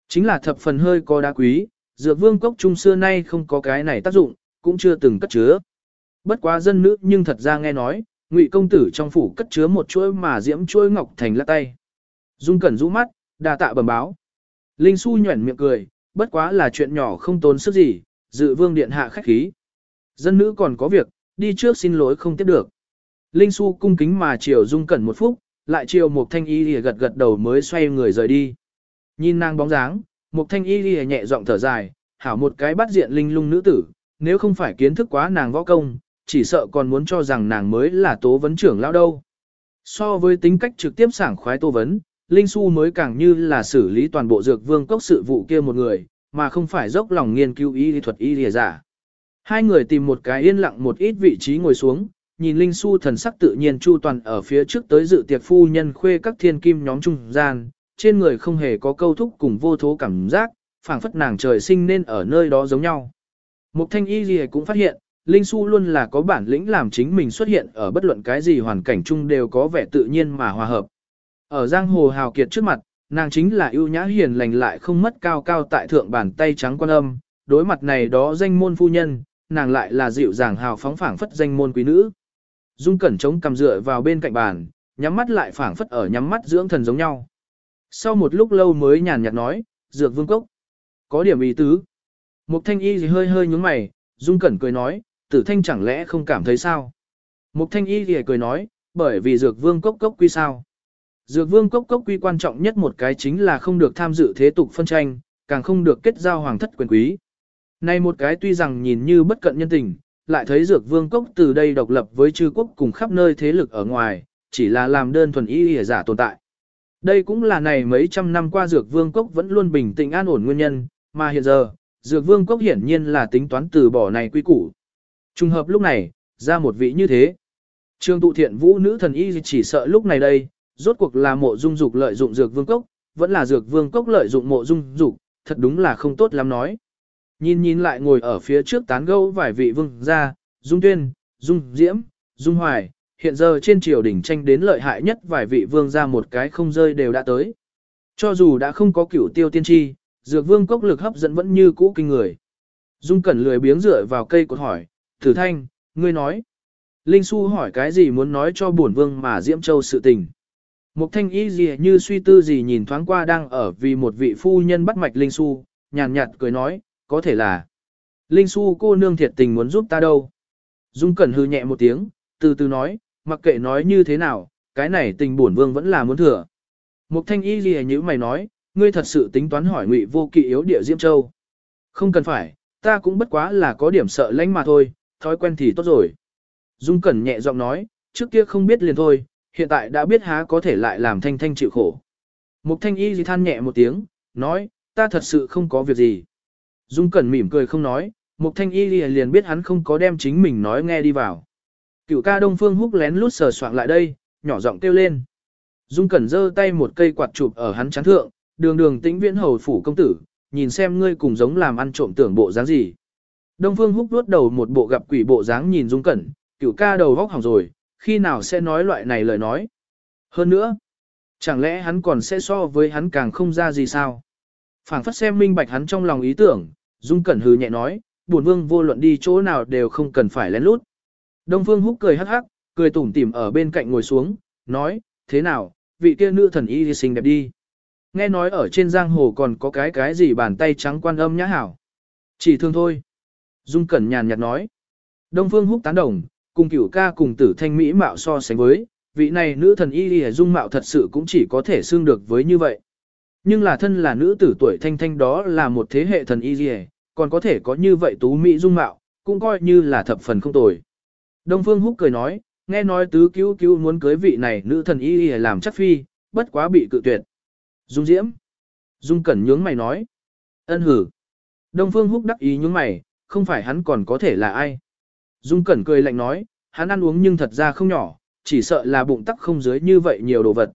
Speaker 1: Chính là thập phần hơi có đá quý, dược vương cốc trung xưa nay không có cái này tác dụng, cũng chưa từng cất chứa. Bất quá dân nữ nhưng thật ra nghe nói, ngụy công tử trong phủ cất chứa một chuỗi mà diễm chuỗi ngọc thành lắc tay. Dung cẩn rũ mắt, đà tạ bẩm báo. Linh su nhuẩn miệng cười, bất quá là chuyện nhỏ không tốn sức gì, dự vương điện hạ khách khí. Dân nữ còn có việc, đi trước xin lỗi không tiếp được. Linh su cung kính mà chiều dung cẩn một phút, lại chiều một thanh y lìa gật gật đầu mới xoay người rời đi. Nhìn nàng bóng dáng, một thanh y lìa nhẹ giọng thở dài, hảo một cái bắt diện linh lung nữ tử, nếu không phải kiến thức quá nàng võ công, chỉ sợ còn muốn cho rằng nàng mới là tố vấn trưởng lao đâu. So với tính cách trực tiếp sảng khoái tô vấn, Linh Su mới càng như là xử lý toàn bộ dược vương cốc sự vụ kia một người, mà không phải dốc lòng nghiên cứu y lý thuật y lìa giả. Hai người tìm một cái yên lặng một ít vị trí ngồi xuống, nhìn Linh Su thần sắc tự nhiên chu toàn ở phía trước tới dự tiệc phu nhân khuê các thiên kim nhóm trung gian, trên người không hề có câu thúc cùng vô thố cảm giác, phảng phất nàng trời sinh nên ở nơi đó giống nhau. Mục thanh y gì cũng phát hiện, Linh Su luôn là có bản lĩnh làm chính mình xuất hiện ở bất luận cái gì hoàn cảnh chung đều có vẻ tự nhiên mà hòa hợp. Ở giang hồ hào kiệt trước mặt, nàng chính là ưu nhã hiền lành lại không mất cao cao tại thượng bàn tay trắng quan âm, đối mặt này đó danh môn phu nhân, nàng lại là dịu dàng hào phóng phảng phất danh môn quý nữ. Dung Cẩn chống cầm dựa vào bên cạnh bàn, nhắm mắt lại phảng phất ở nhắm mắt dưỡng thần giống nhau. Sau một lúc lâu mới nhàn nhạt nói, dược vương cốc. Có điểm ý tứ. Mục thanh y gì hơi hơi nhúng mày, Dung Cẩn cười nói, tử thanh chẳng lẽ không cảm thấy sao? Mục thanh y thì cười nói, bởi vì dược vương cốc cốc quy sao? Dược vương cốc cốc quy quan trọng nhất một cái chính là không được tham dự thế tục phân tranh, càng không được kết giao hoàng thất quyền quý. Này một cái tuy rằng nhìn như bất cận nhân tình, lại thấy dược vương cốc từ đây độc lập với chư quốc cùng khắp nơi thế lực ở ngoài, chỉ là làm đơn thuần y lìa giả tồn tại. Đây cũng là này mấy trăm năm qua dược vương cốc vẫn luôn bình tĩnh an ổn nguyên nhân, mà hiện giờ, dược vương cốc hiển nhiên là tính toán từ bỏ này quy củ. Trùng hợp lúc này, ra một vị như thế. Trương tụ thiện vũ nữ thần y chỉ sợ lúc này đây, rốt cuộc là mộ dung dục lợi dụng dược vương cốc, vẫn là dược vương cốc lợi dụng mộ dung dục, thật đúng là không tốt lắm nói. Nhìn nhìn lại ngồi ở phía trước tán gẫu vài vị vương gia, dung tuyên, dung diễm, dung hoài, hiện giờ trên triều đỉnh tranh đến lợi hại nhất vài vị vương gia một cái không rơi đều đã tới. Cho dù đã không có cửu tiêu tiên tri, dược vương cốc lực hấp dẫn vẫn như cũ kinh người. Dung cẩn lười biếng dựa vào cây cột hỏi, thử thanh, ngươi nói. Linh Xu hỏi cái gì muốn nói cho bổn vương mà Diễm Châu sự tình. Mục thanh y gì như suy tư gì nhìn thoáng qua đang ở vì một vị phu nhân bắt mạch Linh Xu, nhàn nhạt cười nói, có thể là. Linh Xu cô nương thiệt tình muốn giúp ta đâu. Dung Cẩn hư nhẹ một tiếng, từ từ nói, mặc kệ nói như thế nào, cái này tình bổn vương vẫn là muốn thừa. Mục thanh y gì như mày nói, ngươi thật sự tính toán hỏi ngụy vô kỵ yếu địa Diễm Châu. Không cần phải, ta cũng bất quá là có điểm sợ lánh mà thôi, thói quen thì tốt rồi. Dung Cẩn nhẹ giọng nói, trước kia không biết liền thôi, hiện tại đã biết há có thể lại làm thanh thanh chịu khổ. Mục thanh y gì than nhẹ một tiếng, nói, ta thật sự không có việc gì. Dung Cẩn mỉm cười không nói, Mục thanh y liền biết hắn không có đem chính mình nói nghe đi vào. Cựu ca Đông Phương húc lén lút sờ soạng lại đây, nhỏ giọng kêu lên. Dung Cẩn giơ tay một cây quạt chụp ở hắn chán thượng, đường đường tĩnh viễn hầu phủ công tử, nhìn xem ngươi cùng giống làm ăn trộm tưởng bộ dáng gì. Đông Phương húc vuốt đầu một bộ gặp quỷ bộ dáng nhìn Dung Cẩn, cựu ca đầu vóc hỏng rồi, khi nào sẽ nói loại này lời nói. Hơn nữa, chẳng lẽ hắn còn sẽ so với hắn càng không ra gì sao? phảng phất xem minh bạch hắn trong lòng ý tưởng, Dung Cẩn hừ nhẹ nói, buồn vương vô luận đi chỗ nào đều không cần phải lén lút. Đông Phương Húc cười hắc hắc, cười tủm tỉm ở bên cạnh ngồi xuống, nói, thế nào, vị kia nữ thần y xinh đẹp đi. Nghe nói ở trên giang hồ còn có cái cái gì bàn tay trắng quan âm nhã hảo. Chỉ thương thôi. Dung Cẩn nhàn nhạt nói. Đông Phương Húc tán đồng, cùng cửu ca cùng tử thanh mỹ mạo so sánh với, vị này nữ thần y thì dung mạo thật sự cũng chỉ có thể xương được với như vậy. Nhưng là thân là nữ tử tuổi thanh thanh đó là một thế hệ thần y dì còn có thể có như vậy tú mỹ dung mạo, cũng coi như là thập phần không tồi. Đông Phương Húc cười nói, nghe nói tứ cứu cứu muốn cưới vị này nữ thần y dì làm chắc phi, bất quá bị cự tuyệt. Dung Diễm. Dung Cẩn nhướng mày nói. Ân hử. Đông Phương Húc đắc ý nhướng mày, không phải hắn còn có thể là ai. Dung Cẩn cười lạnh nói, hắn ăn uống nhưng thật ra không nhỏ, chỉ sợ là bụng tắc không dưới như vậy nhiều đồ vật.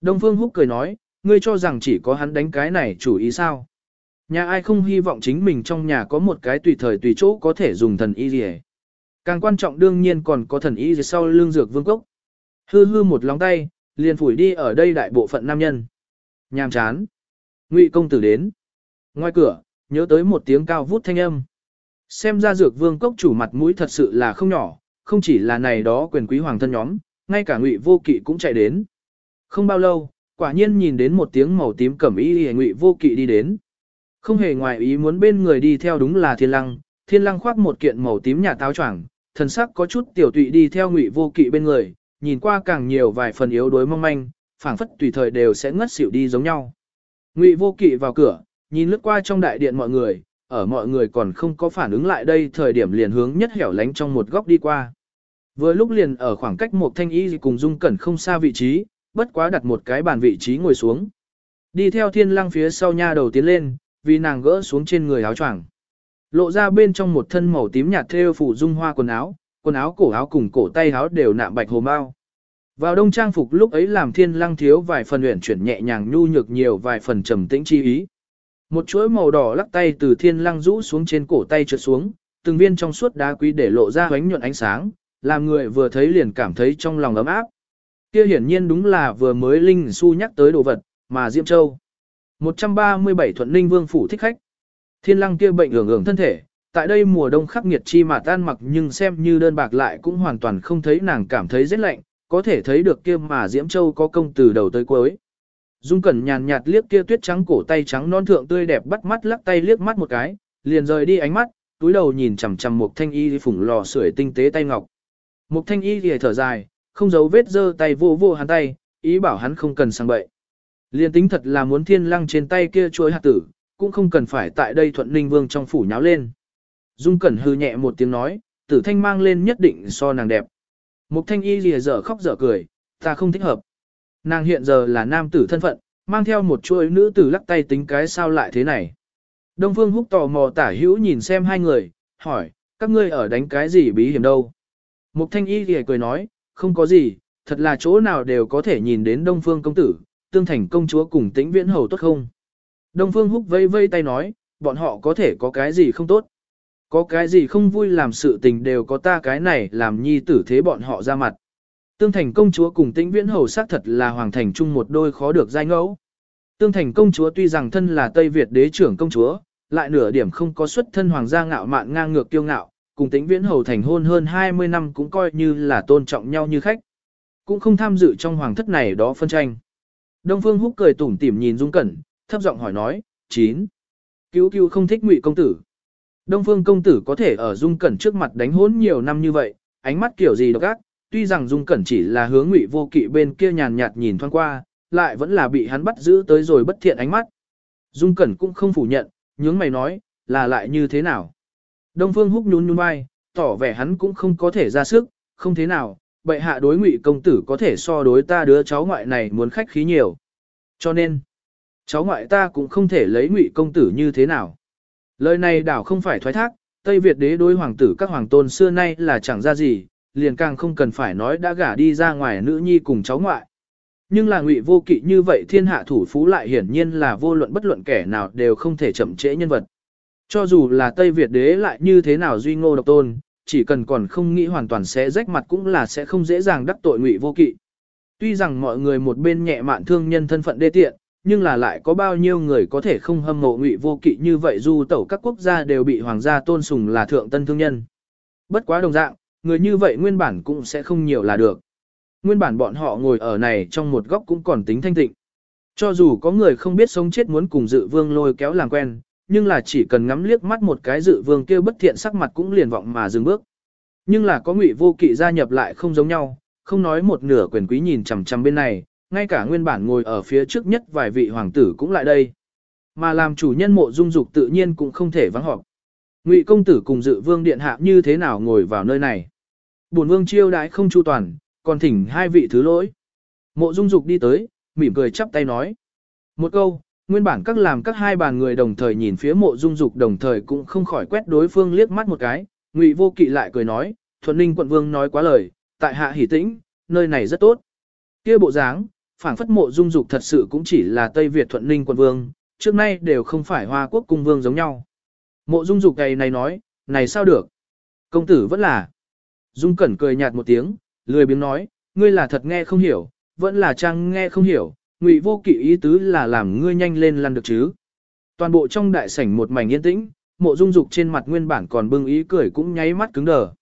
Speaker 1: Đông Phương Húc cười nói, ngươi cho rằng chỉ có hắn đánh cái này chủ ý sao. Nhà ai không hy vọng chính mình trong nhà có một cái tùy thời tùy chỗ có thể dùng thần y gì Càng quan trọng đương nhiên còn có thần y gì sau lương dược vương cốc. Hư hư một lóng tay, liền phủi đi ở đây đại bộ phận nam nhân. Nhàm chán. Ngụy công tử đến. Ngoài cửa, nhớ tới một tiếng cao vút thanh âm. Xem ra dược vương cốc chủ mặt mũi thật sự là không nhỏ, không chỉ là này đó quyền quý hoàng thân nhóm, ngay cả ngụy vô kỵ cũng chạy đến. Không bao lâu, quả nhiên nhìn đến một tiếng màu tím cẩm y ngụy vô kỵ đi đến. Không hề ngoài ý muốn bên người đi theo đúng là thiên lăng, thiên lăng khoác một kiện màu tím nhà táo choàng, thần sắc có chút tiểu tụy đi theo ngụy vô kỵ bên người, nhìn qua càng nhiều vài phần yếu đuối mong manh, phảng phất tùy thời đều sẽ ngất xỉu đi giống nhau. Ngụy vô kỵ vào cửa, nhìn lướt qua trong đại điện mọi người, ở mọi người còn không có phản ứng lại đây thời điểm liền hướng nhất hẻo lánh trong một góc đi qua. Vừa lúc liền ở khoảng cách một thanh y cùng dung cẩn không xa vị trí, bất quá đặt một cái bàn vị trí ngồi xuống. Đi theo thiên lăng phía sau nha đầu tiến lên, vì nàng gỡ xuống trên người áo choàng. Lộ ra bên trong một thân màu tím nhạt thêu phủ dung hoa quần áo, quần áo cổ áo cùng cổ tay áo đều nạm bạch hồ bao. Vào đông trang phục lúc ấy làm thiên lăng thiếu vài phần uyển chuyển nhẹ nhàng nhu nhược nhiều vài phần trầm tĩnh chi ý. Một chuỗi màu đỏ lắc tay từ thiên lăng rũ xuống trên cổ tay trượt xuống, từng viên trong suốt đá quý để lộ ra ánh nhuận ánh sáng, làm người vừa thấy liền cảm thấy trong lòng ấm áp. Kia hiển nhiên đúng là vừa mới Linh Su nhắc tới đồ vật, mà Diệm Châu. 137 Thuận Ninh Vương phủ thích khách. Thiên lăng kia bệnh ưởng ưởng thân thể, tại đây mùa đông khắc nghiệt chi mà tan mặc nhưng xem như đơn bạc lại cũng hoàn toàn không thấy nàng cảm thấy rất lạnh, có thể thấy được kia mà Diễm Châu có công từ đầu tới cuối. Dung Cẩn nhàn nhạt liếc kia tuyết trắng cổ tay trắng non thượng tươi đẹp bắt mắt lắc tay liếc mắt một cái, liền rời đi ánh mắt, túi đầu nhìn chằm chằm một thanh y phủng lò sưởi tinh tế tay ngọc. Một thanh y thì thở dài, không giấu vết giơ tay vô vô hắn tay, ý bảo hắn không cần sang bậy. Liên tính thật là muốn thiên lăng trên tay kia chuối hạt tử, cũng không cần phải tại đây thuận ninh vương trong phủ nháo lên. Dung Cẩn hư nhẹ một tiếng nói, tử thanh mang lên nhất định so nàng đẹp. Mục thanh y lìa dở khóc dở cười, ta không thích hợp. Nàng hiện giờ là nam tử thân phận, mang theo một chuỗi nữ tử lắc tay tính cái sao lại thế này. Đông Phương Húc tò mò tả hữu nhìn xem hai người, hỏi, các ngươi ở đánh cái gì bí hiểm đâu? Mục thanh y lìa cười nói, không có gì, thật là chỗ nào đều có thể nhìn đến Đông Phương công tử, tương thành công chúa cùng tĩnh viễn hầu tốt không? Đông Phương Húc vây vây tay nói, bọn họ có thể có cái gì không tốt. Có cái gì không vui làm sự tình đều có ta cái này làm nhi tử thế bọn họ ra mặt. Tương thành công chúa cùng tĩnh viễn hầu xác thật là hoàng thành chung một đôi khó được giai ngẫu. Tương thành công chúa tuy rằng thân là Tây Việt đế trưởng công chúa, lại nửa điểm không có xuất thân hoàng gia ngạo mạn ngang ngược kiêu ngạo, cùng tĩnh viễn hầu thành hôn hơn 20 năm cũng coi như là tôn trọng nhau như khách. Cũng không tham dự trong hoàng thất này đó phân tranh. Đông Phương Húc cười tủm tỉm nhìn Dung Cẩn, thấp giọng hỏi nói, chín. Cứu cứu không thích ngụy công tử. Đông Phương công tử có thể ở Dung Cẩn trước mặt đánh hốn nhiều năm như vậy, ánh mắt kiểu gì độc ác, tuy rằng Dung Cẩn chỉ là hướng ngụy vô kỵ bên kia nhàn nhạt nhìn thoáng qua, lại vẫn là bị hắn bắt giữ tới rồi bất thiện ánh mắt. Dung Cẩn cũng không phủ nhận, nhướng mày nói, là lại như thế nào. Đông Phương húc nhún nhún vai, tỏ vẻ hắn cũng không có thể ra sức, không thế nào, bệ hạ đối ngụy công tử có thể so đối ta đứa cháu ngoại này muốn khách khí nhiều. Cho nên, cháu ngoại ta cũng không thể lấy ngụy công tử như thế nào. Lời này đảo không phải thoái thác, Tây Việt đế đối hoàng tử các hoàng tôn xưa nay là chẳng ra gì, liền càng không cần phải nói đã gả đi ra ngoài nữ nhi cùng cháu ngoại. Nhưng là ngụy vô kỵ như vậy thiên hạ thủ phú lại hiển nhiên là vô luận bất luận kẻ nào đều không thể chậm trễ nhân vật. Cho dù là Tây Việt đế lại như thế nào duy ngô độc tôn, chỉ cần còn không nghĩ hoàn toàn sẽ rách mặt cũng là sẽ không dễ dàng đắc tội ngụy vô kỵ. Tuy rằng mọi người một bên nhẹ mạn thương nhân thân phận đê tiện, nhưng là lại có bao nhiêu người có thể không hâm mộ ngụy vô kỵ như vậy dù tẩu các quốc gia đều bị hoàng gia tôn sùng là thượng tân thương nhân. Bất quá đồng dạng, người như vậy nguyên bản cũng sẽ không nhiều là được. Nguyên bản bọn họ ngồi ở này trong một góc cũng còn tính thanh tịnh. Cho dù có người không biết sống chết muốn cùng dự vương lôi kéo làm quen, nhưng là chỉ cần ngắm liếc mắt một cái dự vương kia bất thiện sắc mặt cũng liền vọng mà dừng bước. Nhưng là có ngụy vô kỵ gia nhập lại không giống nhau, không nói một nửa quyền quý nhìn chằm chằm bên này, ngay cả nguyên bản ngồi ở phía trước nhất vài vị hoàng tử cũng lại đây. Mà làm chủ nhân mộ dung dục tự nhiên cũng không thể vắng họp. Ngụy công tử cùng dự vương điện hạ như thế nào ngồi vào nơi này. Bổn vương chiêu đãi không chu toàn, còn thỉnh hai vị thứ lỗi. Mộ dung dục đi tới, mỉm cười chắp tay nói. Một câu, nguyên bản các làm các hai bàn người đồng thời nhìn phía mộ dung dục đồng thời cũng không khỏi quét đối phương liếc mắt một cái. Ngụy vô kỵ lại cười nói, thuận ninh quận vương nói quá lời, tại hạ hỉ tĩnh, nơi này rất tốt. kia bộ dáng, phảng phất mộ dung dục thật sự cũng chỉ là Tây Việt thuận ninh quận vương, trước nay đều không phải hoa quốc cung vương giống nhau. Mộ dung dục này này nói, này sao được? Công tử vẫn là. Dung cẩn cười nhạt một tiếng, lười biếng nói, ngươi là thật nghe không hiểu, vẫn là trang nghe không hiểu, ngụy vô kỵ ý tứ là làm ngươi nhanh lên lăn được chứ. Toàn bộ trong đại sảnh một mảnh yên tĩnh, mộ dung dục trên mặt nguyên bản còn bưng ý cười cũng nháy mắt cứng đờ.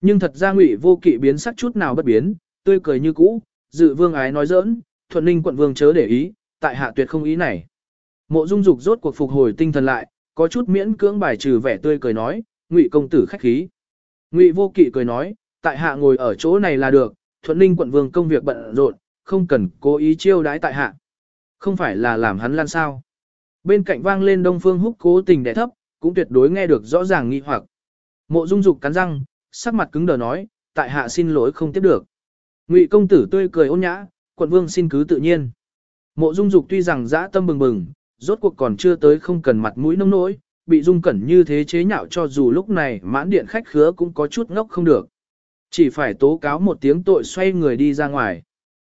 Speaker 1: Nhưng thật ra ngụy vô kỵ biến sắc chút nào bất biến, tươi cười như cũ, dự vương ái nói giỡn, thuận ninh quận vương chớ để ý, tại hạ tuyệt không ý này. Mộ dung dục rốt cuộc phục hồi tinh thần lại, có chút miễn cưỡng bài trừ vẻ tươi cười nói, ngụy công tử khách khí. Ngụy vô kỵ cười nói, tại hạ ngồi ở chỗ này là được, thuận ninh quận vương công việc bận rộn, không cần cố ý chiêu đái tại hạ. Không phải là làm hắn lan sao. Bên cạnh vang lên đông phương húc cố tình đẻ thấp, cũng tuyệt đối nghe được rõ ràng nghi hoặc. Mộ dung dục cắn răng, sắc mặt cứng đờ nói, tại hạ xin lỗi không tiếp được. Ngụy công tử tươi cười ôn nhã, quận vương xin cứ tự nhiên. Mộ dung dục tuy rằng dã tâm bừng bừng, rốt cuộc còn chưa tới không cần mặt mũi nông nỗi, bị dung cẩn như thế chế nhạo cho dù lúc này mãn điện khách khứa cũng có chút ngốc không được. Chỉ phải tố cáo một tiếng tội xoay người đi ra ngoài.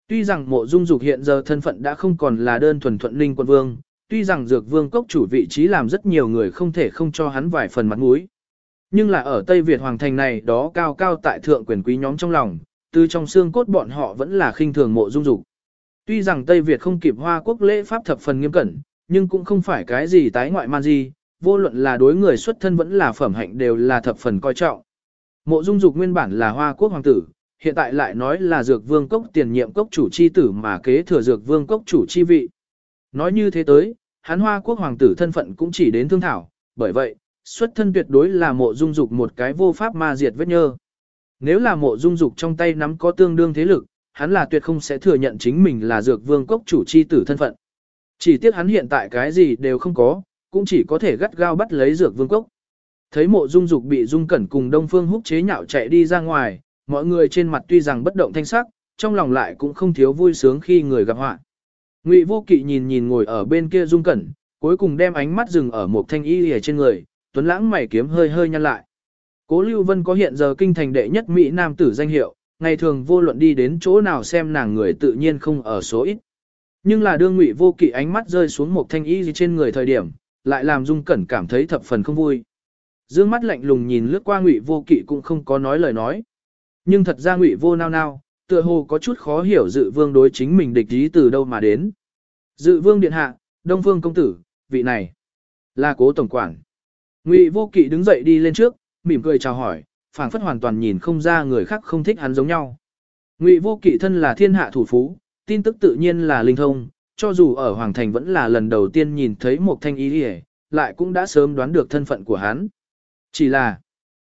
Speaker 1: Tuy rằng mộ dung dục hiện giờ thân phận đã không còn là đơn thuần thuận linh quân vương, tuy rằng dược vương cốc chủ vị trí làm rất nhiều người không thể không cho hắn vài phần mặt mũi. Nhưng là ở Tây Việt Hoàng Thành này đó cao cao tại thượng quyền quý nhóm trong lòng, từ trong xương cốt bọn họ vẫn là khinh thường mộ dung dục. Tuy rằng Tây Việt không kịp Hoa quốc lễ pháp thập phần nghiêm cẩn, nhưng cũng không phải cái gì tái ngoại man gì, vô luận là đối người xuất thân vẫn là phẩm hạnh đều là thập phần coi trọng. Mộ dung dục nguyên bản là Hoa quốc hoàng tử, hiện tại lại nói là dược vương cốc tiền nhiệm cốc chủ chi tử mà kế thừa dược vương cốc chủ chi vị. Nói như thế tới, hắn Hoa quốc hoàng tử thân phận cũng chỉ đến thương thảo, bởi vậy, xuất thân tuyệt đối là mộ dung dục một cái vô pháp ma diệt vết nhơ. Nếu là mộ dung dục trong tay nắm có tương đương thế lực, hắn là tuyệt không sẽ thừa nhận chính mình là dược vương cốc chủ chi tử thân phận. Chỉ tiếc hắn hiện tại cái gì đều không có, cũng chỉ có thể gắt gao bắt lấy dược vương cốc. Thấy mộ dung dục bị dung cẩn cùng đông phương húc chế nhạo chạy đi ra ngoài, mọi người trên mặt tuy rằng bất động thanh sắc, trong lòng lại cũng không thiếu vui sướng khi người gặp họa. Ngụy vô kỵ nhìn nhìn ngồi ở bên kia dung cẩn, cuối cùng đem ánh mắt dừng ở một thanh y ở trên người, tuấn lãng mày kiếm hơi hơi nhăn lại. Cố Lưu Vân có hiện giờ kinh thành đệ nhất Mỹ Nam tử danh hiệu, ngày thường vô luận đi đến chỗ nào xem nàng người tự nhiên không ở số ít. Nhưng là đương ngụy vô kỵ ánh mắt rơi xuống một thanh y trên người thời điểm, lại làm dung cẩn cảm thấy thập phần không vui. Dương mắt lạnh lùng nhìn lướt qua ngụy vô kỵ cũng không có nói lời nói. Nhưng thật ra ngụy vô nao nao, tựa hồ có chút khó hiểu dự vương đối chính mình địch ý từ đâu mà đến. Dự vương điện hạ, đông vương công tử, vị này, là cố tổng quản. Ngụy vô kỵ đứng dậy đi lên trước, mỉm cười chào hỏi, phảng phất hoàn toàn nhìn không ra người khác không thích hắn giống nhau. Ngụy vô kỵ thân là thiên hạ thủ phú, tin tức tự nhiên là linh thông, cho dù ở Hoàng Thành vẫn là lần đầu tiên nhìn thấy một thanh ý hề, lại cũng đã sớm đoán được thân phận của hắn. Chỉ là,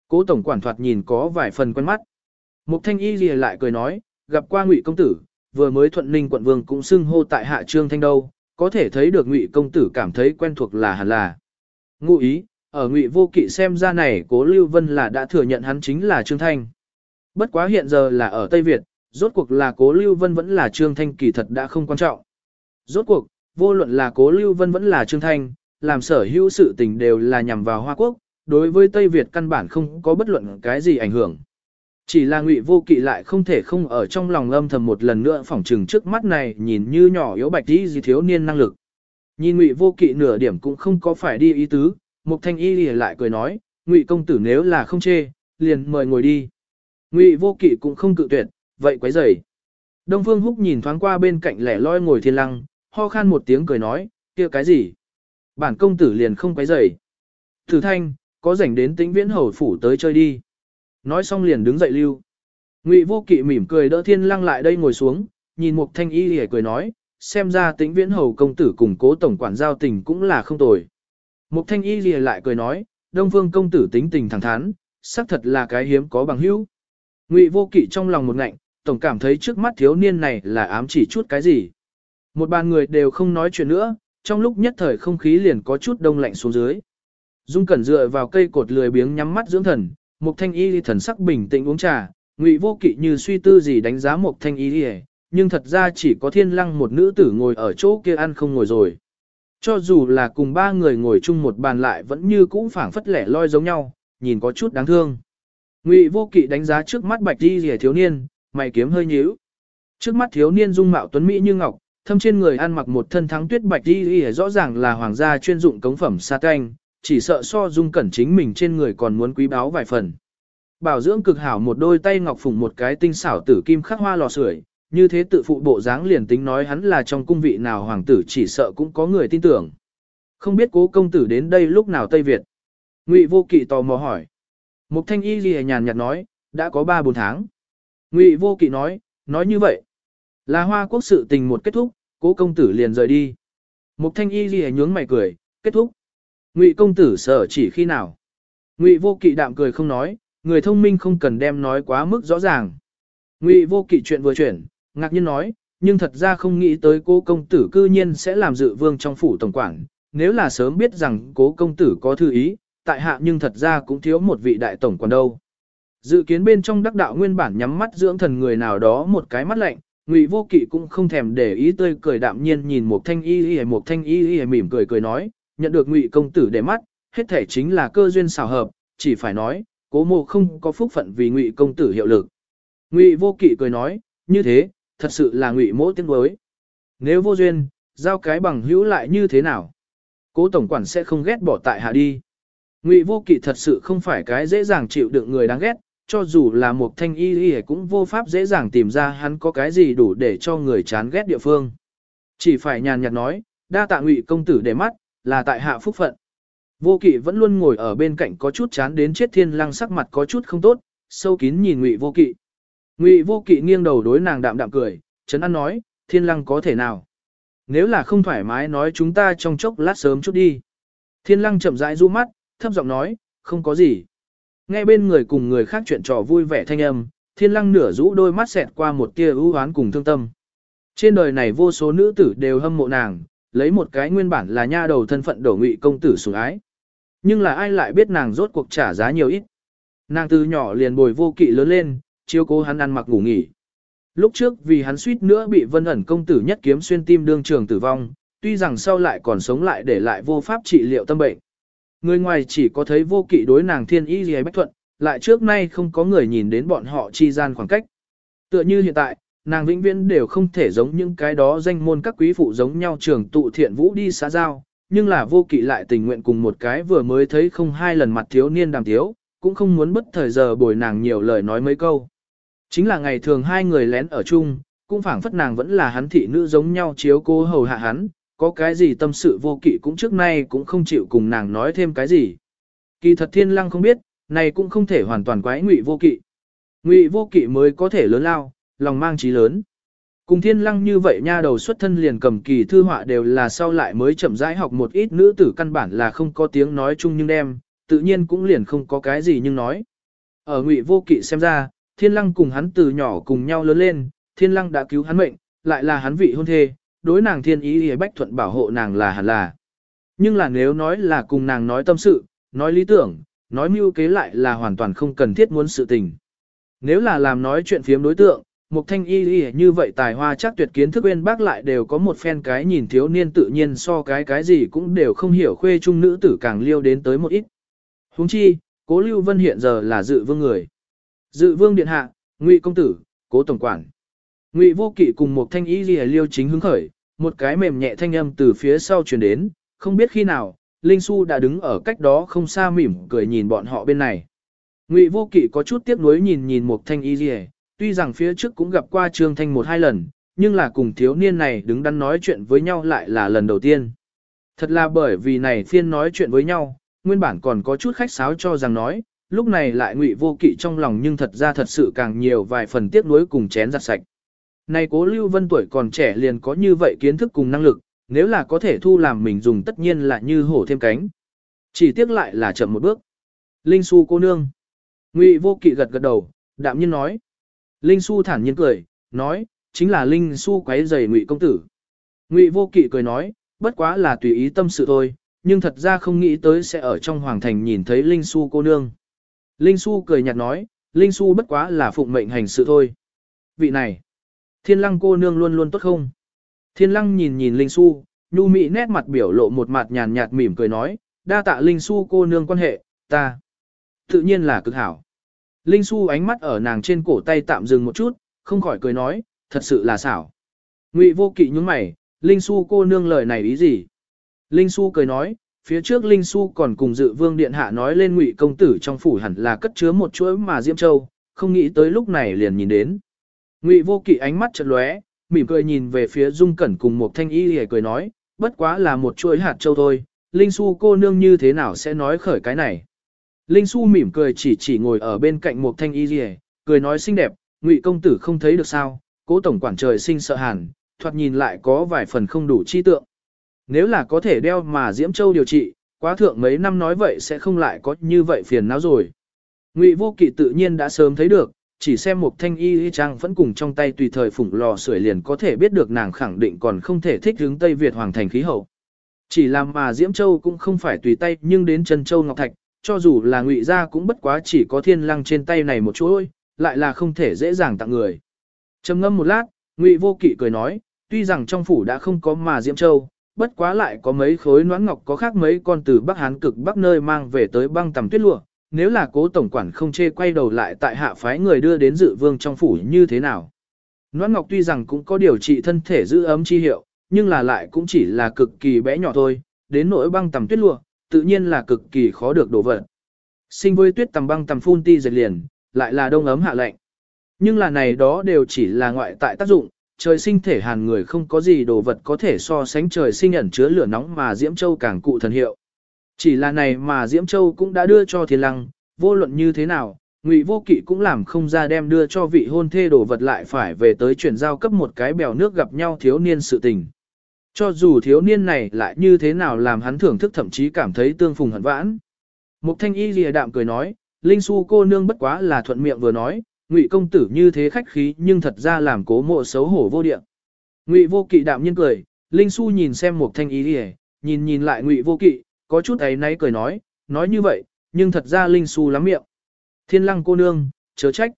Speaker 1: cố tổng quản thoạt nhìn có vài phần quen mắt. Một thanh y lìa lại cười nói, gặp qua ngụy công tử, vừa mới thuận ninh quận vương cũng xưng hô tại hạ trương thanh đâu, có thể thấy được ngụy công tử cảm thấy quen thuộc là hẳn là. Ngụ ý, ở ngụy vô kỵ xem ra này cố Lưu Vân là đã thừa nhận hắn chính là Trương Thanh. Bất quá hiện giờ là ở Tây Việt, rốt cuộc là cố Lưu Vân vẫn là Trương Thanh kỳ thật đã không quan trọng. Rốt cuộc, vô luận là cố Lưu Vân vẫn là Trương Thanh, làm sở hữu sự tình đều là nhằm vào Hoa Quốc, đối với Tây Việt căn bản không có bất luận cái gì ảnh hưởng. Chỉ là ngụy vô kỵ lại không thể không ở trong lòng âm thầm một lần nữa phỏng trừng trước mắt này nhìn như nhỏ yếu bạch tí gì thiếu niên năng lực. Nhìn ngụy vô kỵ nửa điểm cũng không có phải đi ý tứ, Mục thanh y lại cười nói, ngụy công tử nếu là không chê, liền mời ngồi đi. Ngụy vô kỵ cũng không cự tuyệt, vậy quấy rầy. Đông Phương Húc nhìn thoáng qua bên cạnh lẻ loi ngồi thiên lăng, ho khan một tiếng cười nói, kia cái gì? Bản công tử liền không quấy rầy. Thử thanh, có rảnh đến tĩnh viễn hầu phủ tới chơi đi. Nói xong liền đứng dậy lưu. Ngụy vô kỵ mỉm cười đỡ thiên lăng lại đây ngồi xuống, nhìn mục thanh y hề cười nói, xem ra tĩnh viễn hầu công tử cùng cố tổng quản giao tình cũng là không tồi. Mục thanh y lìa lại cười nói, đông phương công tử tính tình thẳng thắn, xác thật là cái hiếm có bằng hữu. Ngụy vô kỵ trong lòng một ngạnh, tổng cảm thấy trước mắt thiếu niên này là ám chỉ chút cái gì. Một bàn người đều không nói chuyện nữa, trong lúc nhất thời không khí liền có chút đông lạnh xuống dưới. Dung Cẩn dựa vào cây cột lười biếng nhắm mắt dưỡng thần, Mục Thanh Y thần sắc bình tĩnh uống trà, Ngụy Vô Kỵ như suy tư gì đánh giá Mục Thanh Y, nhưng thật ra chỉ có Thiên Lăng một nữ tử ngồi ở chỗ kia ăn không ngồi rồi. Cho dù là cùng ba người ngồi chung một bàn lại vẫn như cũ phảng phất lẻ loi giống nhau, nhìn có chút đáng thương. Ngụy vô kỵ đánh giá trước mắt bạch đi rìa thiếu niên, mày kiếm hơi nhíu. Trước mắt thiếu niên dung mạo tuấn mỹ như ngọc, thâm trên người ăn mặc một thân thắng tuyết bạch đi rìa rõ ràng là hoàng gia chuyên dụng cống phẩm sa canh, chỉ sợ so dung cẩn chính mình trên người còn muốn quý báu vài phần. Bảo dưỡng cực hảo một đôi tay ngọc phùng một cái tinh xảo tử kim khắc hoa lò sưởi, như thế tự phụ bộ dáng liền tính nói hắn là trong cung vị nào hoàng tử chỉ sợ cũng có người tin tưởng. Không biết cố công tử đến đây lúc nào Tây Việt. Ngụy vô kỵ tò mò hỏi. Mục thanh y lìa nhàn nhạt nói, đã có 3-4 tháng. Ngụy vô kỵ nói, nói như vậy. Là hoa quốc sự tình một kết thúc, cố công tử liền rời đi. Mục thanh y lìa nhướng mày cười, kết thúc. Ngụy công tử sợ chỉ khi nào. Ngụy vô kỵ đạm cười không nói, người thông minh không cần đem nói quá mức rõ ràng. Ngụy vô kỵ chuyện vừa chuyển, ngạc nhiên nói, nhưng thật ra không nghĩ tới cố công tử cư nhiên sẽ làm dự vương trong phủ tổng quản. Nếu là sớm biết rằng cố công tử có thư ý, tại hạ nhưng thật ra cũng thiếu một vị đại tổng quản đâu. Dự kiến bên trong đắc đạo nguyên bản nhắm mắt dưỡng thần người nào đó một cái mắt lạnh, Ngụy Vô Kỵ cũng không thèm để ý tươi cười đạm nhiên nhìn một thanh y y một thanh y y mỉm cười cười nói, nhận được Ngụy công tử để mắt, hết thể chính là cơ duyên xào hợp, chỉ phải nói, cố mộ không có phúc phận vì Ngụy công tử hiệu lực. Ngụy Vô Kỵ cười nói, như thế, thật sự là Ngụy mỗ tiếng đối. Nếu vô duyên, giao cái bằng hữu lại như thế nào? Cố tổng quản sẽ không ghét bỏ tại hạ đi. Ngụy Vô Kỵ thật sự không phải cái dễ dàng chịu đựng người đáng ghét, cho dù là một thanh y y cũng vô pháp dễ dàng tìm ra hắn có cái gì đủ để cho người chán ghét địa phương. Chỉ phải nhàn nhạt nói, đa tạ ngụy công tử để mắt, là tại hạ phúc phận. Vô kỵ vẫn luôn ngồi ở bên cạnh có chút chán đến chết thiên lăng sắc mặt có chút không tốt, sâu kín nhìn ngụy vô kỵ. Ngụy vô kỵ nghiêng đầu đối nàng đạm đạm cười, chấn an nói, thiên lăng có thể nào. Nếu là không thoải mái nói chúng ta trong chốc lát sớm chút đi. Thiên lăng chậm rãi du mắt, thấp giọng nói, không có gì. Nghe bên người cùng người khác chuyện trò vui vẻ thanh âm, thiên lăng nửa rũ đôi mắt xẹt qua một tia ưu hoán cùng thương tâm. Trên đời này vô số nữ tử đều hâm mộ nàng, lấy một cái nguyên bản là nha đầu thân phận đổ ngụy công tử sủng ái. Nhưng là ai lại biết nàng rốt cuộc trả giá nhiều ít. Nàng từ nhỏ liền bồi vô kỵ lớn lên, chiếu cố hắn ăn mặc ngủ nghỉ. Lúc trước vì hắn suýt nữa bị vân ẩn công tử nhất kiếm xuyên tim đương trường tử vong, tuy rằng sau lại còn sống lại để lại vô pháp trị liệu tâm bệnh. Người ngoài chỉ có thấy vô kỵ đối nàng thiên y gì bách thuận, lại trước nay không có người nhìn đến bọn họ chi gian khoảng cách. Tựa như hiện tại, nàng vĩnh viễn đều không thể giống những cái đó danh môn các quý phụ giống nhau trường tụ thiện vũ đi xã giao, nhưng là vô kỵ lại tình nguyện cùng một cái vừa mới thấy không hai lần mặt thiếu niên đàm thiếu, cũng không muốn bất thời giờ bồi nàng nhiều lời nói mấy câu. Chính là ngày thường hai người lén ở chung, cũng phảng phất nàng vẫn là hắn thị nữ giống nhau chiếu cô hầu hạ hắn, có cái gì tâm sự vô kỵ cũng trước nay cũng không chịu cùng nàng nói thêm cái gì. Kỳ thật thiên lăng không biết, này cũng không thể hoàn toàn quái ngụy vô kỵ. Ngụy vô kỵ mới có thể lớn lao, lòng mang trí lớn. Cùng thiên lăng như vậy nha đầu xuất thân liền cầm kỳ thư họa đều là sau lại mới chậm rãi học một ít nữ tử căn bản là không có tiếng nói chung nhưng đem, tự nhiên cũng liền không có cái gì nhưng nói. Ở ngụy vô kỵ xem ra, thiên lăng cùng hắn từ nhỏ cùng nhau lớn lên, thiên lăng đã cứu hắn mệnh, lại là hắn vị hôn thê, đối nàng thiên ý hề bách thuận bảo hộ nàng là hẳn là. Nhưng là nếu nói là cùng nàng nói tâm sự, nói lý tưởng, nói mưu kế lại là hoàn toàn không cần thiết muốn sự tình. Nếu là làm nói chuyện phiếm đối tượng, một thanh y y như vậy tài hoa chắc tuyệt kiến thức bên bác lại đều có một phen cái nhìn thiếu niên tự nhiên so cái cái gì cũng đều không hiểu khuê trung nữ tử càng liêu đến tới một ít. huống chi, cố lưu vân hiện giờ là dự vương người. Dự vương điện hạ, ngụy công tử, cố tổng quản. Ngụy vô kỵ cùng một thanh y y liêu chính hứng khởi, một cái mềm nhẹ thanh âm từ phía sau truyền đến, không biết khi nào, Linh Xu đã đứng ở cách đó không xa mỉm cười nhìn bọn họ bên này. Ngụy vô kỵ có chút tiếc nuối nhìn nhìn một thanh y lìa, tuy rằng phía trước cũng gặp qua Trương Thanh một hai lần, nhưng là cùng thiếu niên này đứng đắn nói chuyện với nhau lại là lần đầu tiên. Thật là bởi vì này phiên nói chuyện với nhau, nguyên bản còn có chút khách sáo cho rằng nói, lúc này lại ngụy vô kỵ trong lòng nhưng thật ra thật sự càng nhiều vài phần tiếc nuối cùng chén giặt sạch. Này cố Lưu Vân tuổi còn trẻ liền có như vậy kiến thức cùng năng lực, nếu là có thể thu làm mình dùng tất nhiên là như hổ thêm cánh. Chỉ tiếc lại là chậm một bước. Linh Su cô nương. Ngụy vô kỵ gật gật đầu, đạm nhiên nói. Linh Xu thản nhiên cười, nói, chính là Linh Xu quấy giày Ngụy công tử. Ngụy vô kỵ cười nói, bất quá là tùy ý tâm sự thôi, nhưng thật ra không nghĩ tới sẽ ở trong hoàng thành nhìn thấy Linh Xu cô nương. Linh Xu cười nhạt nói, Linh Xu bất quá là phụng mệnh hành sự thôi. Vị này, Thiên lăng cô nương luôn luôn tốt không? Thiên lăng nhìn nhìn Linh Xu, nhu mị nét mặt biểu lộ một mặt nhàn nhạt mỉm cười nói, đa tạ Linh Xu cô nương quan hệ, ta. Tự nhiên là cực hảo. Linh Xu ánh mắt ở nàng trên cổ tay tạm dừng một chút, không khỏi cười nói, thật sự là xảo. Ngụy vô kỵ nhướng mày, Linh Xu cô nương lời này ý gì? Linh Xu cười nói, phía trước Linh Xu còn cùng dự vương điện hạ nói lên Ngụy công tử trong phủ hẳn là cất chứa một chuỗi mà Diễm Châu, không nghĩ tới lúc này liền nhìn đến. Ngụy Vô Kỵ ánh mắt chợt lóe, mỉm cười nhìn về phía Dung Cẩn cùng một thanh y hề cười nói, bất quá là một chuỗi hạt châu thôi, Linh Xu cô nương như thế nào sẽ nói khởi cái này. Linh Xu mỉm cười chỉ chỉ ngồi ở bên cạnh một thanh y rìa, cười nói xinh đẹp, Ngụy công tử không thấy được sao, cố tổng quản trời sinh sợ hàn, thoạt nhìn lại có vài phần không đủ chi tượng. Nếu là có thể đeo mà Diễm Châu điều trị, quá thượng mấy năm nói vậy sẽ không lại có như vậy phiền não rồi. Ngụy Vô Kỵ tự nhiên đã sớm thấy được, chỉ xem một thanh y y trang vẫn cùng trong tay tùy thời phủng lò sưởi liền có thể biết được nàng khẳng định còn không thể thích hướng Tây Việt hoàng thành khí hậu. Chỉ làm mà Diễm Châu cũng không phải tùy tay nhưng đến Trần Châu Ngọc Thạch, cho dù là ngụy gia cũng bất quá chỉ có thiên lăng trên tay này một chuỗi, lại là không thể dễ dàng tặng người. Trầm ngâm một lát, ngụy vô kỵ cười nói, tuy rằng trong phủ đã không có mà Diễm Châu, bất quá lại có mấy khối noãn ngọc có khác mấy con từ Bắc Hán cực Bắc nơi mang về tới băng tầm tuyết lụa, nếu là cố tổng quản không chê quay đầu lại tại hạ phái người đưa đến dự vương trong phủ như thế nào. Noãn ngọc tuy rằng cũng có điều trị thân thể giữ ấm chi hiệu, nhưng là lại cũng chỉ là cực kỳ bé nhỏ thôi, đến nỗi băng tầm tuyết lụa, tự nhiên là cực kỳ khó được đổ vật. Sinh với tuyết tầm băng tầm phun ti dệt liền, lại là đông ấm hạ lạnh. Nhưng là này đó đều chỉ là ngoại tại tác dụng, trời sinh thể hàn người không có gì đồ vật có thể so sánh trời sinh ẩn chứa lửa nóng mà Diễm Châu càng cụ thần hiệu. Chỉ là này mà Diễm Châu cũng đã đưa cho thiên lăng, vô luận như thế nào, Ngụy Vô Kỵ cũng làm không ra đem đưa cho vị hôn thê đồ vật lại phải về tới chuyển giao cấp một cái bèo nước gặp nhau thiếu niên sự tình. Cho dù thiếu niên này lại như thế nào làm hắn thưởng thức thậm chí cảm thấy tương phùng hận vãn. Mục thanh y lìa đạm cười nói, Linh Xu cô nương bất quá là thuận miệng vừa nói, Ngụy công tử như thế khách khí nhưng thật ra làm cố mộ xấu hổ vô địa. Ngụy vô kỵ đạm nhiên cười, Linh Xu nhìn xem Mục thanh y lìa, nhìn nhìn lại Ngụy vô kỵ, có chút ấy náy cười nói, nói như vậy, nhưng thật ra Linh Xu lắm miệng. Thiên lăng cô nương, chớ trách.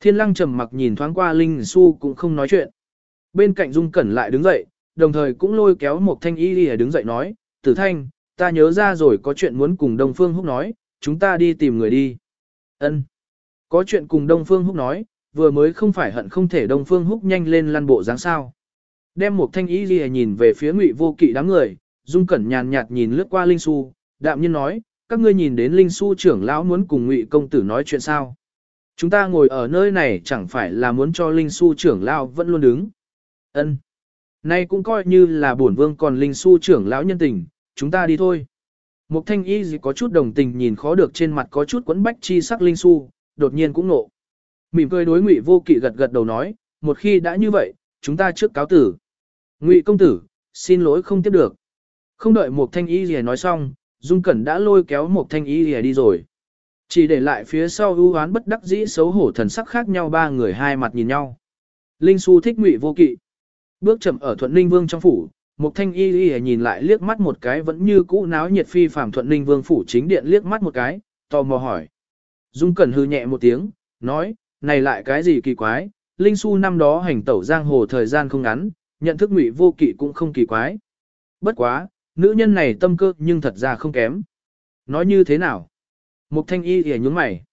Speaker 1: Thiên lăng trầm mặc nhìn thoáng qua Linh Xu cũng không nói chuyện. Bên cạnh Dung Cẩn lại đứng dậy, đồng thời cũng lôi kéo một thanh y đi đứng dậy nói, tử thanh, ta nhớ ra rồi có chuyện muốn cùng Đông Phương Húc nói, chúng ta đi tìm người đi. Ân, Có chuyện cùng Đông Phương Húc nói, vừa mới không phải hận không thể Đông Phương Húc nhanh lên lăn bộ dáng sao. Đem một thanh y đi nhìn về phía ngụy vô kỵ đám người, Dung Cẩn nhàn nhạt nhìn lướt qua Linh Xu, đạm nhiên nói, các ngươi nhìn đến Linh Xu trưởng lão muốn cùng ngụy công tử nói chuyện sao. Chúng ta ngồi ở nơi này chẳng phải là muốn cho Linh Xu trưởng lão vẫn luôn đứng. Ân. Nay cũng coi như là bổn vương còn linh su trưởng lão nhân tình, chúng ta đi thôi. Mục thanh y gì có chút đồng tình nhìn khó được trên mặt có chút quấn bách chi sắc linh su, đột nhiên cũng nộ. Mỉm cười đối ngụy vô kỵ gật gật đầu nói, một khi đã như vậy, chúng ta trước cáo tử. Ngụy công tử, xin lỗi không tiếp được. Không đợi một thanh y gì nói xong, Dung Cẩn đã lôi kéo một thanh y gì đi rồi. Chỉ để lại phía sau ưu hoán bất đắc dĩ xấu hổ thần sắc khác nhau ba người hai mặt nhìn nhau. Linh Su thích ngụy vô kỵ. Bước chậm ở Thuận Ninh Vương trong phủ, Mục Thanh Y Y nhìn lại liếc mắt một cái vẫn như cũ náo nhiệt phi phàm Thuận Ninh Vương phủ chính điện liếc mắt một cái, tò mò hỏi. Dung Cẩn hư nhẹ một tiếng, nói, này lại cái gì kỳ quái, Linh Su năm đó hành tẩu giang hồ thời gian không ngắn, nhận thức ngụy vô kỵ cũng không kỳ quái. Bất quá, nữ nhân này tâm cơ nhưng thật ra không kém. Nói như thế nào? Mục Thanh Y Y nhướng mày.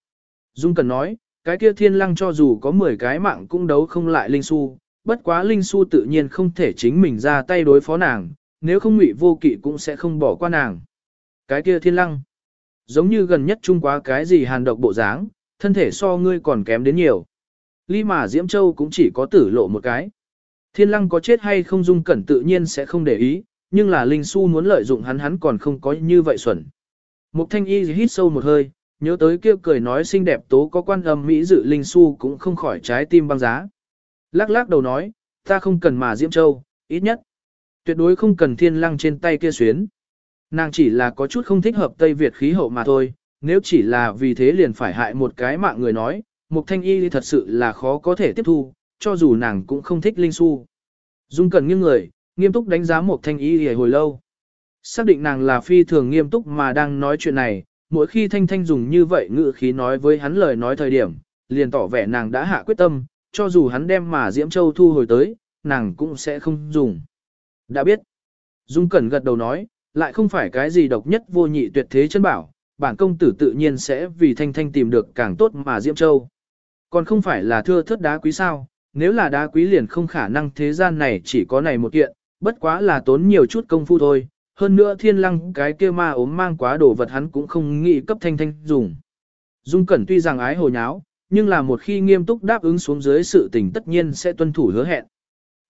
Speaker 1: Dung Cẩn nói, cái kia thiên lăng cho dù có 10 cái mạng cũng đấu không lại Linh Su, bất quá Linh Xu tự nhiên không thể chính mình ra tay đối phó nàng, nếu không ngụy vô kỵ cũng sẽ không bỏ qua nàng. Cái kia thiên lăng, giống như gần nhất chung quá cái gì hàn độc bộ dáng, thân thể so ngươi còn kém đến nhiều. Ly mà Diễm Châu cũng chỉ có tử lộ một cái. Thiên lăng có chết hay không dung cẩn tự nhiên sẽ không để ý, nhưng là Linh Xu muốn lợi dụng hắn hắn còn không có như vậy xuẩn. Mục thanh y hít sâu một hơi, nhớ tới kia cười nói xinh đẹp tố có quan âm Mỹ dự Linh Xu cũng không khỏi trái tim băng giá. Lắc lắc đầu nói, ta không cần mà Diễm Châu, ít nhất. Tuyệt đối không cần thiên lăng trên tay kia xuyến. Nàng chỉ là có chút không thích hợp Tây Việt khí hậu mà thôi, nếu chỉ là vì thế liền phải hại một cái mạng người nói, Mục Thanh Y thật sự là khó có thể tiếp thu, cho dù nàng cũng không thích Linh Xu. Dung cần nghiêng người, nghiêm túc đánh giá Mục Thanh Y hồi lâu. Xác định nàng là phi thường nghiêm túc mà đang nói chuyện này, mỗi khi Thanh Thanh dùng như vậy ngữ khí nói với hắn lời nói thời điểm, liền tỏ vẻ nàng đã hạ quyết tâm, cho dù hắn đem mà Diễm Châu thu hồi tới, nàng cũng sẽ không dùng. Đã biết. Dung Cẩn gật đầu nói, lại không phải cái gì độc nhất vô nhị tuyệt thế chân bảo, bản công tử tự nhiên sẽ vì Thanh Thanh tìm được càng tốt mà Diễm Châu. Còn không phải là thưa thớt đá quý sao, nếu là đá quý liền không khả năng thế gian này chỉ có này một kiện, bất quá là tốn nhiều chút công phu thôi. Hơn nữa thiên lăng cái kia ma ốm mang quá đồ vật hắn cũng không nghĩ cấp Thanh Thanh dùng. Dung Cẩn tuy rằng ái hồ nháo, nhưng là một khi nghiêm túc đáp ứng xuống dưới sự tình tất nhiên sẽ tuân thủ hứa hẹn.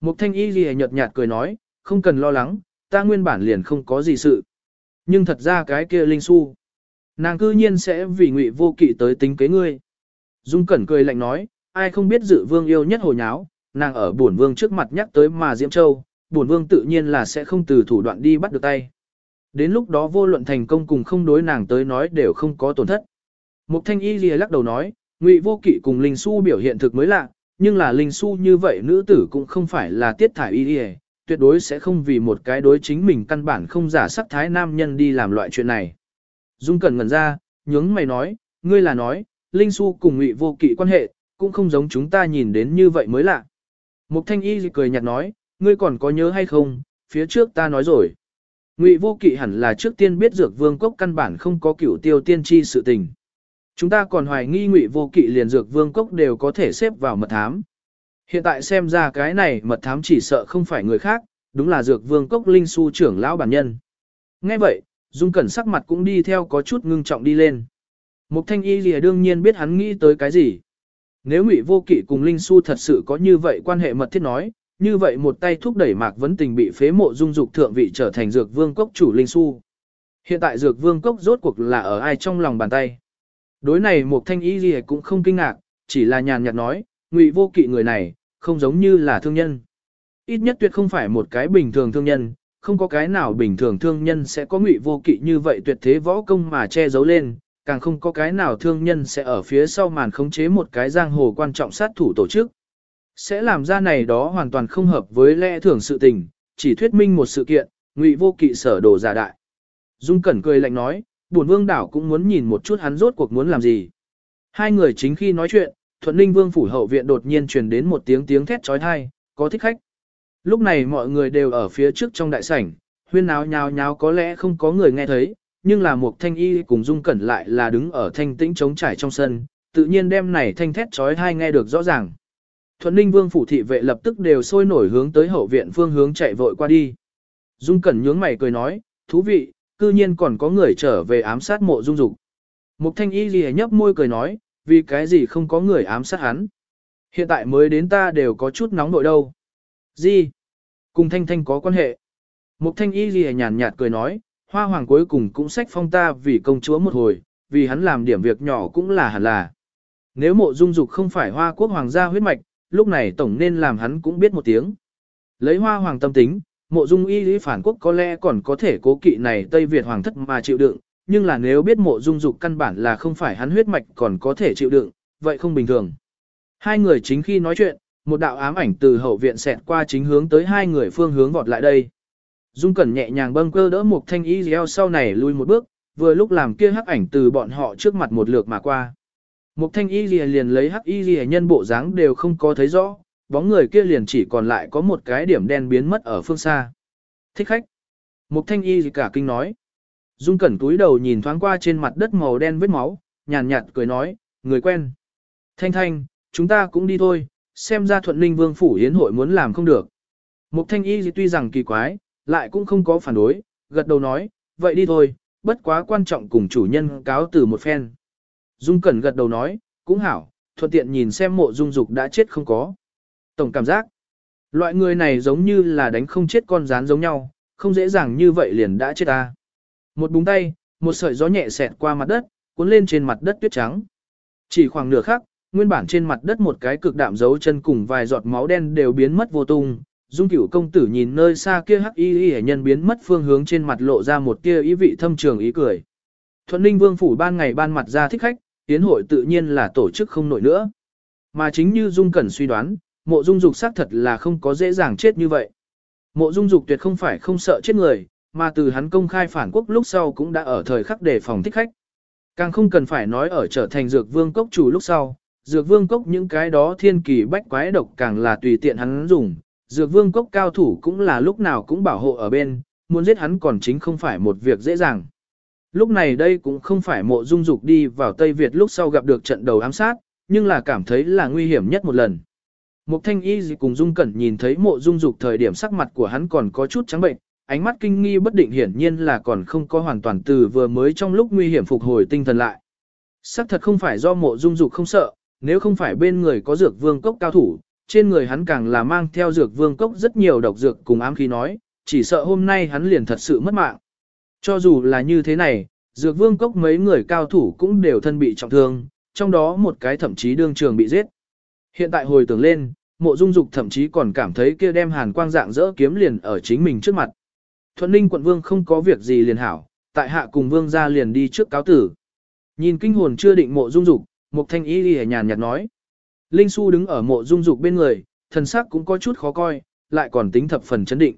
Speaker 1: Mục thanh y gì nhợt nhạt cười nói, không cần lo lắng, ta nguyên bản liền không có gì sự. Nhưng thật ra cái kia linh su, nàng cư nhiên sẽ vì ngụy vô kỵ tới tính kế ngươi. Dung Cẩn cười lạnh nói, ai không biết dự vương yêu nhất hồ nháo, nàng ở bổn vương trước mặt nhắc tới mà Diễm Châu, bổn vương tự nhiên là sẽ không từ thủ đoạn đi bắt được tay. Đến lúc đó vô luận thành công cùng không đối nàng tới nói đều không có tổn thất. Mục thanh y lìa lắc đầu nói, ngụy vô kỵ cùng linh su biểu hiện thực mới lạ, nhưng là linh su như vậy nữ tử cũng không phải là tiết thải y y, tuyệt đối sẽ không vì một cái đối chính mình căn bản không giả sắc thái nam nhân đi làm loại chuyện này. Dung Cẩn ngẩn ra, nhướng mày nói, ngươi là nói, linh su cùng ngụy vô kỵ quan hệ, cũng không giống chúng ta nhìn đến như vậy mới lạ. Mục thanh y cười nhạt nói, ngươi còn có nhớ hay không, phía trước ta nói rồi. Ngụy vô kỵ hẳn là trước tiên biết dược vương cốc căn bản không có cửu tiêu tiên tri sự tình. Chúng ta còn hoài nghi ngụy vô kỵ liền dược vương cốc đều có thể xếp vào mật thám. Hiện tại xem ra cái này mật thám chỉ sợ không phải người khác, đúng là dược vương cốc linh su trưởng lão bản nhân. Nghe vậy, Dung Cẩn sắc mặt cũng đi theo có chút ngưng trọng đi lên. Mục thanh y lìa đương nhiên biết hắn nghĩ tới cái gì. Nếu ngụy vô kỵ cùng linh su thật sự có như vậy quan hệ mật thiết nói, như vậy một tay thúc đẩy mạc vấn tình bị phế mộ dung dục thượng vị trở thành dược vương cốc chủ linh su. Hiện tại dược vương cốc rốt cuộc là ở ai trong lòng bàn tay. Đối này một thanh y gì cũng không kinh ngạc, chỉ là nhàn nhạt nói, ngụy vô kỵ người này, không giống như là thương nhân. Ít nhất tuyệt không phải một cái bình thường thương nhân, không có cái nào bình thường thương nhân sẽ có ngụy vô kỵ như vậy tuyệt thế võ công mà che giấu lên, càng không có cái nào thương nhân sẽ ở phía sau màn khống chế một cái giang hồ quan trọng sát thủ tổ chức. Sẽ làm ra này đó hoàn toàn không hợp với lẽ thường sự tình, chỉ thuyết minh một sự kiện, ngụy vô kỵ sở đồ giả đại. Dung Cẩn cười lạnh nói, Bổn vương đảo cũng muốn nhìn một chút hắn rốt cuộc muốn làm gì. Hai người chính khi nói chuyện, Thuận Ninh Vương phủ hậu viện đột nhiên truyền đến một tiếng tiếng thét chói tai, có thích khách. Lúc này mọi người đều ở phía trước trong đại sảnh, huyên náo nháo nháo có lẽ không có người nghe thấy, nhưng là một thanh y cùng dung cẩn lại là đứng ở thanh tĩnh trống trải trong sân, tự nhiên đem này thanh thét chói tai nghe được rõ ràng. Thuận Ninh Vương phủ thị vệ lập tức đều sôi nổi hướng tới hậu viện phương hướng chạy vội qua đi. Dung Cẩn nhướng mày cười nói, thú vị, cư nhiên còn có người trở về ám sát mộ dung dục. Mục thanh y gì nhấp môi cười nói, vì cái gì không có người ám sát hắn. Hiện tại mới đến ta đều có chút nóng nội đâu. Gì? Cùng thanh thanh có quan hệ. Mục thanh y gì nhàn nhạt cười nói, hoa hoàng cuối cùng cũng sách phong ta vì công chúa một hồi, vì hắn làm điểm việc nhỏ cũng là hẳn là. Nếu mộ dung dục không phải hoa quốc hoàng gia huyết mạch, lúc này tổng nên làm hắn cũng biết một tiếng. Lấy hoa hoàng tâm tính, mộ dung y lý phản quốc có lẽ còn có thể cố kỵ này Tây Việt hoàng thất mà chịu đựng, nhưng là nếu biết mộ dung dục căn bản là không phải hắn huyết mạch còn có thể chịu đựng, vậy không bình thường. Hai người chính khi nói chuyện, một đạo ám ảnh từ hậu viện xẹt qua chính hướng tới hai người phương hướng vọt lại đây. Dung Cẩn nhẹ nhàng bâng cơ đỡ một thanh y gieo sau này lui một bước, vừa lúc làm kia hắc ảnh từ bọn họ trước mặt một lượt mà qua. Một thanh y lìa liền lấy hắc y lìa nhân bộ dáng đều không có thấy rõ, bóng người kia liền chỉ còn lại có một cái điểm đen biến mất ở phương xa. Thích khách. Một thanh y cả kinh nói. Dung cẩn túi đầu nhìn thoáng qua trên mặt đất màu đen vết máu, nhàn nhạt cười nói, người quen. Thanh thanh, chúng ta cũng đi thôi, xem ra thuận ninh vương phủ hiến hội muốn làm không được. Một thanh y tuy rằng kỳ quái, lại cũng không có phản đối, gật đầu nói, vậy đi thôi, bất quá quan trọng cùng chủ nhân cáo từ một phen. Dung Cẩn gật đầu nói, cũng hảo, thuận tiện nhìn xem mộ dung dục đã chết không có. Tổng cảm giác, loại người này giống như là đánh không chết con rán giống nhau, không dễ dàng như vậy liền đã chết ta. Một búng tay, một sợi gió nhẹ xẹt qua mặt đất, cuốn lên trên mặt đất tuyết trắng. Chỉ khoảng nửa khắc, nguyên bản trên mặt đất một cái cực đạm dấu chân cùng vài giọt máu đen đều biến mất vô tung. Dung cửu công tử nhìn nơi xa kia hắc y y nhân biến mất phương hướng trên mặt lộ ra một tia ý vị thâm trường ý cười. Thuận ninh vương phủ ban ngày ban mặt ra thích khách, tiến hội tự nhiên là tổ chức không nổi nữa. Mà chính như Dung Cẩn suy đoán, mộ dung dục xác thật là không có dễ dàng chết như vậy. Mộ dung dục tuyệt không phải không sợ chết người, mà từ hắn công khai phản quốc lúc sau cũng đã ở thời khắc đề phòng thích khách. Càng không cần phải nói ở trở thành dược vương cốc chủ lúc sau, dược vương cốc những cái đó thiên kỳ bách quái độc càng là tùy tiện hắn dùng, dược vương cốc cao thủ cũng là lúc nào cũng bảo hộ ở bên, muốn giết hắn còn chính không phải một việc dễ dàng. Lúc này đây cũng không phải mộ dung dục đi vào Tây Việt lúc sau gặp được trận đầu ám sát, nhưng là cảm thấy là nguy hiểm nhất một lần. Mục thanh y gì cùng dung cẩn nhìn thấy mộ dung dục thời điểm sắc mặt của hắn còn có chút trắng bệnh, ánh mắt kinh nghi bất định hiển nhiên là còn không có hoàn toàn từ vừa mới trong lúc nguy hiểm phục hồi tinh thần lại. Sắc thật không phải do mộ dung dục không sợ, nếu không phải bên người có dược vương cốc cao thủ, trên người hắn càng là mang theo dược vương cốc rất nhiều độc dược cùng ám khí nói, chỉ sợ hôm nay hắn liền thật sự mất mạng. Cho dù là như thế này, dược vương cốc mấy người cao thủ cũng đều thân bị trọng thương, trong đó một cái thậm chí đương trường bị giết. Hiện tại hồi tưởng lên, mộ dung dục thậm chí còn cảm thấy kia đem hàn quang dạng dỡ kiếm liền ở chính mình trước mặt. Thuận ninh quận vương không có việc gì liền hảo, tại hạ cùng vương ra liền đi trước cáo tử. Nhìn kinh hồn chưa định mộ dung dục, mục thanh y đi nhàn nhạt nói. Linh su đứng ở mộ dung dục bên người, thần sắc cũng có chút khó coi, lại còn tính thập phần chấn định.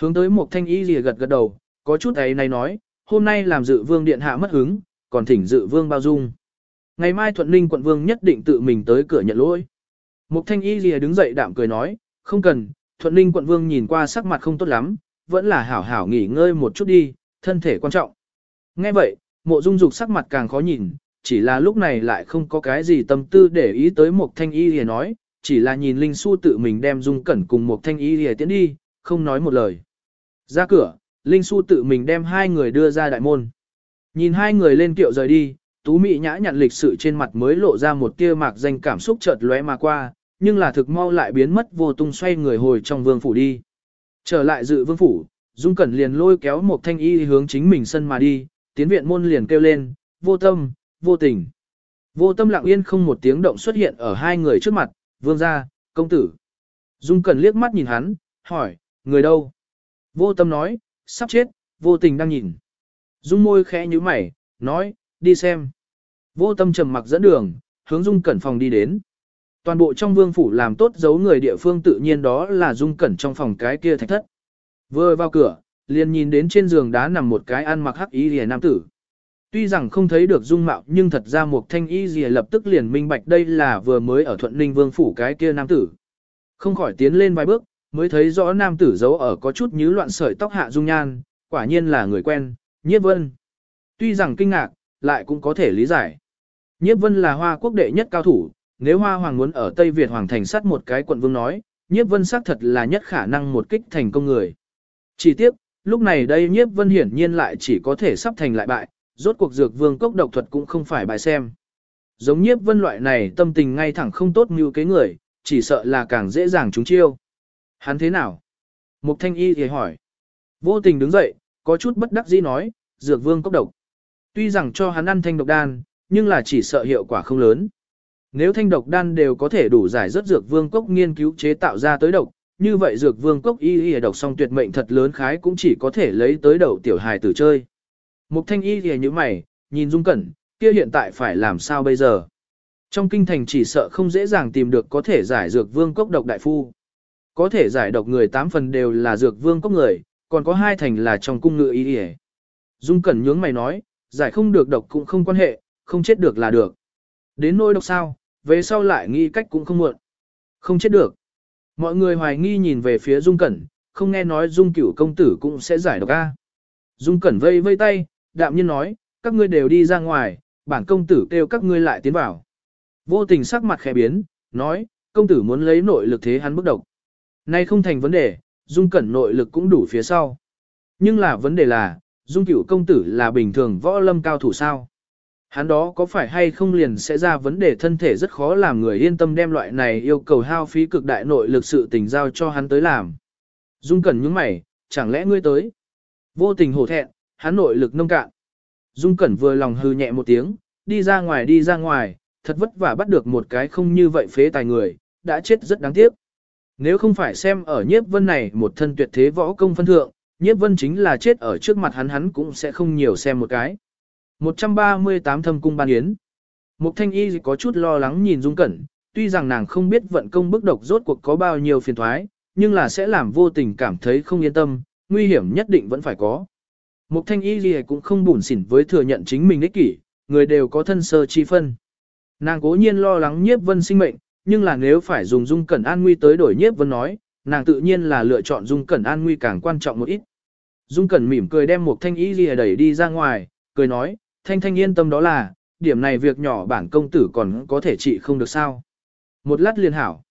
Speaker 1: Hướng tới mục thanh y lìa gật gật đầu, có chút ấy này nói, hôm nay làm dự vương điện hạ mất hứng, còn thỉnh dự vương bao dung. Ngày mai thuận ninh quận vương nhất định tự mình tới cửa nhận lỗi. Mục thanh y lìa đứng dậy đạm cười nói, không cần, thuận ninh quận vương nhìn qua sắc mặt không tốt lắm, vẫn là hảo hảo nghỉ ngơi một chút đi, thân thể quan trọng. Nghe vậy, mộ dung dục sắc mặt càng khó nhìn, chỉ là lúc này lại không có cái gì tâm tư để ý tới mục thanh y lìa nói, chỉ là nhìn Linh Su tự mình đem dung cẩn cùng mục thanh y lìa tiến đi, không nói một lời. Ra cửa, Linh Su tự mình đem hai người đưa ra đại môn. Nhìn hai người lên kiệu rời đi, Tú Mị nhã nhận lịch sự trên mặt mới lộ ra một tia mạc danh cảm xúc chợt lóe mà qua, nhưng là thực mau lại biến mất vô tung xoay người hồi trong vương phủ đi. Trở lại dự vương phủ, Dung Cẩn liền lôi kéo một thanh y hướng chính mình sân mà đi, tiến viện môn liền kêu lên, vô tâm, vô tình. Vô tâm lặng yên không một tiếng động xuất hiện ở hai người trước mặt, vương gia, công tử. Dung Cẩn liếc mắt nhìn hắn, hỏi, người đâu? Vô tâm nói, sắp chết, vô tình đang nhìn. Dung môi khẽ như mày, nói, đi xem. Vô tâm trầm mặc dẫn đường, hướng Dung Cẩn phòng đi đến. Toàn bộ trong vương phủ làm tốt giấu người địa phương tự nhiên đó là Dung Cẩn trong phòng cái kia thạch thất. Vừa vào cửa, liền nhìn đến trên giường đá nằm một cái ăn mặc hắc y rìa nam tử. Tuy rằng không thấy được dung mạo nhưng thật ra một thanh y rìa lập tức liền minh bạch đây là vừa mới ở thuận ninh vương phủ cái kia nam tử. Không khỏi tiến lên vài bước, mới thấy rõ nam tử giấu ở có chút như loạn sợi tóc hạ dung nhan, quả nhiên là người quen, nhiếp vân. Tuy rằng kinh ngạc, lại cũng có thể lý giải. Nhiếp vân là hoa quốc đệ nhất cao thủ, nếu hoa hoàng muốn ở Tây Việt hoàng thành sát một cái quận vương nói, nhiếp vân xác thật là nhất khả năng một kích thành công người. Chỉ tiếc, lúc này đây nhiếp vân hiển nhiên lại chỉ có thể sắp thành lại bại, rốt cuộc dược vương cốc độc thuật cũng không phải bài xem. Giống nhiếp vân loại này tâm tình ngay thẳng không tốt như cái người, chỉ sợ là càng dễ dàng trúng chiêu. Hắn thế nào? Mục thanh y thì hỏi. Vô tình đứng dậy, có chút bất đắc dĩ nói, dược vương cốc độc. Tuy rằng cho hắn ăn thanh độc đan, nhưng là chỉ sợ hiệu quả không lớn. Nếu thanh độc đan đều có thể đủ giải rất dược vương cốc nghiên cứu chế tạo ra tới độc, như vậy dược vương cốc y y độc song tuyệt mệnh thật lớn khái cũng chỉ có thể lấy tới đầu tiểu hài tử chơi. Mục thanh y y như mày, nhìn dung cẩn, kia hiện tại phải làm sao bây giờ? Trong kinh thành chỉ sợ không dễ dàng tìm được có thể giải dược vương cốc độc đại phu. Có thể giải độc người tám phần đều là dược vương cốc người, còn có hai thành là trong cung ngựa y y. Dung cẩn nhướng mày nói, giải không được độc cũng không quan hệ, không chết được là được. Đến nỗi độc sao, về sau lại nghĩ cách cũng không muộn. Không chết được. Mọi người hoài nghi nhìn về phía Dung Cẩn, không nghe nói Dung cửu công tử cũng sẽ giải độc A. Dung Cẩn vây vây tay, đạm nhiên nói, các ngươi đều đi ra ngoài, bản công tử kêu các ngươi lại tiến vào. Vô tình sắc mặt khẽ biến, nói, công tử muốn lấy nội lực thế hắn bức độc. Nay không thành vấn đề, Dung Cẩn nội lực cũng đủ phía sau. Nhưng là vấn đề là, Dung cửu công tử là bình thường võ lâm cao thủ sao. Hắn đó có phải hay không liền sẽ ra vấn đề thân thể rất khó làm người yên tâm đem loại này yêu cầu hao phí cực đại nội lực sự tình giao cho hắn tới làm. Dung Cẩn nhướng mày, chẳng lẽ ngươi tới? Vô tình hổ thẹn, hắn nội lực nông cạn. Dung Cẩn vừa lòng hư nhẹ một tiếng, đi ra ngoài đi ra ngoài, thật vất vả bắt được một cái không như vậy phế tài người, đã chết rất đáng tiếc. Nếu không phải xem ở nhiếp vân này một thân tuyệt thế võ công phân thượng, nhiếp vân chính là chết ở trước mặt hắn hắn cũng sẽ không nhiều xem một cái. 138 thâm cung ban yến. Mục thanh y có chút lo lắng nhìn Dung Cẩn, tuy rằng nàng không biết vận công bức độc rốt cuộc có bao nhiêu phiền thoái, nhưng là sẽ làm vô tình cảm thấy không yên tâm, nguy hiểm nhất định vẫn phải có. Mục thanh y gì cũng không buồn xỉn với thừa nhận chính mình ích kỷ, người đều có thân sơ chi phân. Nàng cố nhiên lo lắng nhiếp vân sinh mệnh, nhưng là nếu phải dùng dung cẩn an nguy tới đổi nhiếp vân nói, nàng tự nhiên là lựa chọn dung cẩn an nguy càng quan trọng một ít. Dung cẩn mỉm cười đem một thanh y gì đẩy đi ra ngoài, cười nói, thanh thanh yên tâm đó là, điểm này việc nhỏ bản công tử còn có thể trị không được sao. Một lát liền hảo.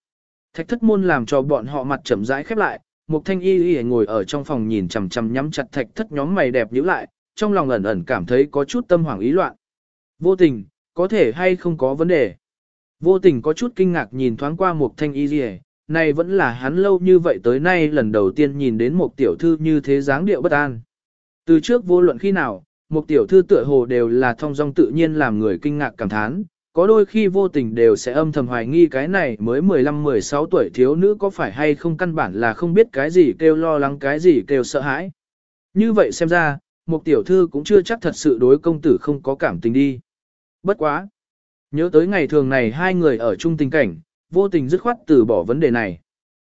Speaker 1: Thạch thất môn làm cho bọn họ mặt chậm rãi khép lại, một thanh y y ngồi ở trong phòng nhìn chằm chằm nhắm chặt thạch thất nhóm mày đẹp nhíu lại, trong lòng ẩn ẩn cảm thấy có chút tâm hoảng ý loạn. Vô tình, có thể hay không có vấn đề. Vô tình có chút kinh ngạc nhìn thoáng qua một thanh y y, này vẫn là hắn lâu như vậy tới nay lần đầu tiên nhìn đến một tiểu thư như thế dáng điệu bất an. Từ trước vô luận khi nào, một tiểu thư tựa hồ đều là thong dong tự nhiên làm người kinh ngạc cảm thán, có đôi khi vô tình đều sẽ âm thầm hoài nghi cái này mới 15-16 tuổi thiếu nữ có phải hay không căn bản là không biết cái gì kêu lo lắng cái gì kêu sợ hãi. Như vậy xem ra, một tiểu thư cũng chưa chắc thật sự đối công tử không có cảm tình đi. Bất quá. Nhớ tới ngày thường này hai người ở chung tình cảnh, vô tình dứt khoát từ bỏ vấn đề này.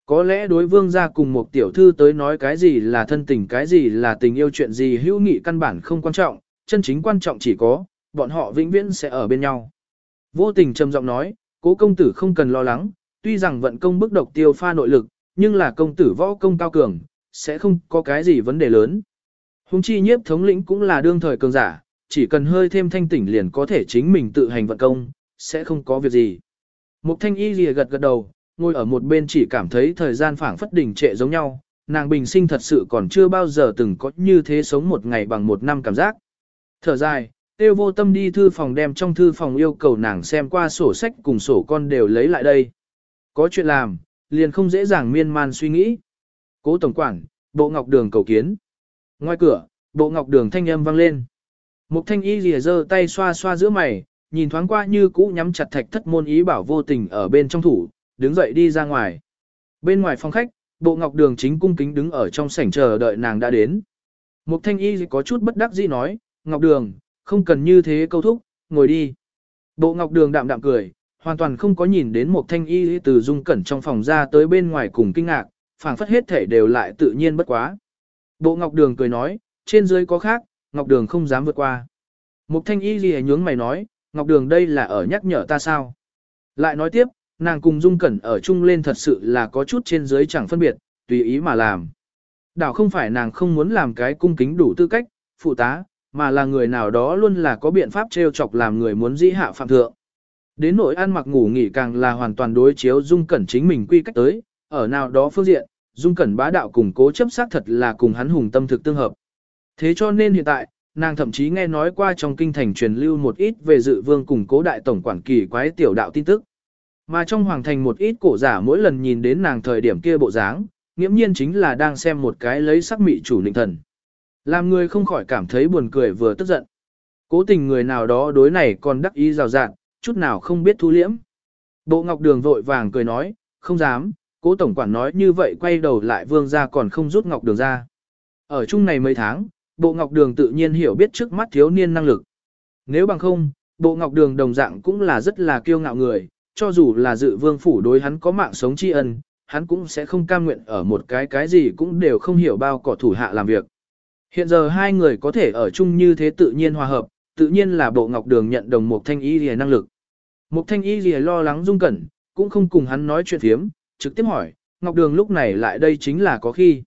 Speaker 1: Có lẽ đối vương gia cùng một tiểu thư tới nói cái gì là thân tình cái gì là tình yêu chuyện gì hữu nghị căn bản không quan trọng, chân chính quan trọng chỉ có, bọn họ vĩnh viễn sẽ ở bên nhau. Vô tình trầm giọng nói, cố công tử không cần lo lắng, tuy rằng vận công bức độc tiêu pha nội lực, nhưng là công tử võ công cao cường, sẽ không có cái gì vấn đề lớn. Hùng chi nhiếp thống lĩnh cũng là đương thời cường giả, chỉ cần hơi thêm thanh tỉnh liền có thể chính mình tự hành vận công, sẽ không có việc gì. Mục thanh y lìa gật gật đầu, ngồi ở một bên chỉ cảm thấy thời gian phảng phất đỉnh trệ giống nhau, nàng bình sinh thật sự còn chưa bao giờ từng có như thế sống một ngày bằng một năm cảm giác. Thở dài, tiêu vô tâm đi thư phòng đem trong thư phòng yêu cầu nàng xem qua sổ sách cùng sổ con đều lấy lại đây. Có chuyện làm, liền không dễ dàng miên man suy nghĩ. Cố tổng quản, bộ ngọc đường cầu kiến. Ngoài cửa, bộ ngọc đường thanh âm vang lên. Mục thanh y lìa giơ tay xoa xoa giữa mày, nhìn thoáng qua như cũ nhắm chặt thạch thất môn ý bảo vô tình ở bên trong thủ, đứng dậy đi ra ngoài. Bên ngoài phòng khách, bộ ngọc đường chính cung kính đứng ở trong sảnh chờ đợi nàng đã đến. Mục thanh y có chút bất đắc dĩ nói, ngọc đường, không cần như thế câu thúc, ngồi đi. Bộ ngọc đường đạm đạm cười, hoàn toàn không có nhìn đến một thanh y từ dung cẩn trong phòng ra tới bên ngoài cùng kinh ngạc, phảng phất hết thể đều lại tự nhiên bất quá. Bộ ngọc đường cười nói, trên dưới có khác, ngọc đường không dám vượt qua. Một thanh y gì nhướng mày nói, ngọc đường đây là ở nhắc nhở ta sao. Lại nói tiếp, nàng cùng dung cẩn ở chung lên thật sự là có chút trên dưới chẳng phân biệt, tùy ý mà làm. Đảo không phải nàng không muốn làm cái cung kính đủ tư cách, phụ tá, mà là người nào đó luôn là có biện pháp trêu chọc làm người muốn dĩ hạ phạm thượng. Đến nỗi ăn mặc ngủ nghỉ càng là hoàn toàn đối chiếu dung cẩn chính mình quy cách tới, ở nào đó phương diện, dung cẩn bá đạo cùng cố chấp xác thật là cùng hắn hùng tâm thực tương hợp. Thế cho nên hiện tại, nàng thậm chí nghe nói qua trong kinh thành truyền lưu một ít về dự vương cùng cố đại tổng quản kỳ quái tiểu đạo tin tức. Mà trong hoàng thành một ít cổ giả mỗi lần nhìn đến nàng thời điểm kia bộ dáng, nghiễm nhiên chính là đang xem một cái lấy sắc mị chủ định thần. Làm người không khỏi cảm thấy buồn cười vừa tức giận. Cố tình người nào đó đối này còn đắc ý rào rạt, chút nào không biết thu liễm. Bộ ngọc đường vội vàng cười nói, không dám, cố tổng quản nói như vậy quay đầu lại vương ra còn không rút ngọc đường ra. Ở chung này mấy tháng, bộ ngọc đường tự nhiên hiểu biết trước mắt thiếu niên năng lực. Nếu bằng không, bộ ngọc đường đồng dạng cũng là rất là kiêu ngạo người, cho dù là dự vương phủ đối hắn có mạng sống tri ân, hắn cũng sẽ không cam nguyện ở một cái cái gì cũng đều không hiểu bao cỏ thủ hạ làm việc. Hiện giờ hai người có thể ở chung như thế tự nhiên hòa hợp, tự nhiên là bộ ngọc đường nhận đồng một thanh y lìa năng lực. Một thanh y lìa lo lắng dung cẩn, cũng không cùng hắn nói chuyện thiếm, trực tiếp hỏi, ngọc đường lúc này lại đây chính là có khi.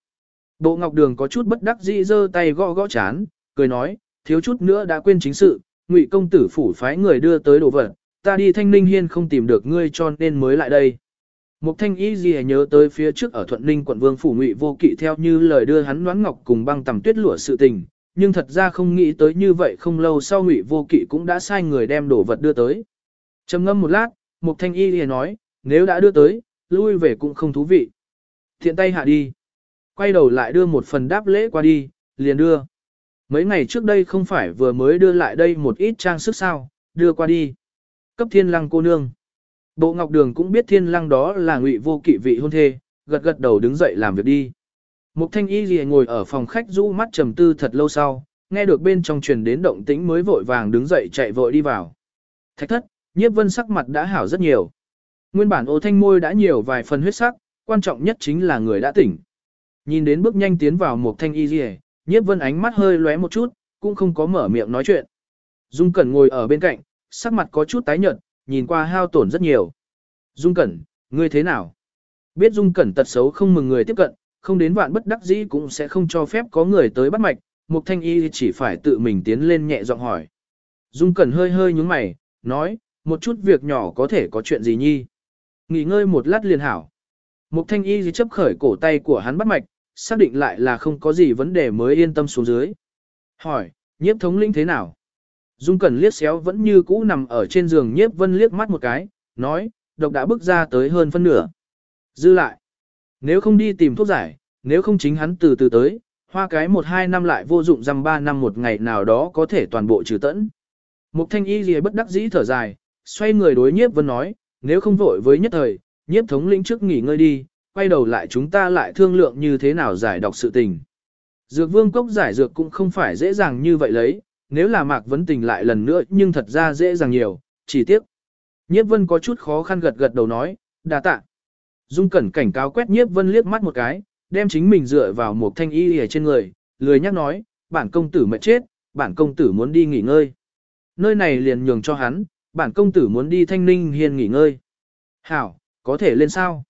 Speaker 1: Bộ ngọc đường có chút bất đắc dĩ giơ tay gõ gõ chán, cười nói, thiếu chút nữa đã quên chính sự, ngụy công tử phủ phái người đưa tới đồ vật, ta đi thanh ninh hiên không tìm được ngươi cho nên mới lại đây. Mục thanh y gì nhớ tới phía trước ở Thuận Ninh quận Vương Phủ Ngụy vô kỵ theo như lời đưa hắn đoán ngọc cùng băng tầm tuyết lụa sự tình, nhưng thật ra không nghĩ tới như vậy không lâu sau Ngụy vô kỵ cũng đã sai người đem đồ vật đưa tới. trầm ngâm một lát, Mục thanh y gì nói, nếu đã đưa tới, lui về cũng không thú vị. Thiện tay hạ đi. Quay đầu lại đưa một phần đáp lễ qua đi, liền đưa. Mấy ngày trước đây không phải vừa mới đưa lại đây một ít trang sức sao, đưa qua đi. Cấp thiên lăng cô nương. Bộ Ngọc Đường cũng biết thiên lăng đó là ngụy vô kỵ vị hôn thê, gật gật đầu đứng dậy làm việc đi. Mục thanh y gì ngồi ở phòng khách rũ mắt trầm tư thật lâu sau, nghe được bên trong truyền đến động tĩnh mới vội vàng đứng dậy chạy vội đi vào. Thạch thất, nhiếp vân sắc mặt đã hảo rất nhiều. Nguyên bản ô thanh môi đã nhiều vài phần huyết sắc, quan trọng nhất chính là người đã tỉnh. Nhìn đến bước nhanh tiến vào một thanh y rìa, nhiếp vân ánh mắt hơi lóe một chút, cũng không có mở miệng nói chuyện. Dung Cẩn ngồi ở bên cạnh, sắc mặt có chút tái nhợt, nhìn qua hao tổn rất nhiều. Dung Cẩn, ngươi thế nào? Biết Dung Cẩn tật xấu không mừng người tiếp cận, không đến vạn bất đắc dĩ cũng sẽ không cho phép có người tới bắt mạch, Mục Thanh Y chỉ phải tự mình tiến lên nhẹ giọng hỏi. Dung Cẩn hơi hơi nhúng mày, nói, một chút việc nhỏ có thể có chuyện gì nhi. Nghỉ ngơi một lát liền hảo. Mục Thanh Y chấp khởi cổ tay của hắn bắt mạch, xác định lại là không có gì vấn đề mới yên tâm xuống dưới. Hỏi, nhiếp thống lĩnh thế nào? Dung Cẩn liếc xéo vẫn như cũ nằm ở trên giường nhiếp vân liếc mắt một cái, nói, độc đã bước ra tới hơn phân nửa. Dư lại, nếu không đi tìm thuốc giải, nếu không chính hắn từ từ tới, hoa cái một hai năm lại vô dụng dăm ba năm một ngày nào đó có thể toàn bộ trừ tẫn. Mục thanh y gì bất đắc dĩ thở dài, xoay người đối nhiếp vân nói, nếu không vội với nhất thời, nhiếp thống lĩnh trước nghỉ ngơi đi, quay đầu lại chúng ta lại thương lượng như thế nào giải đọc sự tình. Dược vương cốc giải dược cũng không phải dễ dàng như vậy lấy, nếu là mạc vấn tình lại lần nữa nhưng thật ra dễ dàng nhiều, chỉ tiếc. Nhiếp vân có chút khó khăn gật gật đầu nói, đà tạ. Dung cẩn cảnh cáo quét nhiếp vân liếc mắt một cái, đem chính mình dựa vào một thanh y ở trên người, lười nhắc nói, bản công tử mệt chết, bản công tử muốn đi nghỉ ngơi. Nơi này liền nhường cho hắn, bản công tử muốn đi thanh ninh hiên nghỉ ngơi. Hảo, có thể lên sao?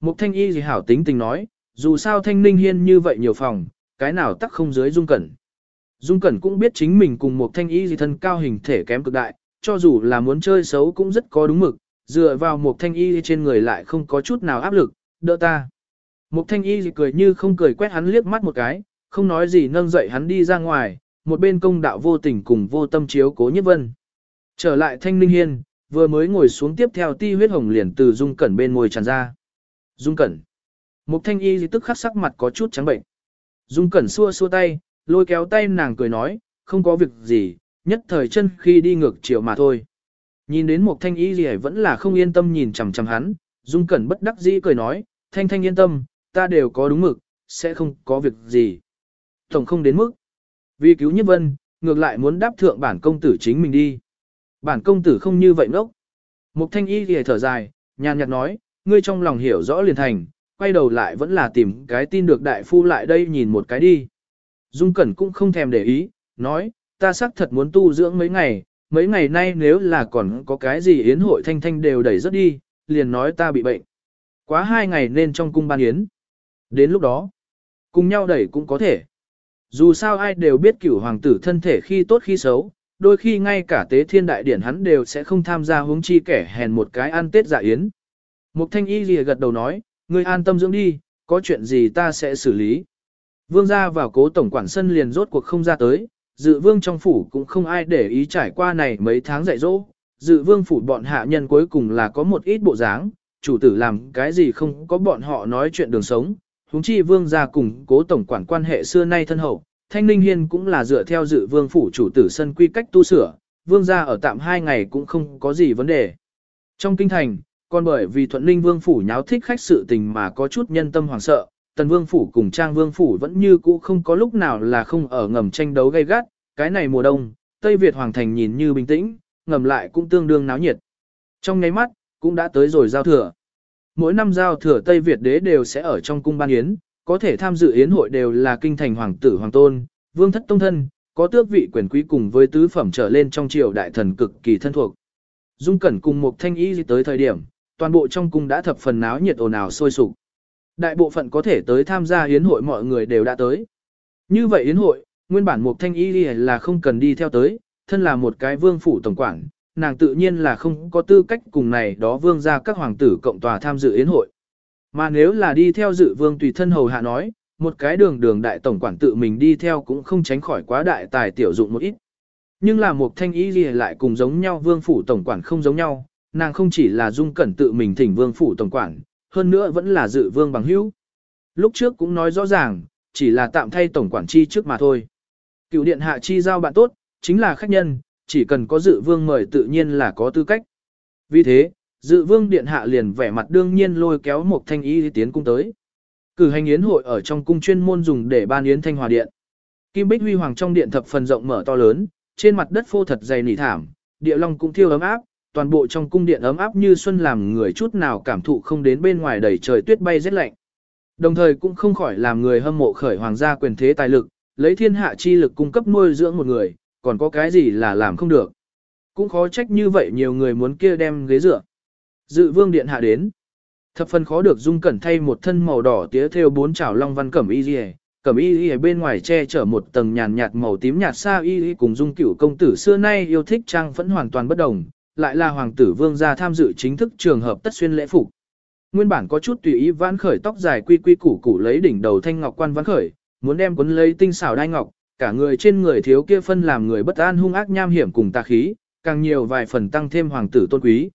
Speaker 1: Mục thanh y gì hảo tính tình nói, dù sao thanh ninh hiên như vậy nhiều phòng, cái nào tắc không dưới dung cẩn. Dung cẩn cũng biết chính mình cùng một thanh y gì thân cao hình thể kém cực đại, cho dù là muốn chơi xấu cũng rất có đúng mực, dựa vào một thanh y trên người lại không có chút nào áp lực, đỡ ta. Một thanh y gì cười như không cười quét hắn liếc mắt một cái, không nói gì nâng dậy hắn đi ra ngoài, một bên công đạo vô tình cùng vô tâm chiếu cố nhất vân. Trở lại thanh ninh hiên, vừa mới ngồi xuống tiếp theo ti huyết hồng liền từ dung cẩn bên ngồi tràn ra. Dung cẩn. Mục thanh y tức khắc sắc mặt có chút trắng bệnh. Dung cẩn xua xua tay, lôi kéo tay nàng cười nói, không có việc gì, nhất thời chân khi đi ngược chiều mà thôi. Nhìn đến một thanh y gì vẫn là không yên tâm nhìn chằm chằm hắn, Dung cẩn bất đắc dĩ cười nói, thanh thanh yên tâm, ta đều có đúng mực, sẽ không có việc gì. Tổng không đến mức. Vì cứu nhất vân, ngược lại muốn đáp thượng bản công tử chính mình đi. Bản công tử không như vậy ngốc. Mục thanh y thì thở dài, nhàn nhạt nói, ngươi trong lòng hiểu rõ liền thành, quay đầu lại vẫn là tìm cái tin được đại phu lại đây nhìn một cái đi. Dung Cẩn cũng không thèm để ý, nói, ta xác thật muốn tu dưỡng mấy ngày, mấy ngày nay nếu là còn có cái gì yến hội thanh thanh đều đẩy rất đi, liền nói ta bị bệnh. Quá hai ngày nên trong cung ban yến. Đến lúc đó, cùng nhau đẩy cũng có thể. Dù sao ai đều biết cửu hoàng tử thân thể khi tốt khi xấu, đôi khi ngay cả tế thiên đại điển hắn đều sẽ không tham gia huống chi kẻ hèn một cái ăn tết dạ yến. Mục thanh y lìa gật đầu nói, ngươi an tâm dưỡng đi, có chuyện gì ta sẽ xử lý. Vương gia vào cố tổng quản sân liền rốt cuộc không ra tới, dự vương trong phủ cũng không ai để ý trải qua này mấy tháng dạy dỗ. Dự vương phủ bọn hạ nhân cuối cùng là có một ít bộ dáng, chủ tử làm cái gì không có bọn họ nói chuyện đường sống. huống chi vương gia cùng cố tổng quản quan hệ xưa nay thân hậu, Thanh Ninh Hiên cũng là dựa theo dự vương phủ chủ tử sân quy cách tu sửa, vương gia ở tạm hai ngày cũng không có gì vấn đề. Trong kinh thành, còn bởi vì thuận ninh vương phủ nháo thích khách sự tình mà có chút nhân tâm hoảng sợ, tần vương phủ cùng trang vương phủ vẫn như cũ không có lúc nào là không ở ngầm tranh đấu gay gắt, cái này mùa đông, Tây Việt Hoàng thành nhìn như bình tĩnh, ngầm lại cũng tương đương náo nhiệt. Trong nháy mắt, cũng đã tới rồi giao thừa. Mỗi năm giao thừa Tây Việt đế đều sẽ ở trong cung ban yến, có thể tham dự yến hội đều là kinh thành hoàng tử hoàng tôn, vương thất tông thân, có tước vị quyền quý cùng với tứ phẩm trở lên trong triều đại thần cực kỳ thân thuộc. Dung Cẩn cùng một thanh y tới thời điểm, toàn bộ trong cung đã thập phần náo nhiệt ồn ào sôi sục. Đại bộ phận có thể tới tham gia yến hội mọi người đều đã tới. Như vậy yến hội, nguyên bản một thanh y là không cần đi theo tới, thân là một cái vương phủ tổng quản, nàng tự nhiên là không có tư cách cùng này đó vương ra các hoàng tử cộng tòa tham dự yến hội. Mà nếu là đi theo dự vương tùy thân hầu hạ nói, một cái đường đường đại tổng quản tự mình đi theo cũng không tránh khỏi quá đại tài tiểu dụng một ít. Nhưng là một thanh ý gì lại cùng giống nhau vương phủ tổng quản không giống nhau, nàng không chỉ là dung cẩn tự mình thỉnh vương phủ tổng quản, hơn nữa vẫn là dự vương bằng hữu. Lúc trước cũng nói rõ ràng, chỉ là tạm thay tổng quản chi trước mà thôi. Cựu điện hạ chi giao bạn tốt, chính là khách nhân, chỉ cần có dự vương mời tự nhiên là có tư cách. Vì thế, dự vương điện hạ liền vẻ mặt đương nhiên lôi kéo một thanh ý tiến cung tới. Cử hành yến hội ở trong cung chuyên môn dùng để ban yến thanh hòa điện. Kim Bích Huy Hoàng trong điện thập phần rộng mở to lớn, trên mặt đất phô thật dày nỉ thảm, địa long cũng thiêu ấm áp, toàn bộ trong cung điện ấm áp như xuân làm người chút nào cảm thụ không đến bên ngoài đầy trời tuyết bay rét lạnh. Đồng thời cũng không khỏi làm người hâm mộ khởi hoàng gia quyền thế tài lực, lấy thiên hạ chi lực cung cấp nuôi dưỡng một người, còn có cái gì là làm không được. Cũng khó trách như vậy nhiều người muốn kia đem ghế dựa. Dự vương điện hạ đến. Thập phần khó được dung cẩn thay một thân màu đỏ tía theo bốn chảo long văn cẩm y liề, cẩm y liề bên ngoài che chở một tầng nhàn nhạt màu tím nhạt xa y cùng dung cửu công tử xưa nay yêu thích trang vẫn hoàn toàn bất đồng, lại là hoàng tử vương gia tham dự chính thức trường hợp tất xuyên lễ phục. Nguyên bản có chút tùy ý vãn khởi tóc dài quy quy củ củ lấy đỉnh đầu thanh ngọc quan vãn khởi, muốn đem cuốn lấy tinh xảo đai ngọc, cả người trên người thiếu kia phân làm người bất an hung ác nham hiểm cùng tà khí, càng nhiều vài phần tăng thêm hoàng tử tôn quý.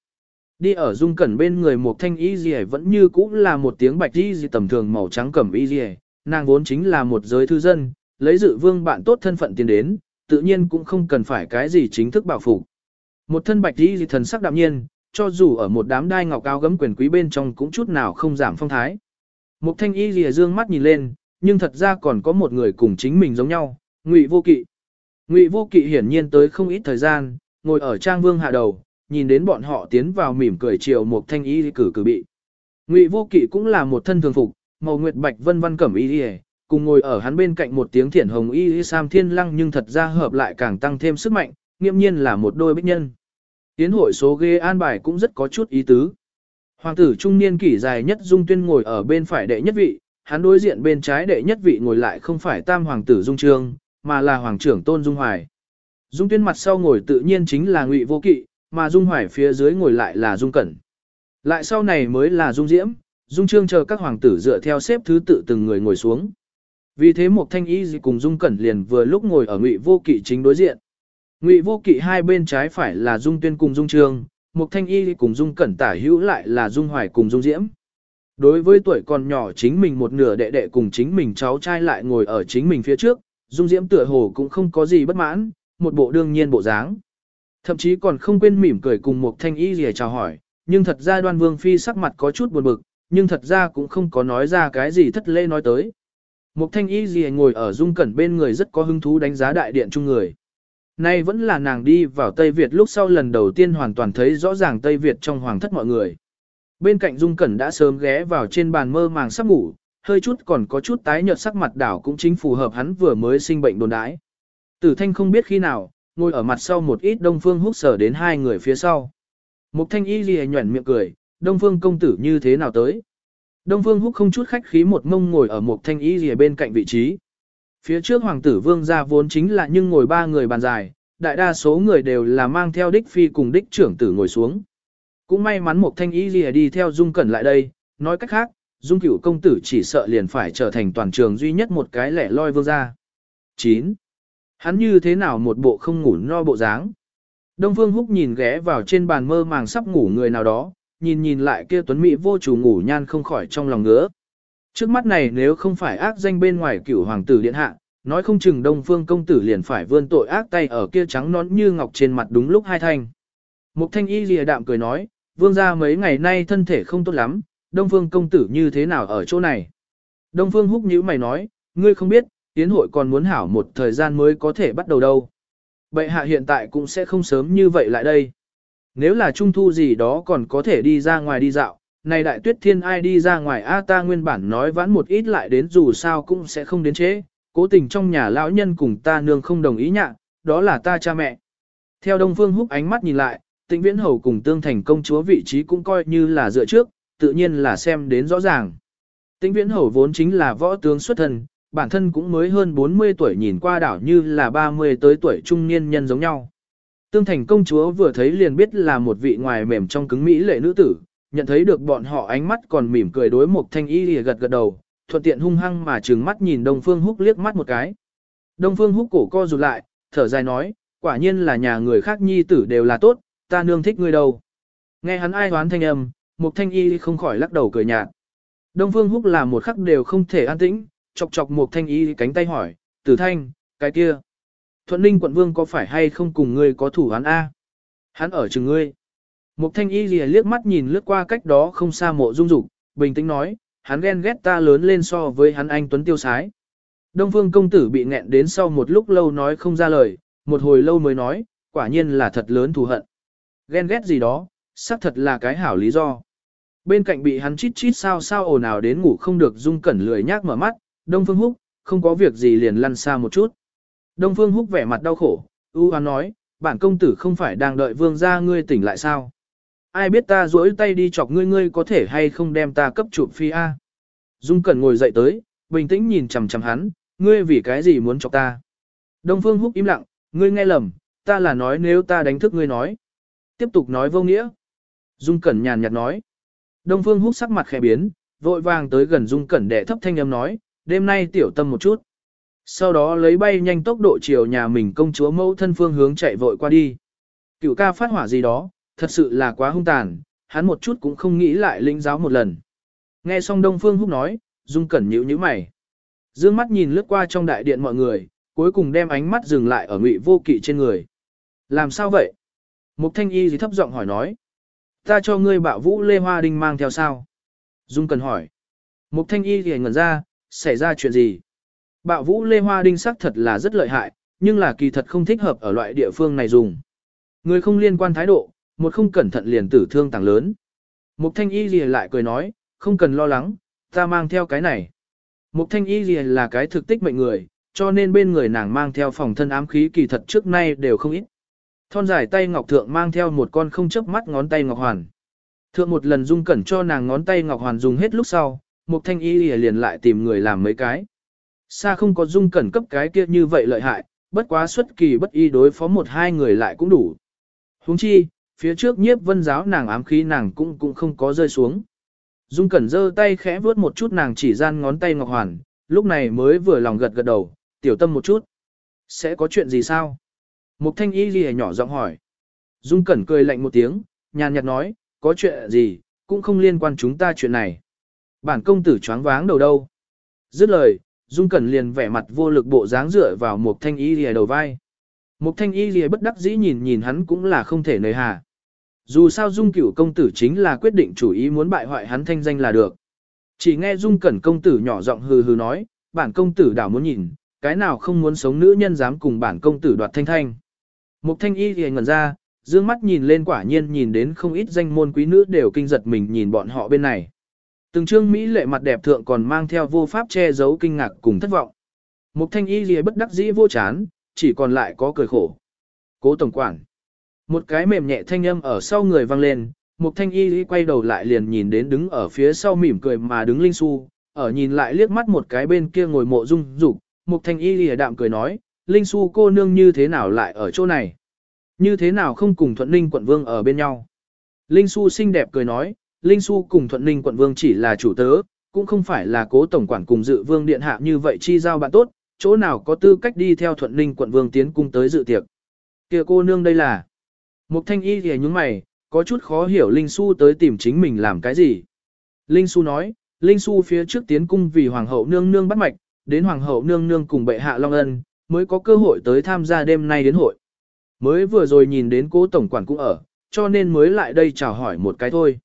Speaker 1: Đi ở dung cẩn bên người một thanh y gì vẫn như cũ là một tiếng bạch y gì tầm thường màu trắng cẩm y gì, nàng vốn chính là một giới thư dân, lấy dự vương bạn tốt thân phận tiến đến, tự nhiên cũng không cần phải cái gì chính thức bảo phục. Một thân bạch y gì thần sắc đạm nhiên, cho dù ở một đám đai ngọc cao gấm quyền quý bên trong cũng chút nào không giảm phong thái. Một thanh y gì dương mắt nhìn lên, nhưng thật ra còn có một người cùng chính mình giống nhau, Ngụy Vô Kỵ. Ngụy Vô Kỵ hiển nhiên tới không ít thời gian, ngồi ở trang vương hạ đầu, nhìn đến bọn họ tiến vào mỉm cười chiều một thanh y cử cử bị. Ngụy Vô Kỵ cũng là một thân thường phục, màu nguyệt bạch vân vân cẩm y, cùng ngồi ở hắn bên cạnh một tiếng thiển hồng y sam thiên lăng nhưng thật ra hợp lại càng tăng thêm sức mạnh, nghiêm nhiên là một đôi bích nhân. Tiến hội số ghê an bài cũng rất có chút ý tứ. Hoàng tử trung niên kỷ dài nhất Dung Tuyên ngồi ở bên phải đệ nhất vị, hắn đối diện bên trái đệ nhất vị ngồi lại không phải tam hoàng tử Dung Trương, mà là hoàng trưởng Tôn Dung Hoài. Dung Tuyên mặt sau ngồi tự nhiên chính là Ngụy Vô Kỵ, mà Dung Hoài phía dưới ngồi lại là Dung Cẩn. Lại sau này mới là Dung Diễm, Dung Trương chờ các hoàng tử dựa theo xếp thứ tự từng người ngồi xuống. Vì thế một thanh y cùng Dung Cẩn liền vừa lúc ngồi ở Ngụy Vô Kỵ chính đối diện. Ngụy Vô Kỵ hai bên trái phải là Dung Tuyên cùng Dung Trương, một thanh y cùng Dung Cẩn tả hữu lại là Dung Hoài cùng Dung Diễm. Đối với tuổi còn nhỏ chính mình một nửa đệ đệ cùng chính mình cháu trai lại ngồi ở chính mình phía trước, Dung Diễm tựa hồ cũng không có gì bất mãn, một bộ đương nhiên bộ dáng. Thậm chí còn không quên mỉm cười cùng một thanh y rìa chào hỏi, nhưng thật ra đoan vương phi sắc mặt có chút buồn bực, nhưng thật ra cũng không có nói ra cái gì thất lễ nói tới. Một thanh y gì ngồi ở dung cẩn bên người rất có hứng thú đánh giá đại điện chung người. Nay vẫn là nàng đi vào Tây Việt lúc sau lần đầu tiên hoàn toàn thấy rõ ràng Tây Việt trong hoàng thất mọi người. Bên cạnh Dung Cẩn đã sớm ghé vào trên bàn mơ màng sắp ngủ, hơi chút còn có chút tái nhợt sắc mặt đảo cũng chính phù hợp hắn vừa mới sinh bệnh đồn đái. Tử Thanh không biết khi nào, ngồi ở mặt sau một ít Đông Phương hút sở đến hai người phía sau. Mục Thanh Y lìa nhuẩn miệng cười, Đông Phương công tử như thế nào tới? Đông Phương Húc không chút khách khí một mông ngồi ở một thanh y lìa bên cạnh vị trí. Phía trước hoàng tử vương gia vốn chính là nhưng ngồi ba người bàn dài, đại đa số người đều là mang theo đích phi cùng đích trưởng tử ngồi xuống. Cũng may mắn một thanh y lìa đi theo Dung Cẩn lại đây, nói cách khác, Dung cửu công tử chỉ sợ liền phải trở thành toàn trường duy nhất một cái lẻ loi vương gia. 9. Hắn như thế nào một bộ không ngủ no bộ dáng. Đông Phương Húc nhìn ghé vào trên bàn mơ màng sắp ngủ người nào đó, nhìn nhìn lại kia tuấn mỹ vô chủ ngủ nhan không khỏi trong lòng ngứa. Trước mắt này nếu không phải ác danh bên ngoài cửu hoàng tử điện hạ, nói không chừng Đông Phương công tử liền phải vươn tội ác tay ở kia trắng nón như ngọc trên mặt đúng lúc hai thanh. Mục thanh y lìa đạm cười nói, vương gia mấy ngày nay thân thể không tốt lắm, Đông Phương công tử như thế nào ở chỗ này. Đông Phương húc nhíu mày nói, ngươi không biết, tiến hội còn muốn hảo một thời gian mới có thể bắt đầu đâu. Bệ hạ hiện tại cũng sẽ không sớm như vậy lại đây. Nếu là trung thu gì đó còn có thể đi ra ngoài đi dạo, này đại tuyết thiên ai đi ra ngoài a ta nguyên bản nói vãn một ít lại đến dù sao cũng sẽ không đến chế, cố tình trong nhà lão nhân cùng ta nương không đồng ý nhạ, đó là ta cha mẹ. Theo Đông Phương Húc ánh mắt nhìn lại, Tịnh Viễn Hầu cùng Tương Thành công chúa vị trí cũng coi như là dựa trước, tự nhiên là xem đến rõ ràng. Tịnh Viễn Hầu vốn chính là võ tướng xuất thân, bản thân cũng mới hơn 40 tuổi nhìn qua đảo như là 30 tới tuổi trung niên nhân giống nhau. Tương thành công chúa vừa thấy liền biết là một vị ngoài mềm trong cứng mỹ lệ nữ tử, nhận thấy được bọn họ ánh mắt còn mỉm cười đối một thanh y lìa gật gật đầu, thuận tiện hung hăng mà trừng mắt nhìn Đông Phương Húc liếc mắt một cái. Đông Phương Húc cổ co rụt lại, thở dài nói, quả nhiên là nhà người khác nhi tử đều là tốt, ta nương thích ngươi đâu. Nghe hắn ai hoán thanh âm, một thanh y không khỏi lắc đầu cười nhạt. Đông Phương Húc là một khắc đều không thể an tĩnh, chọc chọc một thanh y cánh tay hỏi, tử thanh, cái kia. Thuận Ninh quận vương có phải hay không cùng ngươi có thủ hắn A? Hắn ở chừng ngươi. một thanh y lìa liếc mắt nhìn lướt qua cách đó không xa mộ dung dục, bình tĩnh nói, hắn ghen ghét ta lớn lên so với hắn anh tuấn tiêu sái. Đông phương công tử bị nghẹn đến sau một lúc lâu nói không ra lời, một hồi lâu mới nói, quả nhiên là thật lớn thù hận. Ghen ghét gì đó, xác thật là cái hảo lý do. Bên cạnh bị hắn chít chít sao sao ồn ào đến ngủ không được dung cẩn lười nhác mở mắt, Đông Phương Húc, không có việc gì liền lăn xa một chút. Đông Phương Húc vẻ mặt đau khổ, ưu hoán nói, bản công tử không phải đang đợi vương gia ngươi tỉnh lại sao? Ai biết ta duỗi tay đi chọc ngươi ngươi có thể hay không đem ta cấp chụp phi A. Dung Cẩn ngồi dậy tới, bình tĩnh nhìn chằm chằm hắn, ngươi vì cái gì muốn chọc ta? Đông Phương Húc im lặng, ngươi nghe lầm, ta là nói nếu ta đánh thức ngươi nói. Tiếp tục nói vô nghĩa. Dung Cẩn nhàn nhạt nói. Đông Phương Húc sắc mặt khẽ biến, vội vàng tới gần Dung Cẩn để thấp thanh âm nói, đêm nay tiểu tâm một chút. Sau đó lấy bay nhanh tốc độ chiều nhà mình công chúa mẫu thân phương hướng chạy vội qua đi. Cựu ca phát hỏa gì đó, thật sự là quá hung tàn, hắn một chút cũng không nghĩ lại lĩnh giáo một lần. Nghe xong Đông Phương Húc nói, Dung Cẩn nhíu nhíu mày. Dương mắt nhìn lướt qua trong đại điện mọi người, cuối cùng đem ánh mắt dừng lại ở ngụy vô kỵ trên người. Làm sao vậy? Mục thanh y gì thấp giọng hỏi nói. Ta cho ngươi bạo vũ lê hoa đinh mang theo sao? Dung Cẩn hỏi. Mục thanh y thì ngẩn ra, xảy ra chuyện gì? Bạo vũ lê hoa đinh sắc thật là rất lợi hại, nhưng là kỳ thật không thích hợp ở loại địa phương này dùng. Người không liên quan thái độ, một không cẩn thận liền tử thương tàng lớn. Mục thanh y gì lại cười nói, không cần lo lắng, ta mang theo cái này. Mục thanh y gì là cái thực tích mệnh người, cho nên bên người nàng mang theo phòng thân ám khí kỳ thật trước nay đều không ít. Thon dài tay ngọc thượng mang theo một con không chớp mắt ngón tay ngọc hoàn. Thượng một lần dung cẩn cho nàng ngón tay ngọc hoàn dùng hết lúc sau, mục thanh y liền lại tìm người làm mấy cái. Xa không có dung cẩn cấp cái kia như vậy lợi hại, bất quá xuất kỳ bất y đối phó một hai người lại cũng đủ. Huống chi, phía trước nhiếp vân giáo nàng ám khí nàng cũng cũng không có rơi xuống. Dung Cẩn giơ tay khẽ vuốt một chút nàng chỉ gian ngón tay ngọc hoàn, lúc này mới vừa lòng gật gật đầu, tiểu tâm một chút. Sẽ có chuyện gì sao? Mục thanh y ghi nhỏ giọng hỏi. Dung Cẩn cười lạnh một tiếng, nhàn nhạt nói, có chuyện gì, cũng không liên quan chúng ta chuyện này. Bản công tử choáng váng đầu đâu. Dứt lời, Dung Cẩn liền vẻ mặt vô lực bộ dáng dựa vào một thanh y lìa đầu vai. Một thanh y lìa bất đắc dĩ nhìn nhìn hắn cũng là không thể nời hà. Dù sao Dung Cửu công tử chính là quyết định chủ ý muốn bại hoại hắn thanh danh là được. Chỉ nghe Dung Cẩn công tử nhỏ giọng hừ hừ nói, bản công tử đảo muốn nhìn, cái nào không muốn sống nữ nhân dám cùng bản công tử đoạt thanh thanh. Mục thanh y thì ngẩn ra, dương mắt nhìn lên quả nhiên nhìn đến không ít danh môn quý nữ đều kinh giật mình nhìn bọn họ bên này. Từng trương Mỹ lệ mặt đẹp thượng còn mang theo vô pháp che giấu kinh ngạc cùng thất vọng. Mục thanh y lìa bất đắc dĩ vô chán, chỉ còn lại có cười khổ. Cố tổng quản. Một cái mềm nhẹ thanh âm ở sau người vang lên, Mục thanh y quay đầu lại liền nhìn đến đứng ở phía sau mỉm cười mà đứng Linh Su, ở nhìn lại liếc mắt một cái bên kia ngồi mộ dung dục, Mục thanh y lìa đạm cười nói, Linh Su cô nương như thế nào lại ở chỗ này? Như thế nào không cùng Thuận Ninh quận vương ở bên nhau? Linh Su xinh đẹp cười nói, Linh Xu cùng Thuận Ninh quận vương chỉ là chủ tớ, cũng không phải là cố tổng quản cùng dự vương điện hạ như vậy chi giao bạn tốt, chỗ nào có tư cách đi theo Thuận Ninh quận vương tiến cung tới dự tiệc. Kìa cô nương đây là. Mục thanh y thì nhúng mày, có chút khó hiểu Linh Xu tới tìm chính mình làm cái gì. Linh Xu nói, Linh Xu phía trước tiến cung vì Hoàng hậu nương nương bắt mạch, đến Hoàng hậu nương nương cùng bệ hạ Long Ân, mới có cơ hội tới tham gia đêm nay đến hội. Mới vừa rồi nhìn đến cố tổng quản cũng ở, cho nên mới lại đây chào hỏi một cái thôi.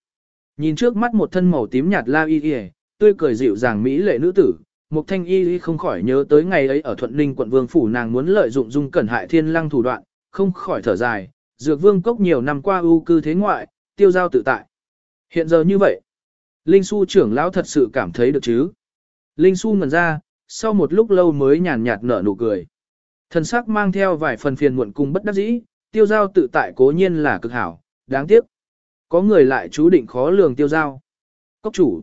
Speaker 1: Nhìn trước mắt một thân màu tím nhạt la y y, tươi cười dịu dàng mỹ lệ nữ tử, Mục Thanh Y không khỏi nhớ tới ngày ấy ở Thuận Ninh quận Vương phủ nàng muốn lợi dụng dung cẩn hại thiên lăng thủ đoạn, không khỏi thở dài, dược vương cốc nhiều năm qua ưu cư thế ngoại, tiêu giao tự tại. Hiện giờ như vậy, Linh Xu trưởng lão thật sự cảm thấy được chứ. Linh Xu ngẩn ra, sau một lúc lâu mới nhàn nhạt nở nụ cười. Thần sắc mang theo vài phần phiền muộn cùng bất đắc dĩ, tiêu giao tự tại cố nhiên là cực hảo, đáng tiếc. Có người lại chú định khó lường tiêu giao. Cốc chủ.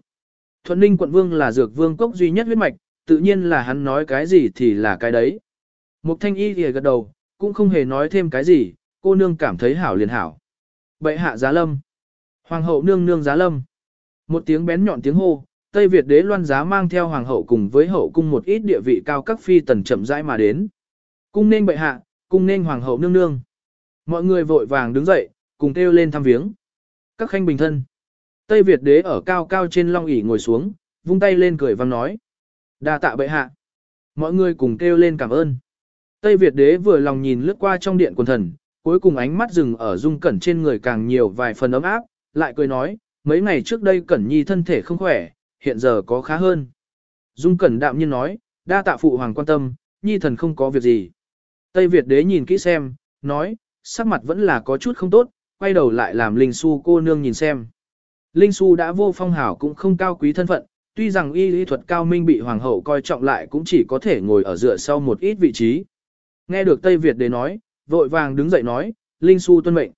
Speaker 1: Thuận Ninh quận vương là dược vương cốc duy nhất huyết mạch, tự nhiên là hắn nói cái gì thì là cái đấy. Mục thanh y thì gật đầu, cũng không hề nói thêm cái gì, cô nương cảm thấy hảo liền hảo. Bệ hạ giá lâm. Hoàng hậu nương nương giá lâm. Một tiếng bén nhọn tiếng hô, Tây Việt đế loan giá mang theo hoàng hậu cùng với hậu cung một ít địa vị cao các phi tần chậm rãi mà đến. Cung nên bệ hạ, cung nên hoàng hậu nương nương. Mọi người vội vàng đứng dậy, cùng kêu lên thăm viếng. Các khanh bình thân. Tây Việt đế ở cao cao trên long ỷ ngồi xuống, vung tay lên cười vang nói. đa tạ bệ hạ. Mọi người cùng kêu lên cảm ơn. Tây Việt đế vừa lòng nhìn lướt qua trong điện quần thần, cuối cùng ánh mắt dừng ở dung cẩn trên người càng nhiều vài phần ấm áp, lại cười nói, mấy ngày trước đây cẩn nhi thân thể không khỏe, hiện giờ có khá hơn. Dung cẩn đạm nhiên nói, đa tạ phụ hoàng quan tâm, nhi thần không có việc gì. Tây Việt đế nhìn kỹ xem, nói, sắc mặt vẫn là có chút không tốt, quay đầu lại làm Linh Xu cô nương nhìn xem. Linh Xu đã vô phong hảo cũng không cao quý thân phận, tuy rằng y lý thuật cao minh bị hoàng hậu coi trọng lại cũng chỉ có thể ngồi ở dựa sau một ít vị trí. Nghe được Tây Việt đế nói, vội vàng đứng dậy nói, Linh Xu tuân mệnh.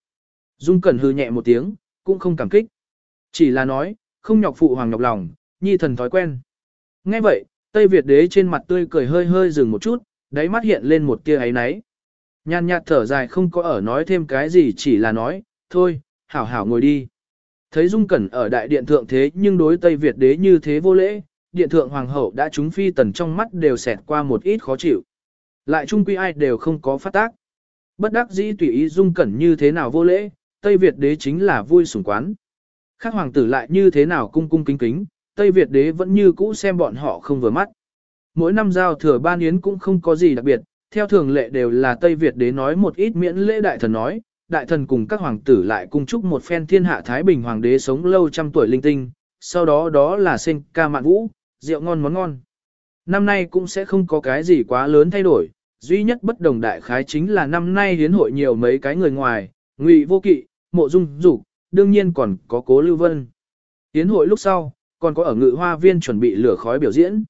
Speaker 1: Dung Cẩn hư nhẹ một tiếng, cũng không cảm kích. Chỉ là nói, không nhọc phụ hoàng nhọc lòng, nhi thần thói quen. Nghe vậy, Tây Việt đế trên mặt tươi cười hơi hơi dừng một chút, đáy mắt hiện lên một tia ấy náy. Nhàn nhạt thở dài không có ở nói thêm cái gì chỉ là nói, thôi, hảo hảo ngồi đi. Thấy Dung Cẩn ở đại điện thượng thế nhưng đối Tây Việt đế như thế vô lễ, điện thượng hoàng hậu đã trúng phi tần trong mắt đều xẹt qua một ít khó chịu. Lại trung quy ai đều không có phát tác. Bất đắc dĩ tùy ý Dung Cẩn như thế nào vô lễ, Tây Việt đế chính là vui sủng quán. Khác hoàng tử lại như thế nào cung cung kính kính, Tây Việt đế vẫn như cũ xem bọn họ không vừa mắt. Mỗi năm giao thừa ban yến cũng không có gì đặc biệt, theo thường lệ đều là Tây Việt đế nói một ít miễn lễ đại thần nói, đại thần cùng các hoàng tử lại cung chúc một phen thiên hạ Thái Bình hoàng đế sống lâu trăm tuổi linh tinh, sau đó đó là sinh ca mạn vũ, rượu ngon món ngon. Năm nay cũng sẽ không có cái gì quá lớn thay đổi, duy nhất bất đồng đại khái chính là năm nay hiến hội nhiều mấy cái người ngoài, ngụy vô kỵ, mộ dung dục đương nhiên còn có cố lưu vân. Hiến hội lúc sau, còn có ở ngự hoa viên chuẩn bị lửa khói biểu diễn.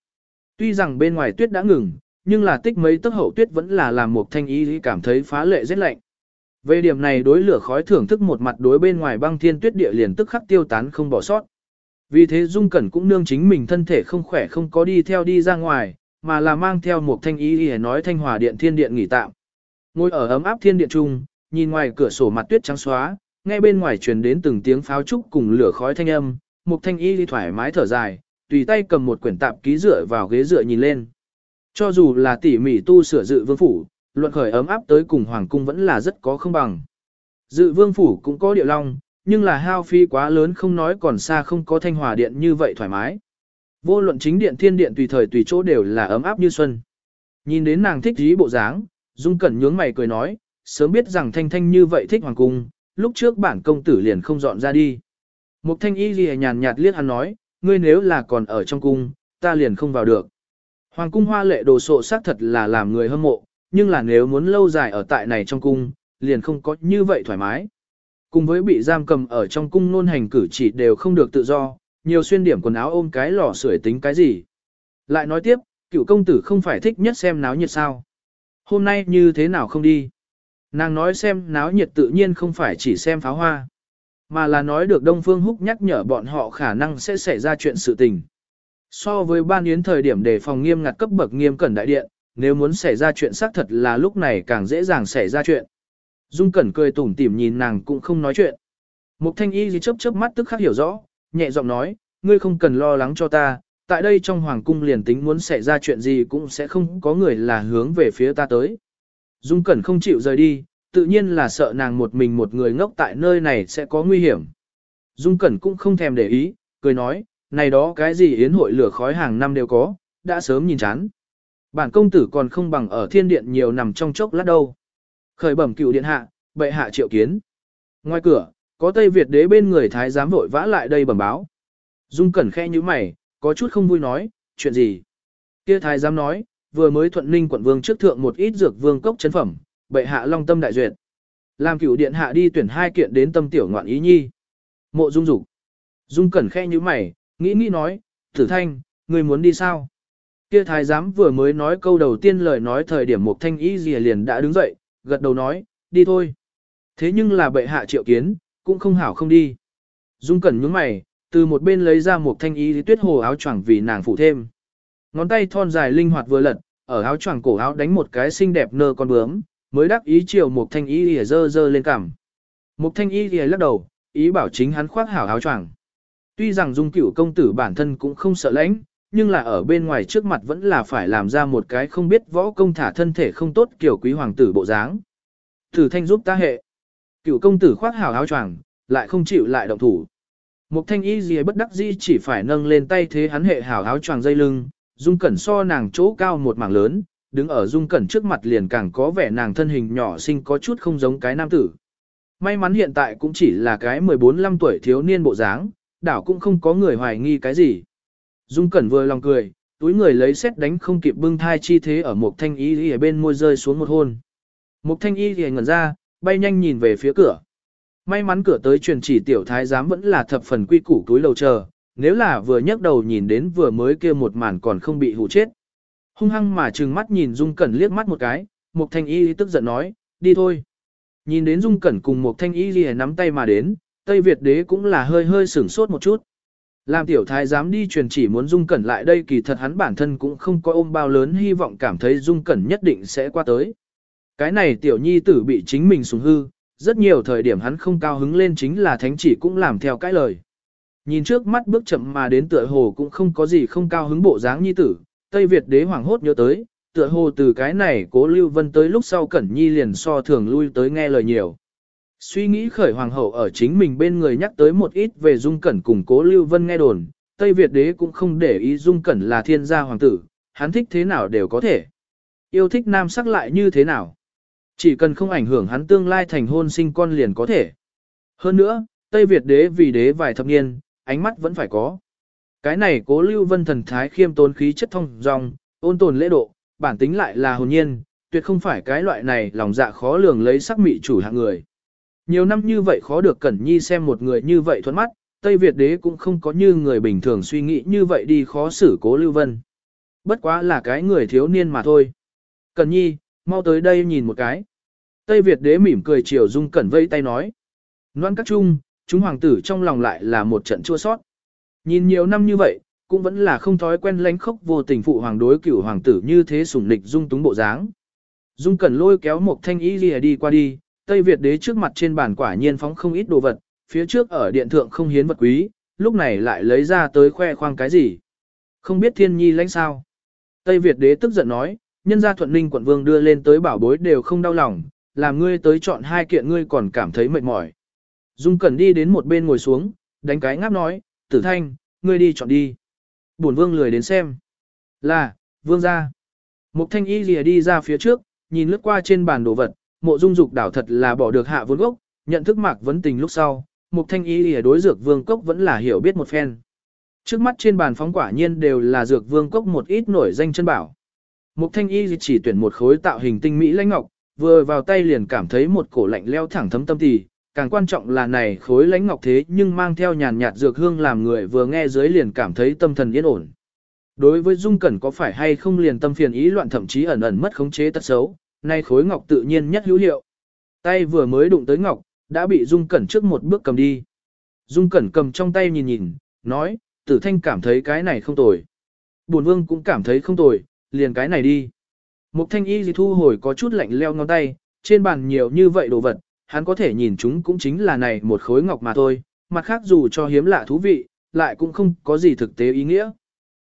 Speaker 1: Tuy rằng bên ngoài tuyết đã ngừng, nhưng là tích mấy tấc hậu tuyết vẫn là làm một thanh ý cảm thấy phá lệ rất lạnh. Về điểm này đối lửa khói thưởng thức một mặt đối bên ngoài băng thiên tuyết địa liền tức khắc tiêu tán không bỏ sót. Vì thế Dung Cẩn cũng nương chính mình thân thể không khỏe không có đi theo đi ra ngoài, mà là mang theo một thanh ý để nói thanh hòa điện thiên điện nghỉ tạm. Ngồi ở ấm áp thiên điện trung, nhìn ngoài cửa sổ mặt tuyết trắng xóa, nghe bên ngoài truyền đến từng tiếng pháo trúc cùng lửa khói thanh âm, một thanh y đi thoải mái thở dài, tùy tay cầm một quyển tạp ký dựa vào ghế dựa nhìn lên. Cho dù là tỉ mỉ tu sửa dự vương phủ, luận khởi ấm áp tới cùng hoàng cung vẫn là rất có không bằng. Dự vương phủ cũng có điệu long, nhưng là hao phi quá lớn không nói còn xa không có thanh hòa điện như vậy thoải mái. Vô luận chính điện thiên điện tùy thời tùy chỗ đều là ấm áp như xuân. Nhìn đến nàng thích dí bộ dáng, Dung Cẩn nhướng mày cười nói, sớm biết rằng thanh thanh như vậy thích hoàng cung, lúc trước bản công tử liền không dọn ra đi. Mục thanh y lìa nhàn nhạt liếc hắn nói, ngươi nếu là còn ở trong cung, ta liền không vào được. Hoàng cung hoa lệ đồ sộ xác thật là làm người hâm mộ, nhưng là nếu muốn lâu dài ở tại này trong cung, liền không có như vậy thoải mái. Cùng với bị giam cầm ở trong cung nôn hành cử chỉ đều không được tự do, nhiều xuyên điểm quần áo ôm cái lò sưởi tính cái gì. Lại nói tiếp, cựu công tử không phải thích nhất xem náo nhiệt sao. Hôm nay như thế nào không đi. Nàng nói xem náo nhiệt tự nhiên không phải chỉ xem pháo hoa, mà là nói được Đông Phương Húc nhắc nhở bọn họ khả năng sẽ xảy ra chuyện sự tình. So với ban yến thời điểm đề phòng nghiêm ngặt cấp bậc nghiêm cẩn đại điện, nếu muốn xảy ra chuyện xác thật là lúc này càng dễ dàng xảy ra chuyện. Dung Cẩn cười tủm tỉm nhìn nàng cũng không nói chuyện. Mục Thanh Y gì chớp chớp mắt tức khắc hiểu rõ, nhẹ giọng nói, ngươi không cần lo lắng cho ta, tại đây trong hoàng cung liền tính muốn xảy ra chuyện gì cũng sẽ không có người là hướng về phía ta tới. Dung Cẩn không chịu rời đi, tự nhiên là sợ nàng một mình một người ngốc tại nơi này sẽ có nguy hiểm. Dung Cẩn cũng không thèm để ý, cười nói, này đó cái gì yến hội lửa khói hàng năm đều có, đã sớm nhìn chán. Bản công tử còn không bằng ở thiên điện nhiều nằm trong chốc lát đâu. Khởi bẩm cựu điện hạ, bệ hạ triệu kiến. Ngoài cửa, có Tây Việt đế bên người thái giám vội vã lại đây bẩm báo. Dung Cẩn khe như mày, có chút không vui nói, chuyện gì? Kia thái giám nói, vừa mới thuận ninh quận vương trước thượng một ít dược vương cốc chấn phẩm, bệ hạ long tâm đại duyệt. Làm cửu điện hạ đi tuyển hai kiện đến tâm tiểu ngoạn ý nhi. Mộ dung dục Dung cẩn khe như mày, nghĩ nghĩ nói, tử thanh, người muốn đi sao? Kia thái giám vừa mới nói câu đầu tiên lời nói thời điểm một thanh ý gì liền đã đứng dậy, gật đầu nói, đi thôi. Thế nhưng là bệ hạ triệu kiến, cũng không hảo không đi. Dung cẩn nhướng mày, từ một bên lấy ra một thanh ý tuyết hồ áo choàng vì nàng phụ thêm. Ngón tay thon dài linh hoạt vừa lật, ở áo choàng cổ áo đánh một cái xinh đẹp nơ con bướm, mới đắc ý chiều một thanh y lìa dơ dơ lên cằm. Một thanh y lìa lắc đầu, ý bảo chính hắn khoác hảo áo choàng. Tuy rằng dung cửu công tử bản thân cũng không sợ lãnh, nhưng là ở bên ngoài trước mặt vẫn là phải làm ra một cái không biết võ công thả thân thể không tốt kiểu quý hoàng tử bộ dáng. Tử thanh giúp ta hệ. cựu công tử khoác hào áo choàng, lại không chịu lại động thủ. Một thanh y gì bất đắc dĩ chỉ phải nâng lên tay thế hắn hệ hào áo choàng dây lưng, dung cẩn so nàng chỗ cao một mảng lớn, đứng ở dung cẩn trước mặt liền càng có vẻ nàng thân hình nhỏ xinh có chút không giống cái nam tử. May mắn hiện tại cũng chỉ là cái 14-15 tuổi thiếu niên bộ dáng, đảo cũng không có người hoài nghi cái gì. Dung cẩn vừa lòng cười, túi người lấy xét đánh không kịp bưng thai chi thế ở một thanh y ở bên môi rơi xuống một hôn. Một thanh y thì ngẩn ra, bay nhanh nhìn về phía cửa. May mắn cửa tới truyền chỉ tiểu thái giám vẫn là thập phần quy củ túi lầu chờ, nếu là vừa nhấc đầu nhìn đến vừa mới kia một màn còn không bị hù chết. Hung hăng mà trừng mắt nhìn Dung Cẩn liếc mắt một cái, một Thanh Y tức giận nói, đi thôi. Nhìn đến Dung Cẩn cùng một Thanh Y lìa nắm tay mà đến, Tây Việt đế cũng là hơi hơi sửng sốt một chút. Làm tiểu thái dám đi truyền chỉ muốn Dung Cẩn lại đây kỳ thật hắn bản thân cũng không có ôm bao lớn hy vọng cảm thấy Dung Cẩn nhất định sẽ qua tới. Cái này tiểu nhi tử bị chính mình sùng hư, rất nhiều thời điểm hắn không cao hứng lên chính là thánh chỉ cũng làm theo cái lời. Nhìn trước mắt bước chậm mà đến tựa hồ cũng không có gì không cao hứng bộ dáng nhi tử, Tây Việt đế hoàng hốt nhớ tới, tựa hồ từ cái này cố Lưu Vân tới lúc sau Cẩn Nhi liền so thường lui tới nghe lời nhiều. Suy nghĩ khởi hoàng hậu ở chính mình bên người nhắc tới một ít về Dung Cẩn cùng cố Lưu Vân nghe đồn, Tây Việt đế cũng không để ý Dung Cẩn là thiên gia hoàng tử, hắn thích thế nào đều có thể. Yêu thích nam sắc lại như thế nào. Chỉ cần không ảnh hưởng hắn tương lai thành hôn sinh con liền có thể. Hơn nữa, Tây Việt đế vì đế vài thập niên, ánh mắt vẫn phải có. Cái này cố lưu vân thần thái khiêm tốn khí chất thông dòng, ôn tồn lễ độ, bản tính lại là hồn nhiên, tuyệt không phải cái loại này lòng dạ khó lường lấy sắc mị chủ hạng người. Nhiều năm như vậy khó được Cẩn Nhi xem một người như vậy thuận mắt, Tây Việt đế cũng không có như người bình thường suy nghĩ như vậy đi khó xử cố lưu vân. Bất quá là cái người thiếu niên mà thôi. Cẩn Nhi, mau tới đây nhìn một cái. Tây Việt đế mỉm cười chiều dung cẩn vây tay nói. Loan các trung, chúng hoàng tử trong lòng lại là một trận chua sót. Nhìn nhiều năm như vậy, cũng vẫn là không thói quen lánh khốc vô tình phụ hoàng đối cửu hoàng tử như thế sủng lịch dung túng bộ dáng. Dung cẩn lôi kéo một thanh ý lìa đi qua đi, Tây Việt đế trước mặt trên bàn quả nhiên phóng không ít đồ vật, phía trước ở điện thượng không hiến vật quý, lúc này lại lấy ra tới khoe khoang cái gì. Không biết thiên nhi lãnh sao. Tây Việt đế tức giận nói, nhân gia thuận ninh quận vương đưa lên tới bảo bối đều không đau lòng, làm ngươi tới chọn hai kiện ngươi còn cảm thấy mệt mỏi. Dung Cẩn đi đến một bên ngồi xuống, đánh cái ngáp nói, tử thanh, ngươi đi chọn đi. Bổn vương lười đến xem. Là, vương ra. Mục thanh y lìa đi ra phía trước, nhìn lướt qua trên bàn đồ vật, mộ dung dục đảo thật là bỏ được hạ vốn gốc, nhận thức mạc vấn tình lúc sau, mục thanh y lìa đối dược vương cốc vẫn là hiểu biết một phen. Trước mắt trên bàn phóng quả nhiên đều là dược vương cốc một ít nổi danh chân bảo. Mục thanh y chỉ tuyển một khối tạo hình tinh mỹ lãnh ngọc, vừa vào tay liền cảm thấy một cổ lạnh leo thẳng thấm tâm tỳ. Càng quan trọng là này khối lãnh ngọc thế nhưng mang theo nhàn nhạt dược hương làm người vừa nghe dưới liền cảm thấy tâm thần yên ổn. Đối với Dung Cẩn có phải hay không liền tâm phiền ý loạn thậm chí ẩn ẩn mất khống chế tật xấu, nay khối ngọc tự nhiên nhất hữu hiệu. Tay vừa mới đụng tới ngọc, đã bị Dung Cẩn trước một bước cầm đi. Dung Cẩn cầm trong tay nhìn nhìn, nói, tử thanh cảm thấy cái này không tồi. Bổn vương cũng cảm thấy không tồi, liền cái này đi. Mục thanh y gì thu hồi có chút lạnh leo ngón tay, trên bàn nhiều như vậy đồ vật, hắn có thể nhìn chúng cũng chính là này một khối ngọc mà thôi, mặt khác dù cho hiếm lạ thú vị, lại cũng không có gì thực tế ý nghĩa.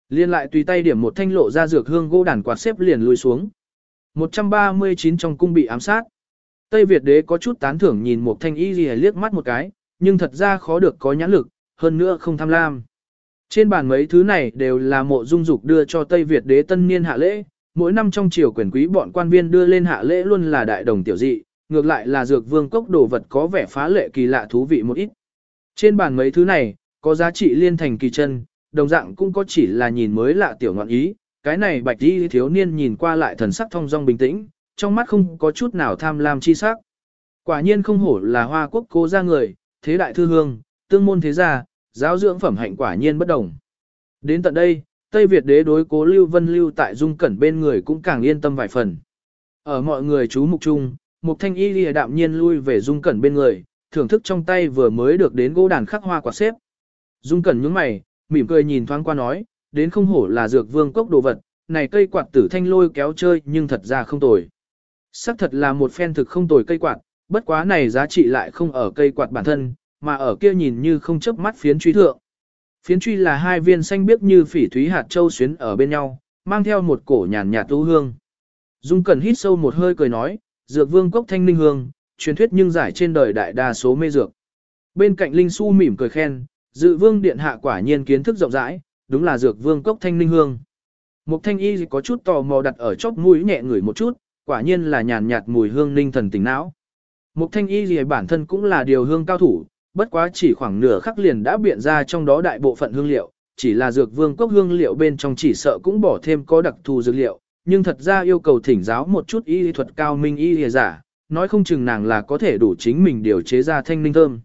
Speaker 1: Liên lại tùy tay điểm một thanh lộ ra dược hương gỗ đàn quạt xếp liền lùi xuống. 139 trong cung bị ám sát. Tây Việt đế có chút tán thưởng nhìn một thanh y gì liếc mắt một cái, nhưng thật ra khó được có nhãn lực, hơn nữa không tham lam. Trên bàn mấy thứ này đều là mộ dung dục đưa cho Tây Việt đế tân niên hạ lễ, mỗi năm trong triều quyền quý bọn quan viên đưa lên hạ lễ luôn là đại đồng tiểu dị, ngược lại là dược vương cốc đồ vật có vẻ phá lệ kỳ lạ thú vị một ít. Trên bàn mấy thứ này, có giá trị liên thành kỳ chân, đồng dạng cũng có chỉ là nhìn mới lạ tiểu ngọn ý, cái này bạch đi thiếu niên nhìn qua lại thần sắc thông dong bình tĩnh, trong mắt không có chút nào tham lam chi sắc. Quả nhiên không hổ là hoa quốc cố gia người, thế đại thư hương, tương môn thế gia, giáo dưỡng phẩm hạnh quả nhiên bất đồng. Đến tận đây, Tây Việt đế đối cố Lưu Vân lưu tại dung cẩn bên người cũng càng yên tâm vài phần. Ở mọi người chú mục chung, Mục Thanh Y lìa đạm nhiên lui về dung cẩn bên người, thưởng thức trong tay vừa mới được đến gỗ đàn khắc hoa quả xếp. Dung cẩn nhướng mày, mỉm cười nhìn thoáng qua nói, đến không hổ là dược vương cốc đồ vật, này cây quạt tử thanh lôi kéo chơi nhưng thật ra không tồi. Sắc thật là một phen thực không tồi cây quạt, bất quá này giá trị lại không ở cây quạt bản thân, mà ở kia nhìn như không chớp mắt phiến truy thượng. Phiến truy là hai viên xanh biếc như phỉ thúy hạt châu xuyến ở bên nhau, mang theo một cổ nhàn nhạt tu hương. Dung Cẩn hít sâu một hơi cười nói, dược vương cốc thanh linh hương, truyền thuyết nhưng giải trên đời đại đa số mê dược. Bên cạnh Linh Su mỉm cười khen, dự vương điện hạ quả nhiên kiến thức rộng rãi, đúng là dược vương cốc thanh ninh hương. Mục thanh y có chút tò mò đặt ở chóp mũi nhẹ ngửi một chút, quả nhiên là nhàn nhạt mùi hương ninh thần tỉnh não. Mục thanh y gì bản thân cũng là điều hương cao thủ, bất quá chỉ khoảng nửa khắc liền đã biện ra trong đó đại bộ phận hương liệu, chỉ là dược vương cốc hương liệu bên trong chỉ sợ cũng bỏ thêm có đặc thù dược liệu, nhưng thật ra yêu cầu thỉnh giáo một chút y thuật cao minh y lìa giả, nói không chừng nàng là có thể đủ chính mình điều chế ra thanh ninh thơm.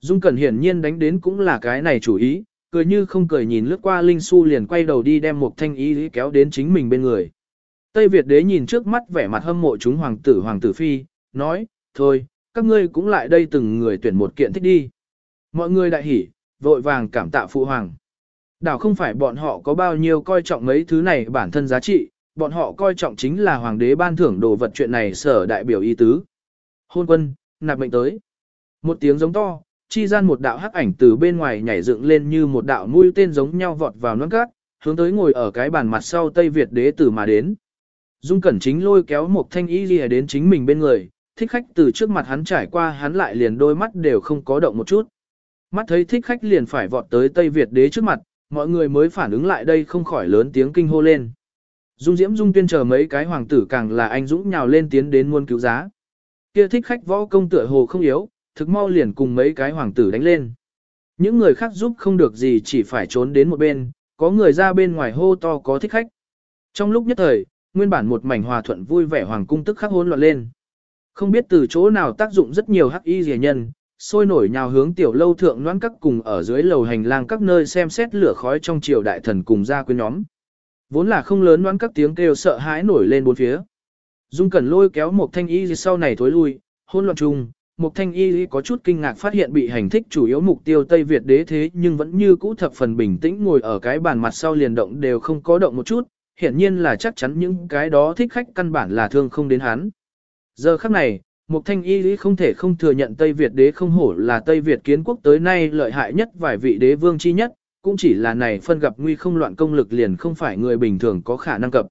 Speaker 1: Dung Cẩn hiển nhiên đánh đến cũng là cái này chủ ý, cười như không cười nhìn lướt qua Linh Su liền quay đầu đi đem một thanh y kéo đến chính mình bên người. Tây Việt đế nhìn trước mắt vẻ mặt hâm mộ chúng hoàng tử hoàng tử phi, nói, thôi, các ngươi cũng lại đây từng người tuyển một kiện thích đi. Mọi người đại hỉ, vội vàng cảm tạ phụ hoàng. Đảo không phải bọn họ có bao nhiêu coi trọng mấy thứ này bản thân giá trị, bọn họ coi trọng chính là hoàng đế ban thưởng đồ vật chuyện này sở đại biểu y tứ. Hôn quân, nạp mệnh tới. Một tiếng giống to, chi gian một đạo hắc ảnh từ bên ngoài nhảy dựng lên như một đạo mũi tên giống nhau vọt vào nón cát, hướng tới ngồi ở cái bàn mặt sau Tây Việt đế tử mà đến. Dung Cẩn chính lôi kéo một thanh y lìa đến chính mình bên người, thích khách từ trước mặt hắn trải qua hắn lại liền đôi mắt đều không có động một chút. Mắt thấy thích khách liền phải vọt tới Tây Việt đế trước mặt, mọi người mới phản ứng lại đây không khỏi lớn tiếng kinh hô lên. Dung Diễm Dung tuyên chờ mấy cái hoàng tử càng là anh dũng nhào lên tiến đến muôn cứu giá. Kia thích khách võ công tựa hồ không yếu, thực mau liền cùng mấy cái hoàng tử đánh lên. Những người khác giúp không được gì chỉ phải trốn đến một bên, có người ra bên ngoài hô to có thích khách. Trong lúc nhất thời, nguyên bản một mảnh hòa thuận vui vẻ hoàng cung tức khắc hỗn loạn lên. Không biết từ chỗ nào tác dụng rất nhiều hắc y rìa nhân, sôi nổi nhào hướng tiểu lâu thượng noãn các cùng ở dưới lầu hành lang các nơi xem xét lửa khói trong triều đại thần cùng ra quyến nhóm. Vốn là không lớn noãn các tiếng kêu sợ hãi nổi lên bốn phía. Dung Cẩn lôi kéo một thanh y sau này thối lui, hôn loạn chung, Mục thanh y có chút kinh ngạc phát hiện bị hành thích chủ yếu mục tiêu Tây Việt đế thế nhưng vẫn như cũ thập phần bình tĩnh ngồi ở cái bàn mặt sau liền động đều không có động một chút, hiển nhiên là chắc chắn những cái đó thích khách căn bản là thương không đến hắn. Giờ khắc này, Mục thanh y lý không thể không thừa nhận Tây Việt đế không hổ là Tây Việt kiến quốc tới nay lợi hại nhất vài vị đế vương chi nhất, cũng chỉ là này phân gặp nguy không loạn công lực liền không phải người bình thường có khả năng cập.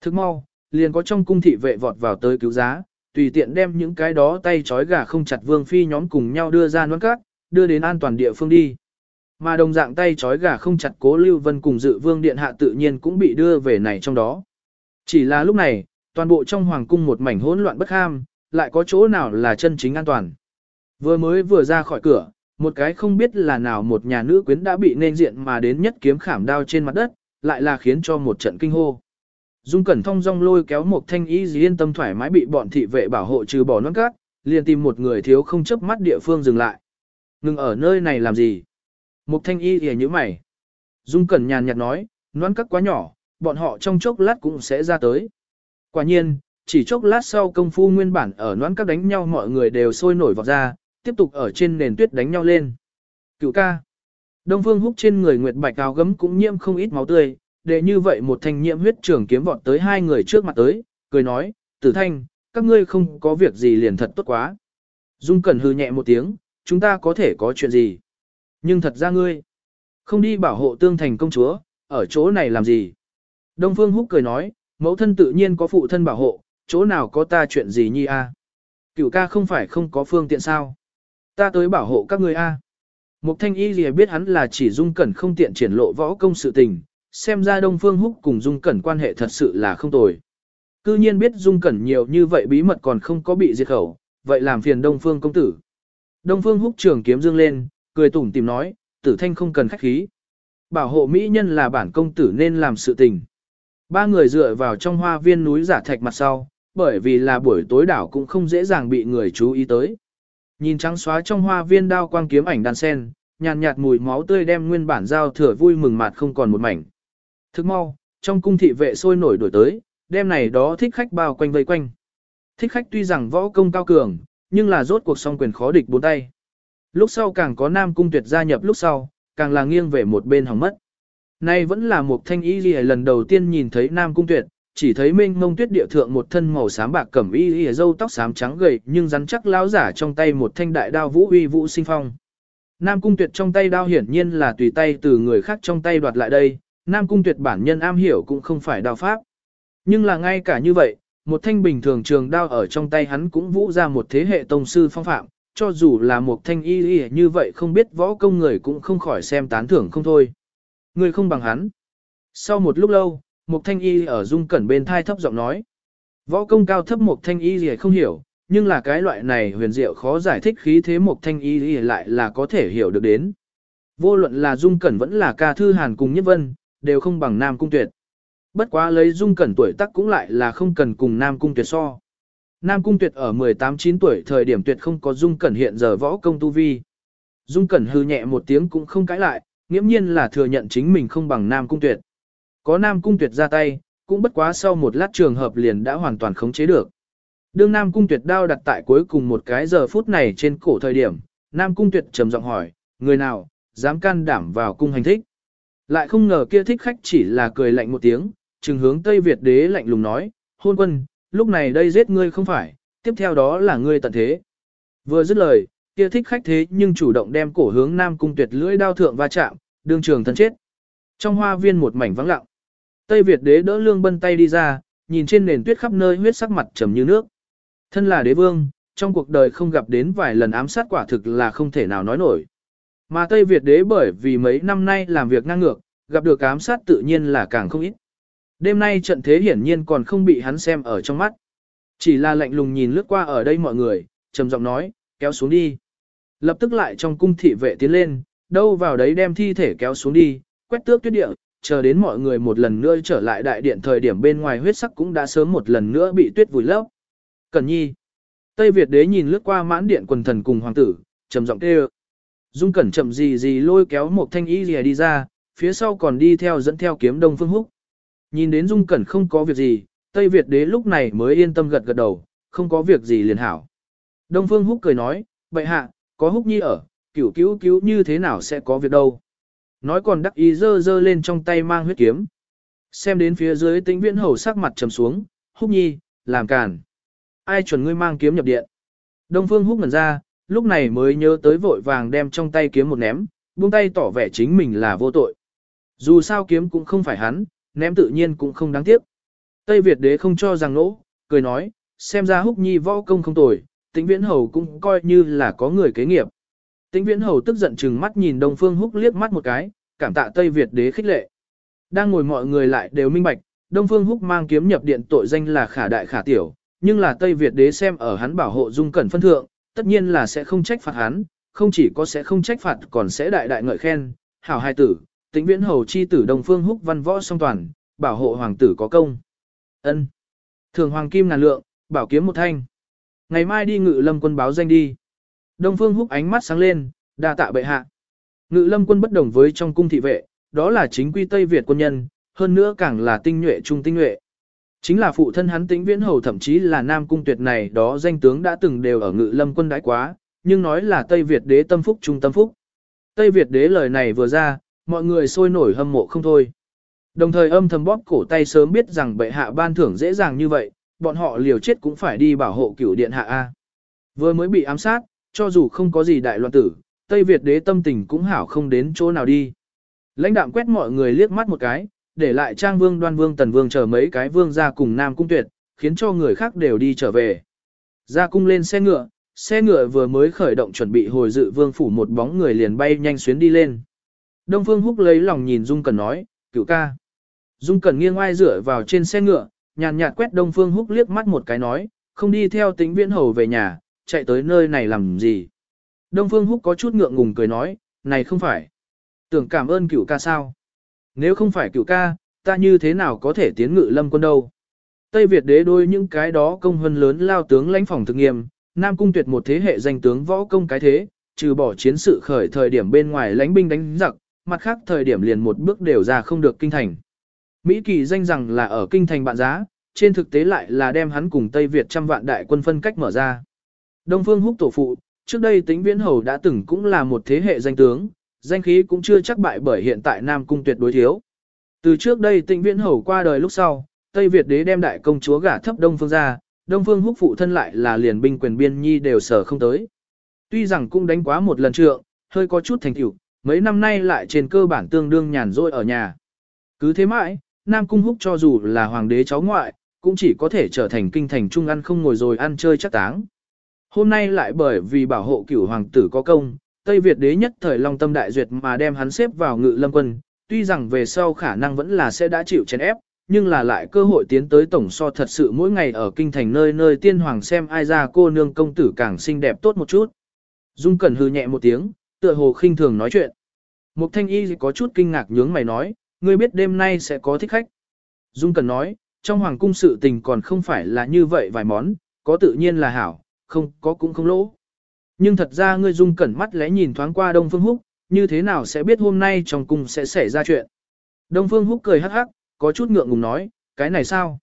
Speaker 1: Thức mau, liền có trong cung thị vệ vọt vào tới cứu giá, tùy tiện đem những cái đó tay trói gà không chặt vương phi nhóm cùng nhau đưa ra nón cát, đưa đến an toàn địa phương đi. Mà đồng dạng tay trói gà không chặt cố Lưu Vân cùng dự vương điện hạ tự nhiên cũng bị đưa về này trong đó. Chỉ là lúc này, toàn bộ trong hoàng cung một mảnh hỗn loạn bất ham, lại có chỗ nào là chân chính an toàn. Vừa mới vừa ra khỏi cửa, một cái không biết là nào một nhà nữ quyến đã bị nên diện mà đến nhất kiếm khảm đao trên mặt đất, lại là khiến cho một trận kinh hô. Dung Cẩn Thông rong lôi kéo một thanh ý gì yên tâm thoải mái bị bọn thị vệ bảo hộ trừ bỏ nón cát, liền tìm một người thiếu không chấp mắt địa phương dừng lại. Ngừng ở nơi này làm gì? Một thanh y thì như mày. Dung Cẩn nhàn nhạt nói, nón cát quá nhỏ, bọn họ trong chốc lát cũng sẽ ra tới. Quả nhiên, chỉ chốc lát sau công phu nguyên bản ở nón cát đánh nhau mọi người đều sôi nổi vọt ra, tiếp tục ở trên nền tuyết đánh nhau lên. Cựu ca. Đông Phương Húc trên người Nguyệt Bạch áo gấm cũng nhiễm không ít máu tươi, để như vậy một thanh nhiễm huyết trường kiếm vọt tới hai người trước mặt tới, cười nói, tử thanh, các ngươi không có việc gì liền thật tốt quá. Dung Cẩn hư nhẹ một tiếng, chúng ta có thể có chuyện gì. Nhưng thật ra ngươi, không đi bảo hộ tương thành công chúa, ở chỗ này làm gì. Đông Phương Húc cười nói, mẫu thân tự nhiên có phụ thân bảo hộ, chỗ nào có ta chuyện gì nhi a? À? Cửu ca không phải không có phương tiện sao? Ta tới bảo hộ các ngươi a. Mục thanh y gì biết hắn là chỉ dung cẩn không tiện triển lộ võ công sự tình, xem ra Đông Phương Húc cùng Dung Cẩn quan hệ thật sự là không tồi. Cư nhiên biết Dung Cẩn nhiều như vậy bí mật còn không có bị diệt khẩu, vậy làm phiền Đông Phương công tử. Đông Phương Húc trường kiếm dương lên, cười tủm tìm nói, tử thanh không cần khách khí. Bảo hộ mỹ nhân là bản công tử nên làm sự tình. Ba người dựa vào trong hoa viên núi giả thạch mặt sau, bởi vì là buổi tối đảo cũng không dễ dàng bị người chú ý tới. Nhìn trắng xóa trong hoa viên đao quang kiếm ảnh đàn sen, nhàn nhạt mùi máu tươi đem nguyên bản giao thừa vui mừng mặt không còn một mảnh. Thức mau, trong cung thị vệ sôi nổi đổi tới, đêm này đó thích khách bao quanh vây quanh. Thích khách tuy rằng võ công cao cường, nhưng là rốt cuộc song quyền khó địch bốn tay. Lúc sau càng có nam cung tuyệt gia nhập lúc sau, càng là nghiêng về một bên hỏng mất. Nay vẫn là một thanh y ghi lần đầu tiên nhìn thấy nam cung tuyệt, chỉ thấy mênh mông tuyết địa thượng một thân màu xám bạc cẩm y ghi dâu tóc xám trắng gầy nhưng rắn chắc lão giả trong tay một thanh đại đao vũ uy vũ sinh phong. Nam cung tuyệt trong tay đao hiển nhiên là tùy tay từ người khác trong tay đoạt lại đây, Nam Cung Tuyệt bản nhân am hiểu cũng không phải đao pháp. Nhưng là ngay cả như vậy, một thanh bình thường trường đao ở trong tay hắn cũng vũ ra một thế hệ tông sư phong phạm, cho dù là một thanh y y như vậy không biết võ công người cũng không khỏi xem tán thưởng không thôi. Người không bằng hắn. Sau một lúc lâu, một thanh y ở dung cẩn bên thai thấp giọng nói. Võ công cao thấp một thanh y y không hiểu, nhưng là cái loại này huyền diệu khó giải thích khí thế một thanh y y lại là có thể hiểu được đến. Vô luận là dung cẩn vẫn là ca thư hàn cùng nhất vân, đều không bằng Nam Cung Tuyệt. Bất quá lấy Dung Cẩn tuổi tác cũng lại là không cần cùng Nam Cung Tuyệt so. Nam Cung Tuyệt ở 18-9 tuổi thời điểm tuyệt không có Dung Cẩn hiện giờ võ công tu vi. Dung Cẩn hư nhẹ một tiếng cũng không cãi lại, nghiễm nhiên là thừa nhận chính mình không bằng Nam Cung Tuyệt. Có Nam Cung Tuyệt ra tay, cũng bất quá sau một lát trường hợp liền đã hoàn toàn khống chế được. Đương Nam Cung Tuyệt đao đặt tại cuối cùng một cái giờ phút này trên cổ thời điểm, Nam Cung Tuyệt trầm giọng hỏi, người nào, dám can đảm vào cung hành thích. Lại không ngờ kia thích khách chỉ là cười lạnh một tiếng, trừng hướng Tây Việt đế lạnh lùng nói, hôn quân, lúc này đây giết ngươi không phải, tiếp theo đó là ngươi tận thế. Vừa dứt lời, kia thích khách thế nhưng chủ động đem cổ hướng Nam Cung tuyệt lưỡi đao thượng va chạm, đương trường thân chết. Trong hoa viên một mảnh vắng lặng. Tây Việt đế đỡ lương bân tay đi ra, nhìn trên nền tuyết khắp nơi huyết sắc mặt trầm như nước. Thân là đế vương, trong cuộc đời không gặp đến vài lần ám sát quả thực là không thể nào nói nổi. Mà Tây Việt đế bởi vì mấy năm nay làm việc ngang ngược, gặp được ám sát tự nhiên là càng không ít. Đêm nay trận thế hiển nhiên còn không bị hắn xem ở trong mắt. Chỉ là lạnh lùng nhìn lướt qua ở đây mọi người, trầm giọng nói, kéo xuống đi. Lập tức lại trong cung thị vệ tiến lên, đâu vào đấy đem thi thể kéo xuống đi, quét tước tuyết địa, chờ đến mọi người một lần nữa trở lại đại điện thời điểm bên ngoài huyết sắc cũng đã sớm một lần nữa bị tuyết vùi lấp. Cẩn nhi. Tây Việt đế nhìn lướt qua mãn điện quần thần cùng hoàng tử, trầm giọng kêu. Dung cẩn chậm gì gì lôi kéo một thanh y rìa đi ra, phía sau còn đi theo dẫn theo kiếm đông phương húc. Nhìn đến Dung cẩn không có việc gì, Tây Việt đế lúc này mới yên tâm gật gật đầu, không có việc gì liền hảo. Đông phương húc cười nói, vậy hạ, có húc nhi ở, cửu cứu cứu như thế nào sẽ có việc đâu. Nói còn đắc ý dơ dơ lên trong tay mang huyết kiếm. Xem đến phía dưới tĩnh viễn hầu sắc mặt trầm xuống, húc nhi, làm càn. Ai chuẩn ngươi mang kiếm nhập điện. Đông phương húc ngẩn ra, lúc này mới nhớ tới vội vàng đem trong tay kiếm một ném, buông tay tỏ vẻ chính mình là vô tội. Dù sao kiếm cũng không phải hắn, ném tự nhiên cũng không đáng tiếc. Tây Việt đế không cho rằng nỗ, cười nói, xem ra húc nhi võ công không tồi, tĩnh viễn hầu cũng coi như là có người kế nghiệp. Tĩnh viễn hầu tức giận chừng mắt nhìn Đông Phương Húc liếc mắt một cái, cảm tạ Tây Việt đế khích lệ. Đang ngồi mọi người lại đều minh bạch, Đông Phương Húc mang kiếm nhập điện tội danh là khả đại khả tiểu, nhưng là Tây Việt đế xem ở hắn bảo hộ dung cẩn phân thượng, tất nhiên là sẽ không trách phạt hắn, không chỉ có sẽ không trách phạt còn sẽ đại đại ngợi khen, hảo hai tử, tĩnh viễn hầu chi tử Đông Phương Húc văn võ song toàn, bảo hộ hoàng tử có công. ân Thường hoàng kim ngàn lượng, bảo kiếm một thanh. Ngày mai đi ngự lâm quân báo danh đi. Đông Phương Húc ánh mắt sáng lên, đa tạ bệ hạ. Ngự lâm quân bất đồng với trong cung thị vệ, đó là chính quy Tây Việt quân nhân, hơn nữa càng là tinh nhuệ trung tinh nhuệ. Chính là phụ thân hắn tĩnh viễn hầu thậm chí là nam cung tuyệt này đó danh tướng đã từng đều ở ngự lâm quân đãi quá, nhưng nói là Tây Việt đế tâm phúc trung tâm phúc. Tây Việt đế lời này vừa ra, mọi người sôi nổi hâm mộ không thôi. Đồng thời âm thầm bóp cổ tay sớm biết rằng bệ hạ ban thưởng dễ dàng như vậy, bọn họ liều chết cũng phải đi bảo hộ cửu điện hạ A. Vừa mới bị ám sát, cho dù không có gì đại loạn tử, Tây Việt đế tâm tình cũng hảo không đến chỗ nào đi. Lãnh đạm quét mọi người liếc mắt một cái, để lại trang vương đoan vương tần vương chờ mấy cái vương ra cùng nam cung tuyệt, khiến cho người khác đều đi trở về. Ra cung lên xe ngựa, xe ngựa vừa mới khởi động chuẩn bị hồi dự vương phủ một bóng người liền bay nhanh xuyến đi lên. Đông Phương Húc lấy lòng nhìn Dung Cẩn nói, cựu ca. Dung Cẩn nghiêng oai dựa vào trên xe ngựa, nhàn nhạt quét Đông Phương Húc liếc mắt một cái nói, không đi theo tính viễn hầu về nhà, chạy tới nơi này làm gì. Đông Phương Húc có chút ngượng ngùng cười nói, này không phải. Tưởng cảm ơn cựu ca sao? Nếu không phải cựu ca, ta như thế nào có thể tiến ngự lâm quân đâu? Tây Việt đế đôi những cái đó công hơn lớn lao tướng lãnh phòng thực nghiệm, Nam Cung tuyệt một thế hệ danh tướng võ công cái thế, trừ bỏ chiến sự khởi thời điểm bên ngoài lãnh binh đánh giặc, mặt khác thời điểm liền một bước đều ra không được kinh thành. Mỹ kỳ danh rằng là ở kinh thành bạn giá, trên thực tế lại là đem hắn cùng Tây Việt trăm vạn đại quân phân cách mở ra. Đông Phương Húc tổ phụ, trước đây tính viễn hầu đã từng cũng là một thế hệ danh tướng, danh khí cũng chưa chắc bại bởi hiện tại Nam Cung tuyệt đối thiếu. Từ trước đây tịnh viễn hầu qua đời lúc sau, Tây Việt đế đem đại công chúa gả thấp Đông Phương ra, Đông Phương húc phụ thân lại là liền binh quyền biên nhi đều sở không tới. Tuy rằng cũng đánh quá một lần trượng, hơi có chút thành tựu, mấy năm nay lại trên cơ bản tương đương nhàn rỗi ở nhà. Cứ thế mãi, Nam Cung húc cho dù là hoàng đế cháu ngoại, cũng chỉ có thể trở thành kinh thành trung ăn không ngồi rồi ăn chơi chắc táng. Hôm nay lại bởi vì bảo hộ cửu hoàng tử có công, Tây Việt đế nhất thời long tâm đại duyệt mà đem hắn xếp vào ngự lâm quân, tuy rằng về sau khả năng vẫn là sẽ đã chịu chèn ép, nhưng là lại cơ hội tiến tới tổng so thật sự mỗi ngày ở kinh thành nơi nơi tiên hoàng xem ai ra cô nương công tử càng xinh đẹp tốt một chút. Dung Cẩn hư nhẹ một tiếng, tựa hồ khinh thường nói chuyện. Mục thanh y có chút kinh ngạc nhướng mày nói, ngươi biết đêm nay sẽ có thích khách. Dung Cẩn nói, trong hoàng cung sự tình còn không phải là như vậy vài món, có tự nhiên là hảo, không có cũng không lỗ. Nhưng thật ra ngươi dung cẩn mắt lẽ nhìn thoáng qua Đông Phương Húc, như thế nào sẽ biết hôm nay trong cung sẽ xảy ra chuyện. Đông Phương Húc cười hắc hắc, có chút ngượng ngùng nói, cái này sao?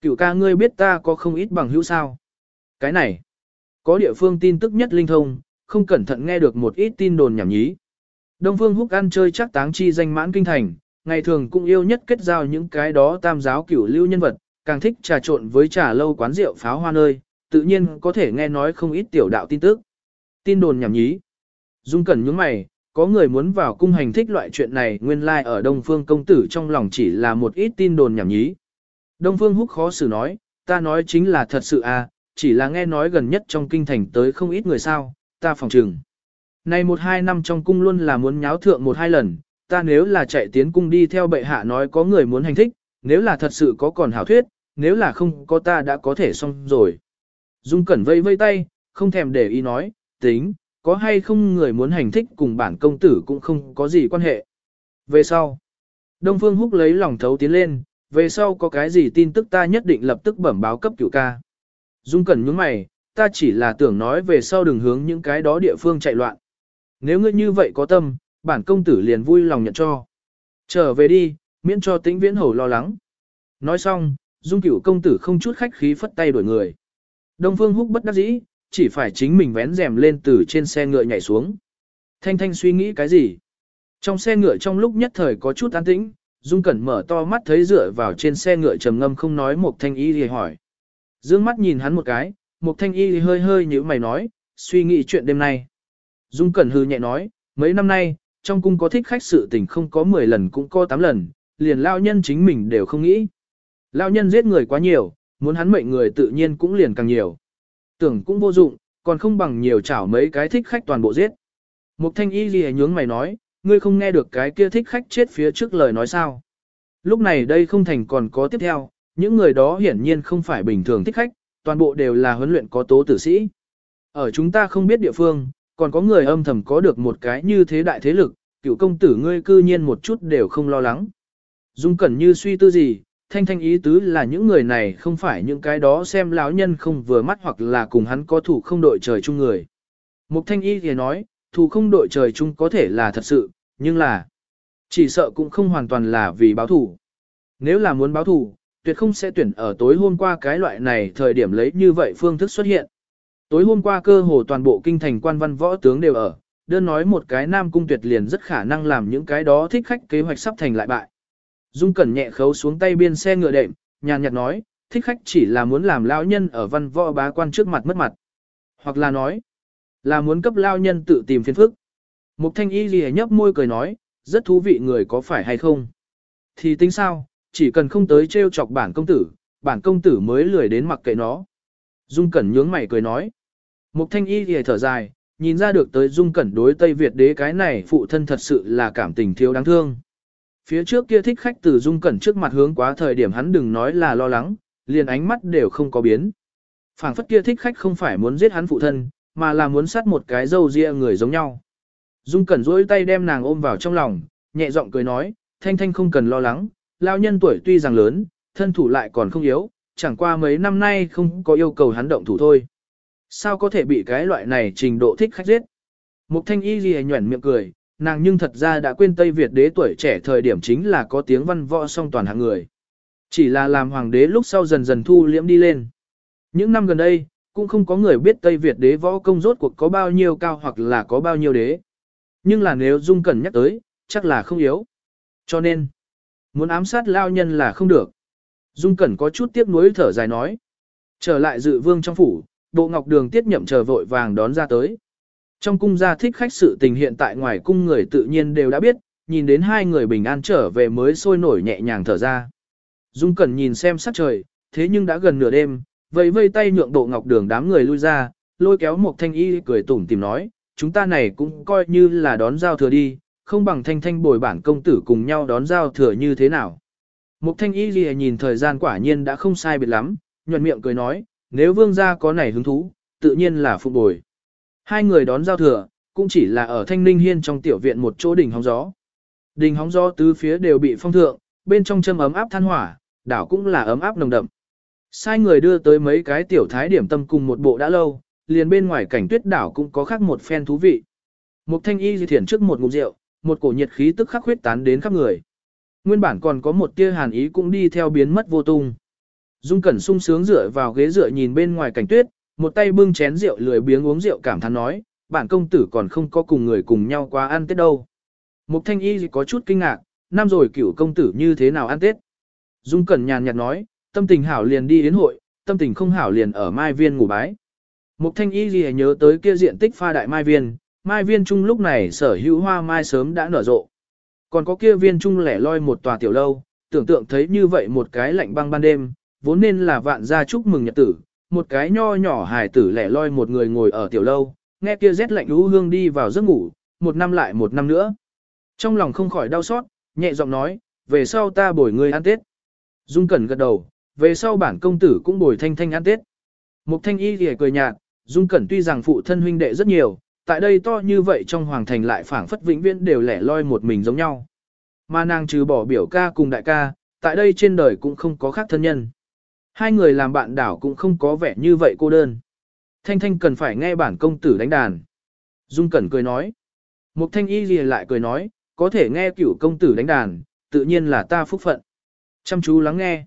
Speaker 1: Cựu ca ngươi biết ta có không ít bằng hữu sao? Cái này, có địa phương tin tức nhất linh thông, không cẩn thận nghe được một ít tin đồn nhảm nhí. Đông Phương Húc ăn chơi chắc táng chi danh mãn kinh thành, ngày thường cũng yêu nhất kết giao những cái đó tam giáo cửu lưu nhân vật, càng thích trà trộn với trà lâu quán rượu pháo hoa nơi, tự nhiên có thể nghe nói không ít tiểu đạo tin tức. Tin đồn nhảm nhí. Dung Cẩn nhướng mày, có người muốn vào cung hành thích loại chuyện này nguyên lai like ở Đông Phương công tử trong lòng chỉ là một ít tin đồn nhảm nhí. Đông Phương húc khó xử nói, ta nói chính là thật sự à, chỉ là nghe nói gần nhất trong kinh thành tới không ít người sao, ta phòng trừng. Này một hai năm trong cung luôn là muốn nháo thượng một hai lần, ta nếu là chạy tiến cung đi theo bệ hạ nói có người muốn hành thích, nếu là thật sự có còn hảo thuyết, nếu là không có ta đã có thể xong rồi. Dung Cẩn vây vây tay, không thèm để ý nói, tính, có hay không người muốn hành thích cùng bản công tử cũng không có gì quan hệ. Về sau, Đông Phương Húc lấy lòng thấu tiến lên, về sau có cái gì tin tức ta nhất định lập tức bẩm báo cấp cửu ca. Dung Cẩn nhướng mày, ta chỉ là tưởng nói về sau đừng hướng những cái đó địa phương chạy loạn. Nếu ngươi như vậy có tâm, bản công tử liền vui lòng nhận cho. Trở về đi, miễn cho tĩnh viễn hầu lo lắng. Nói xong, Dung cửu công tử không chút khách khí phất tay đổi người. Đông Phương Húc bất đắc dĩ, chỉ phải chính mình vén rèm lên từ trên xe ngựa nhảy xuống. Thanh Thanh suy nghĩ cái gì? Trong xe ngựa trong lúc nhất thời có chút an tĩnh, Dung Cẩn mở to mắt thấy dựa vào trên xe ngựa trầm ngâm không nói một thanh y thì hỏi. Dương mắt nhìn hắn một cái, một thanh y thì hơi hơi như mày nói, suy nghĩ chuyện đêm nay. Dung Cẩn hư nhẹ nói, mấy năm nay, trong cung có thích khách sự tình không có 10 lần cũng có 8 lần, liền lao nhân chính mình đều không nghĩ. Lao nhân giết người quá nhiều, muốn hắn mệnh người tự nhiên cũng liền càng nhiều. Tưởng cũng vô dụng, còn không bằng nhiều chảo mấy cái thích khách toàn bộ giết. Mục thanh y gì nhướng mày nói, ngươi không nghe được cái kia thích khách chết phía trước lời nói sao. Lúc này đây không thành còn có tiếp theo, những người đó hiển nhiên không phải bình thường thích khách, toàn bộ đều là huấn luyện có tố tử sĩ. Ở chúng ta không biết địa phương, còn có người âm thầm có được một cái như thế đại thế lực, cựu công tử ngươi cư nhiên một chút đều không lo lắng. Dung cẩn như suy tư gì, thanh thanh ý tứ là những người này không phải những cái đó xem lão nhân không vừa mắt hoặc là cùng hắn có thủ không đội trời chung người. Mục thanh ý thì nói, thủ không đội trời chung có thể là thật sự, nhưng là chỉ sợ cũng không hoàn toàn là vì báo thủ. Nếu là muốn báo thủ, tuyệt không sẽ tuyển ở tối hôm qua cái loại này thời điểm lấy như vậy phương thức xuất hiện. Tối hôm qua cơ hồ toàn bộ kinh thành quan văn võ tướng đều ở, đơn nói một cái nam cung tuyệt liền rất khả năng làm những cái đó thích khách kế hoạch sắp thành lại bại. Dung Cẩn nhẹ khấu xuống tay biên xe ngựa đệm, nhàn nhạt nói, thích khách chỉ là muốn làm lão nhân ở văn võ bá quan trước mặt mất mặt. Hoặc là nói, là muốn cấp lao nhân tự tìm phiền phức. Mục thanh y ghi nhấp môi cười nói, rất thú vị người có phải hay không. Thì tính sao, chỉ cần không tới trêu chọc bản công tử, bản công tử mới lười đến mặc kệ nó. Dung Cẩn nhướng mày cười nói. Mục thanh y ghi thở dài, nhìn ra được tới Dung Cẩn đối Tây Việt đế cái này phụ thân thật sự là cảm tình thiếu đáng thương. Phía trước kia thích khách từ dung cẩn trước mặt hướng quá thời điểm hắn đừng nói là lo lắng, liền ánh mắt đều không có biến. phảng phất kia thích khách không phải muốn giết hắn phụ thân, mà là muốn sát một cái dâu ria người giống nhau. Dung cẩn duỗi tay đem nàng ôm vào trong lòng, nhẹ giọng cười nói, thanh thanh không cần lo lắng, lao nhân tuổi tuy rằng lớn, thân thủ lại còn không yếu, chẳng qua mấy năm nay không có yêu cầu hắn động thủ thôi. Sao có thể bị cái loại này trình độ thích khách giết? Mục thanh y ghi nhuẩn miệng cười, nàng nhưng thật ra đã quên Tây Việt đế tuổi trẻ thời điểm chính là có tiếng văn võ song toàn hạng người. Chỉ là làm hoàng đế lúc sau dần dần thu liễm đi lên. Những năm gần đây, cũng không có người biết Tây Việt đế võ công rốt cuộc có bao nhiêu cao hoặc là có bao nhiêu đế. Nhưng là nếu Dung Cẩn nhắc tới, chắc là không yếu. Cho nên, muốn ám sát lao nhân là không được. Dung Cẩn có chút tiếc nuối thở dài nói. Trở lại dự vương trong phủ, bộ ngọc đường tiết nhậm chờ vội vàng đón ra tới. Trong cung gia thích khách sự tình hiện tại ngoài cung người tự nhiên đều đã biết, nhìn đến hai người bình an trở về mới sôi nổi nhẹ nhàng thở ra. Dung Cẩn nhìn xem sắc trời, thế nhưng đã gần nửa đêm, vẫy vây tay nhượng độ ngọc đường đám người lui ra, lôi kéo một thanh y cười tủm tìm nói, chúng ta này cũng coi như là đón giao thừa đi, không bằng thanh thanh bồi bản công tử cùng nhau đón giao thừa như thế nào. Mục thanh y gì nhìn thời gian quả nhiên đã không sai biệt lắm, nhuận miệng cười nói, nếu vương gia có này hứng thú, tự nhiên là phụ bồi. Hai người đón giao thừa, cũng chỉ là ở Thanh Ninh Hiên trong tiểu viện một chỗ đỉnh hóng gió. Đỉnh hóng gió tứ phía đều bị phong thượng, bên trong châm ấm áp than hỏa, đảo cũng là ấm áp nồng đậm. Sai người đưa tới mấy cái tiểu thái điểm tâm cùng một bộ đã lâu, liền bên ngoài cảnh tuyết đảo cũng có khác một phen thú vị. Một thanh y di thiển trước một ngụm rượu, một cổ nhiệt khí tức khắc huyết tán đến khắp người. Nguyên bản còn có một tia hàn ý cũng đi theo biến mất vô tung. Dung Cẩn sung sướng dựa vào ghế dựa nhìn bên ngoài cảnh tuyết, một tay bưng chén rượu lười biếng uống rượu cảm thán nói, bản công tử còn không có cùng người cùng nhau qua ăn Tết đâu. Mục thanh y có chút kinh ngạc, năm rồi cửu công tử như thế nào ăn Tết. Dung Cẩn nhàn nhạt nói, tâm tình hảo liền đi đến hội, tâm tình không hảo liền ở Mai Viên ngủ bái. Mục thanh y gì nhớ tới kia diện tích pha đại Mai Viên, Mai Viên trung lúc này sở hữu hoa mai sớm đã nở rộ. Còn có kia viên trung lẻ loi một tòa tiểu lâu, tưởng tượng thấy như vậy một cái lạnh băng ban đêm, vốn nên là vạn gia chúc mừng nhật tử, một cái nho nhỏ hài tử lẻ loi một người ngồi ở tiểu lâu, nghe kia rét lạnh lũ hương đi vào giấc ngủ, một năm lại một năm nữa. Trong lòng không khỏi đau xót, nhẹ giọng nói, về sau ta bồi ngươi ăn Tết. Dung Cẩn gật đầu, về sau bản công tử cũng bồi thanh thanh ăn Tết. Mục thanh y thì cười nhạt, Dung Cẩn tuy rằng phụ thân huynh đệ rất nhiều, tại đây to như vậy trong hoàng thành lại phảng phất vĩnh viễn đều lẻ loi một mình giống nhau. Mà nàng trừ bỏ biểu ca cùng đại ca, tại đây trên đời cũng không có khác thân nhân. Hai người làm bạn đảo cũng không có vẻ như vậy cô đơn. Thanh Thanh cần phải nghe bản công tử đánh đàn. Dung Cẩn cười nói. Mục Thanh Y lìa lại cười nói, có thể nghe cửu công tử đánh đàn, tự nhiên là ta phúc phận. Chăm chú lắng nghe.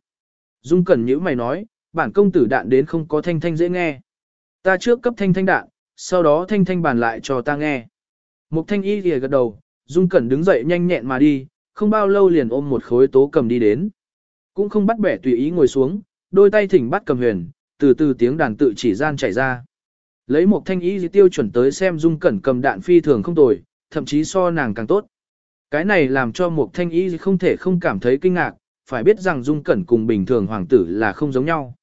Speaker 1: Dung Cẩn nhữ mày nói, bản công tử đạn đến không có Thanh Thanh dễ nghe. Ta trước cấp Thanh Thanh đạn, sau đó Thanh Thanh bàn lại cho ta nghe. Mục Thanh Y lìa gật đầu, Dung Cẩn đứng dậy nhanh nhẹn mà đi, không bao lâu liền ôm một khối tố cầm đi đến. Cũng không bắt bẻ tùy ý ngồi xuống, đôi tay thỉnh bắt cầm huyền, từ từ tiếng đàn tự chỉ gian chảy ra. Lấy một thanh ý tiêu chuẩn tới xem dung cẩn cầm đạn phi thường không tồi, thậm chí so nàng càng tốt. Cái này làm cho một thanh ý không thể không cảm thấy kinh ngạc, phải biết rằng dung cẩn cùng bình thường hoàng tử là không giống nhau.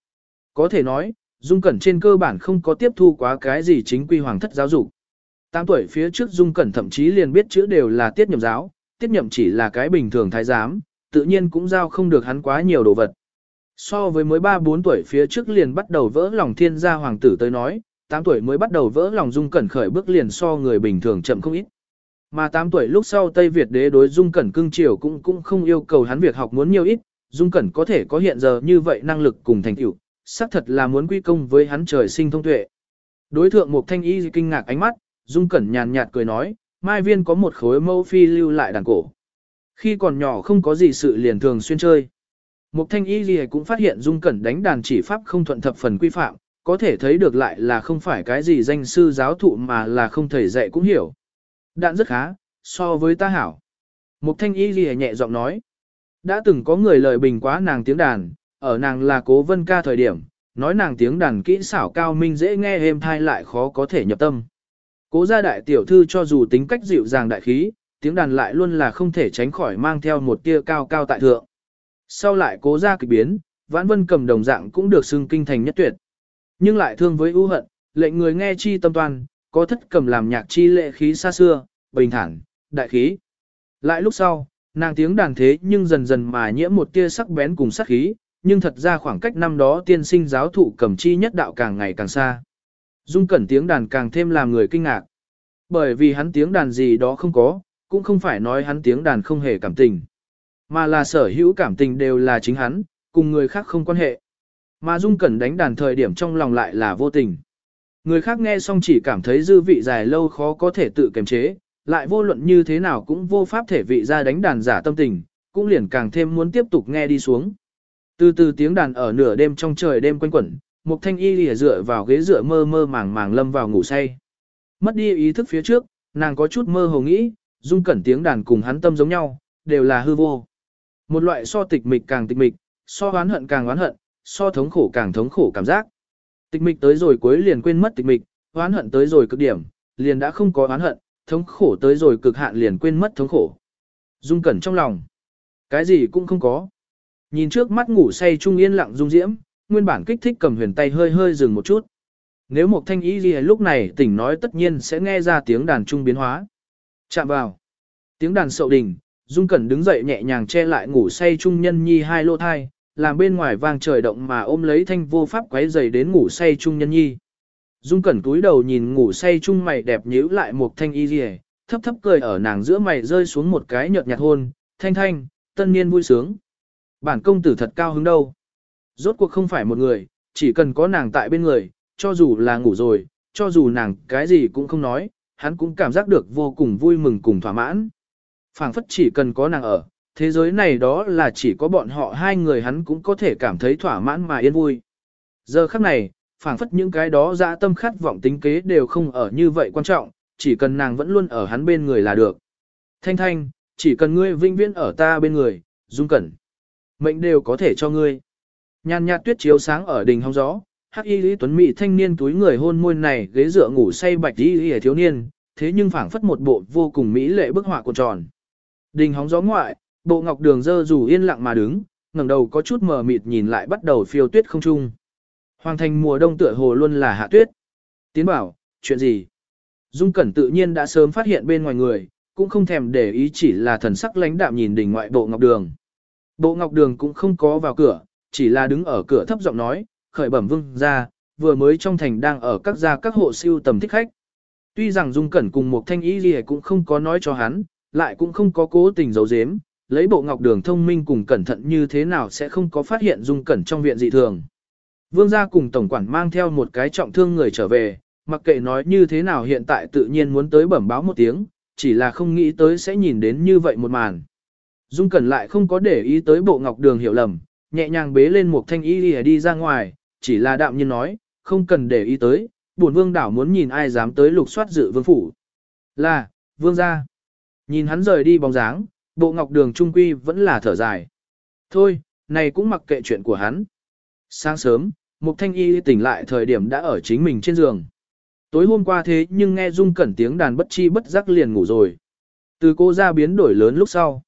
Speaker 1: Có thể nói, dung cẩn trên cơ bản không có tiếp thu quá cái gì chính quy hoàng thất giáo dục. Tám tuổi phía trước dung cẩn thậm chí liền biết chữ đều là tiết nhậm giáo, tiết nhậm chỉ là cái bình thường thái giám, tự nhiên cũng giao không được hắn quá nhiều đồ vật. So với mới 3-4 tuổi phía trước liền bắt đầu vỡ lòng thiên gia hoàng tử tới nói, 8 tuổi mới bắt đầu vỡ lòng dung cẩn khởi bước liền so người bình thường chậm không ít. Mà 8 tuổi lúc sau Tây Việt đế đối dung cẩn cưng chiều cũng cũng không yêu cầu hắn việc học muốn nhiều ít, dung cẩn có thể có hiện giờ như vậy năng lực cùng thành tựu, xác thật là muốn quy công với hắn trời sinh thông tuệ. Đối thượng một thanh y kinh ngạc ánh mắt, dung cẩn nhàn nhạt cười nói, mai viên có một khối mẫu phi lưu lại đàn cổ. Khi còn nhỏ không có gì sự liền thường xuyên chơi. Mục thanh y gì cũng phát hiện dung cẩn đánh đàn chỉ pháp không thuận thập phần quy phạm, có thể thấy được lại là không phải cái gì danh sư giáo thụ mà là không thầy dạy cũng hiểu. Đạn rất khá, so với ta hảo. Mục thanh y gì nhẹ giọng nói. Đã từng có người lời bình quá nàng tiếng đàn, ở nàng là cố vân ca thời điểm, nói nàng tiếng đàn kỹ xảo cao minh dễ nghe êm thai lại khó có thể nhập tâm. Cố gia đại tiểu thư cho dù tính cách dịu dàng đại khí, tiếng đàn lại luôn là không thể tránh khỏi mang theo một tia cao cao tại thượng. Sau lại cố ra kịch biến, vãn vân cầm đồng dạng cũng được xưng kinh thành nhất tuyệt. Nhưng lại thương với ưu hận, lệnh người nghe chi tâm toàn, có thất cầm làm nhạc chi lệ khí xa xưa, bình thản, đại khí. Lại lúc sau, nàng tiếng đàn thế nhưng dần dần mà nhiễm một tia sắc bén cùng sắc khí, nhưng thật ra khoảng cách năm đó tiên sinh giáo thụ cầm chi nhất đạo càng ngày càng xa. Dung cẩn tiếng đàn càng thêm làm người kinh ngạc. Bởi vì hắn tiếng đàn gì đó không có, cũng không phải nói hắn tiếng đàn không hề cảm tình. Mà là sở hữu cảm tình đều là chính hắn, cùng người khác không quan hệ. Mà Dung Cẩn đánh đàn thời điểm trong lòng lại là vô tình. Người khác nghe xong chỉ cảm thấy dư vị dài lâu khó có thể tự kiềm chế, lại vô luận như thế nào cũng vô pháp thể vị ra đánh đàn giả tâm tình, cũng liền càng thêm muốn tiếp tục nghe đi xuống. Từ từ tiếng đàn ở nửa đêm trong trời đêm quanh quẩn, một thanh y lìa dựa vào ghế dựa mơ mơ màng màng lâm vào ngủ say. Mất đi ý thức phía trước, nàng có chút mơ hồ nghĩ, dung cẩn tiếng đàn cùng hắn tâm giống nhau, đều là hư vô. Một loại so tịch mịch càng tịch mịch, so oán hận càng oán hận, so thống khổ càng thống khổ cảm giác. Tịch mịch tới rồi cuối liền quên mất tịch mịch, oán hận tới rồi cực điểm, liền đã không có oán hận, thống khổ tới rồi cực hạn liền quên mất thống khổ. Dung cẩn trong lòng. Cái gì cũng không có. Nhìn trước mắt ngủ say trung yên lặng dung diễm, nguyên bản kích thích cầm huyền tay hơi hơi dừng một chút. Nếu một thanh ý gì lúc này tỉnh nói tất nhiên sẽ nghe ra tiếng đàn trung biến hóa. Chạm vào. Tiếng đàn sậu đỉnh, Dung Cẩn đứng dậy nhẹ nhàng che lại ngủ say trung nhân nhi hai lô thai, làm bên ngoài vang trời động mà ôm lấy thanh vô pháp quấy giày đến ngủ say trung nhân nhi. Dung Cẩn túi đầu nhìn ngủ say trung mày đẹp nhíu lại một thanh y rìa, thấp thấp cười ở nàng giữa mày rơi xuống một cái nhợt nhạt hôn, thanh thanh, tân niên vui sướng. Bản công tử thật cao hứng đâu. Rốt cuộc không phải một người, chỉ cần có nàng tại bên người, cho dù là ngủ rồi, cho dù nàng cái gì cũng không nói, hắn cũng cảm giác được vô cùng vui mừng cùng thỏa mãn phảng phất chỉ cần có nàng ở, thế giới này đó là chỉ có bọn họ hai người hắn cũng có thể cảm thấy thỏa mãn mà yên vui. Giờ khắc này, phảng phất những cái đó dã tâm khát vọng tính kế đều không ở như vậy quan trọng, chỉ cần nàng vẫn luôn ở hắn bên người là được. Thanh thanh, chỉ cần ngươi vinh viễn ở ta bên người, dung cẩn. Mệnh đều có thể cho ngươi. Nhàn nhạt tuyết chiếu sáng ở đình hóng gió, hắc y lý tuấn mỹ thanh niên túi người hôn môi này ghế dựa ngủ say bạch y lý thiếu niên, thế nhưng phảng phất một bộ vô cùng mỹ lệ bức họa của tròn. Đình hóng gió ngoại, bộ ngọc đường dơ dù yên lặng mà đứng, ngẩng đầu có chút mờ mịt nhìn lại bắt đầu phiêu tuyết không trung. Hoàng thành mùa đông tựa hồ luôn là hạ tuyết. Tiến bảo, chuyện gì? Dung Cẩn tự nhiên đã sớm phát hiện bên ngoài người, cũng không thèm để ý chỉ là thần sắc lãnh đạm nhìn đỉnh ngoại bộ ngọc đường. Bộ ngọc đường cũng không có vào cửa, chỉ là đứng ở cửa thấp giọng nói, khởi bẩm vương ra, vừa mới trong thành đang ở các gia các hộ siêu tầm thích khách. Tuy rằng Dung Cẩn cùng một thanh ý gì cũng không có nói cho hắn, lại cũng không có cố tình giấu giếm, lấy bộ ngọc đường thông minh cùng cẩn thận như thế nào sẽ không có phát hiện Dung Cẩn trong viện dị thường. Vương gia cùng tổng quản mang theo một cái trọng thương người trở về, mặc kệ nói như thế nào hiện tại tự nhiên muốn tới bẩm báo một tiếng, chỉ là không nghĩ tới sẽ nhìn đến như vậy một màn. Dung Cẩn lại không có để ý tới bộ ngọc đường hiểu lầm, nhẹ nhàng bế lên một thanh y đi, đi ra ngoài, chỉ là đạm nhiên nói, không cần để ý tới, bổn vương đảo muốn nhìn ai dám tới lục soát dự vương phủ. Là, vương gia. Nhìn hắn rời đi bóng dáng, bộ ngọc đường trung quy vẫn là thở dài. Thôi, này cũng mặc kệ chuyện của hắn. Sáng sớm, Mục Thanh Y tỉnh lại thời điểm đã ở chính mình trên giường. Tối hôm qua thế nhưng nghe Dung Cẩn tiếng đàn bất chi bất giác liền ngủ rồi. Từ cô ra biến đổi lớn lúc sau,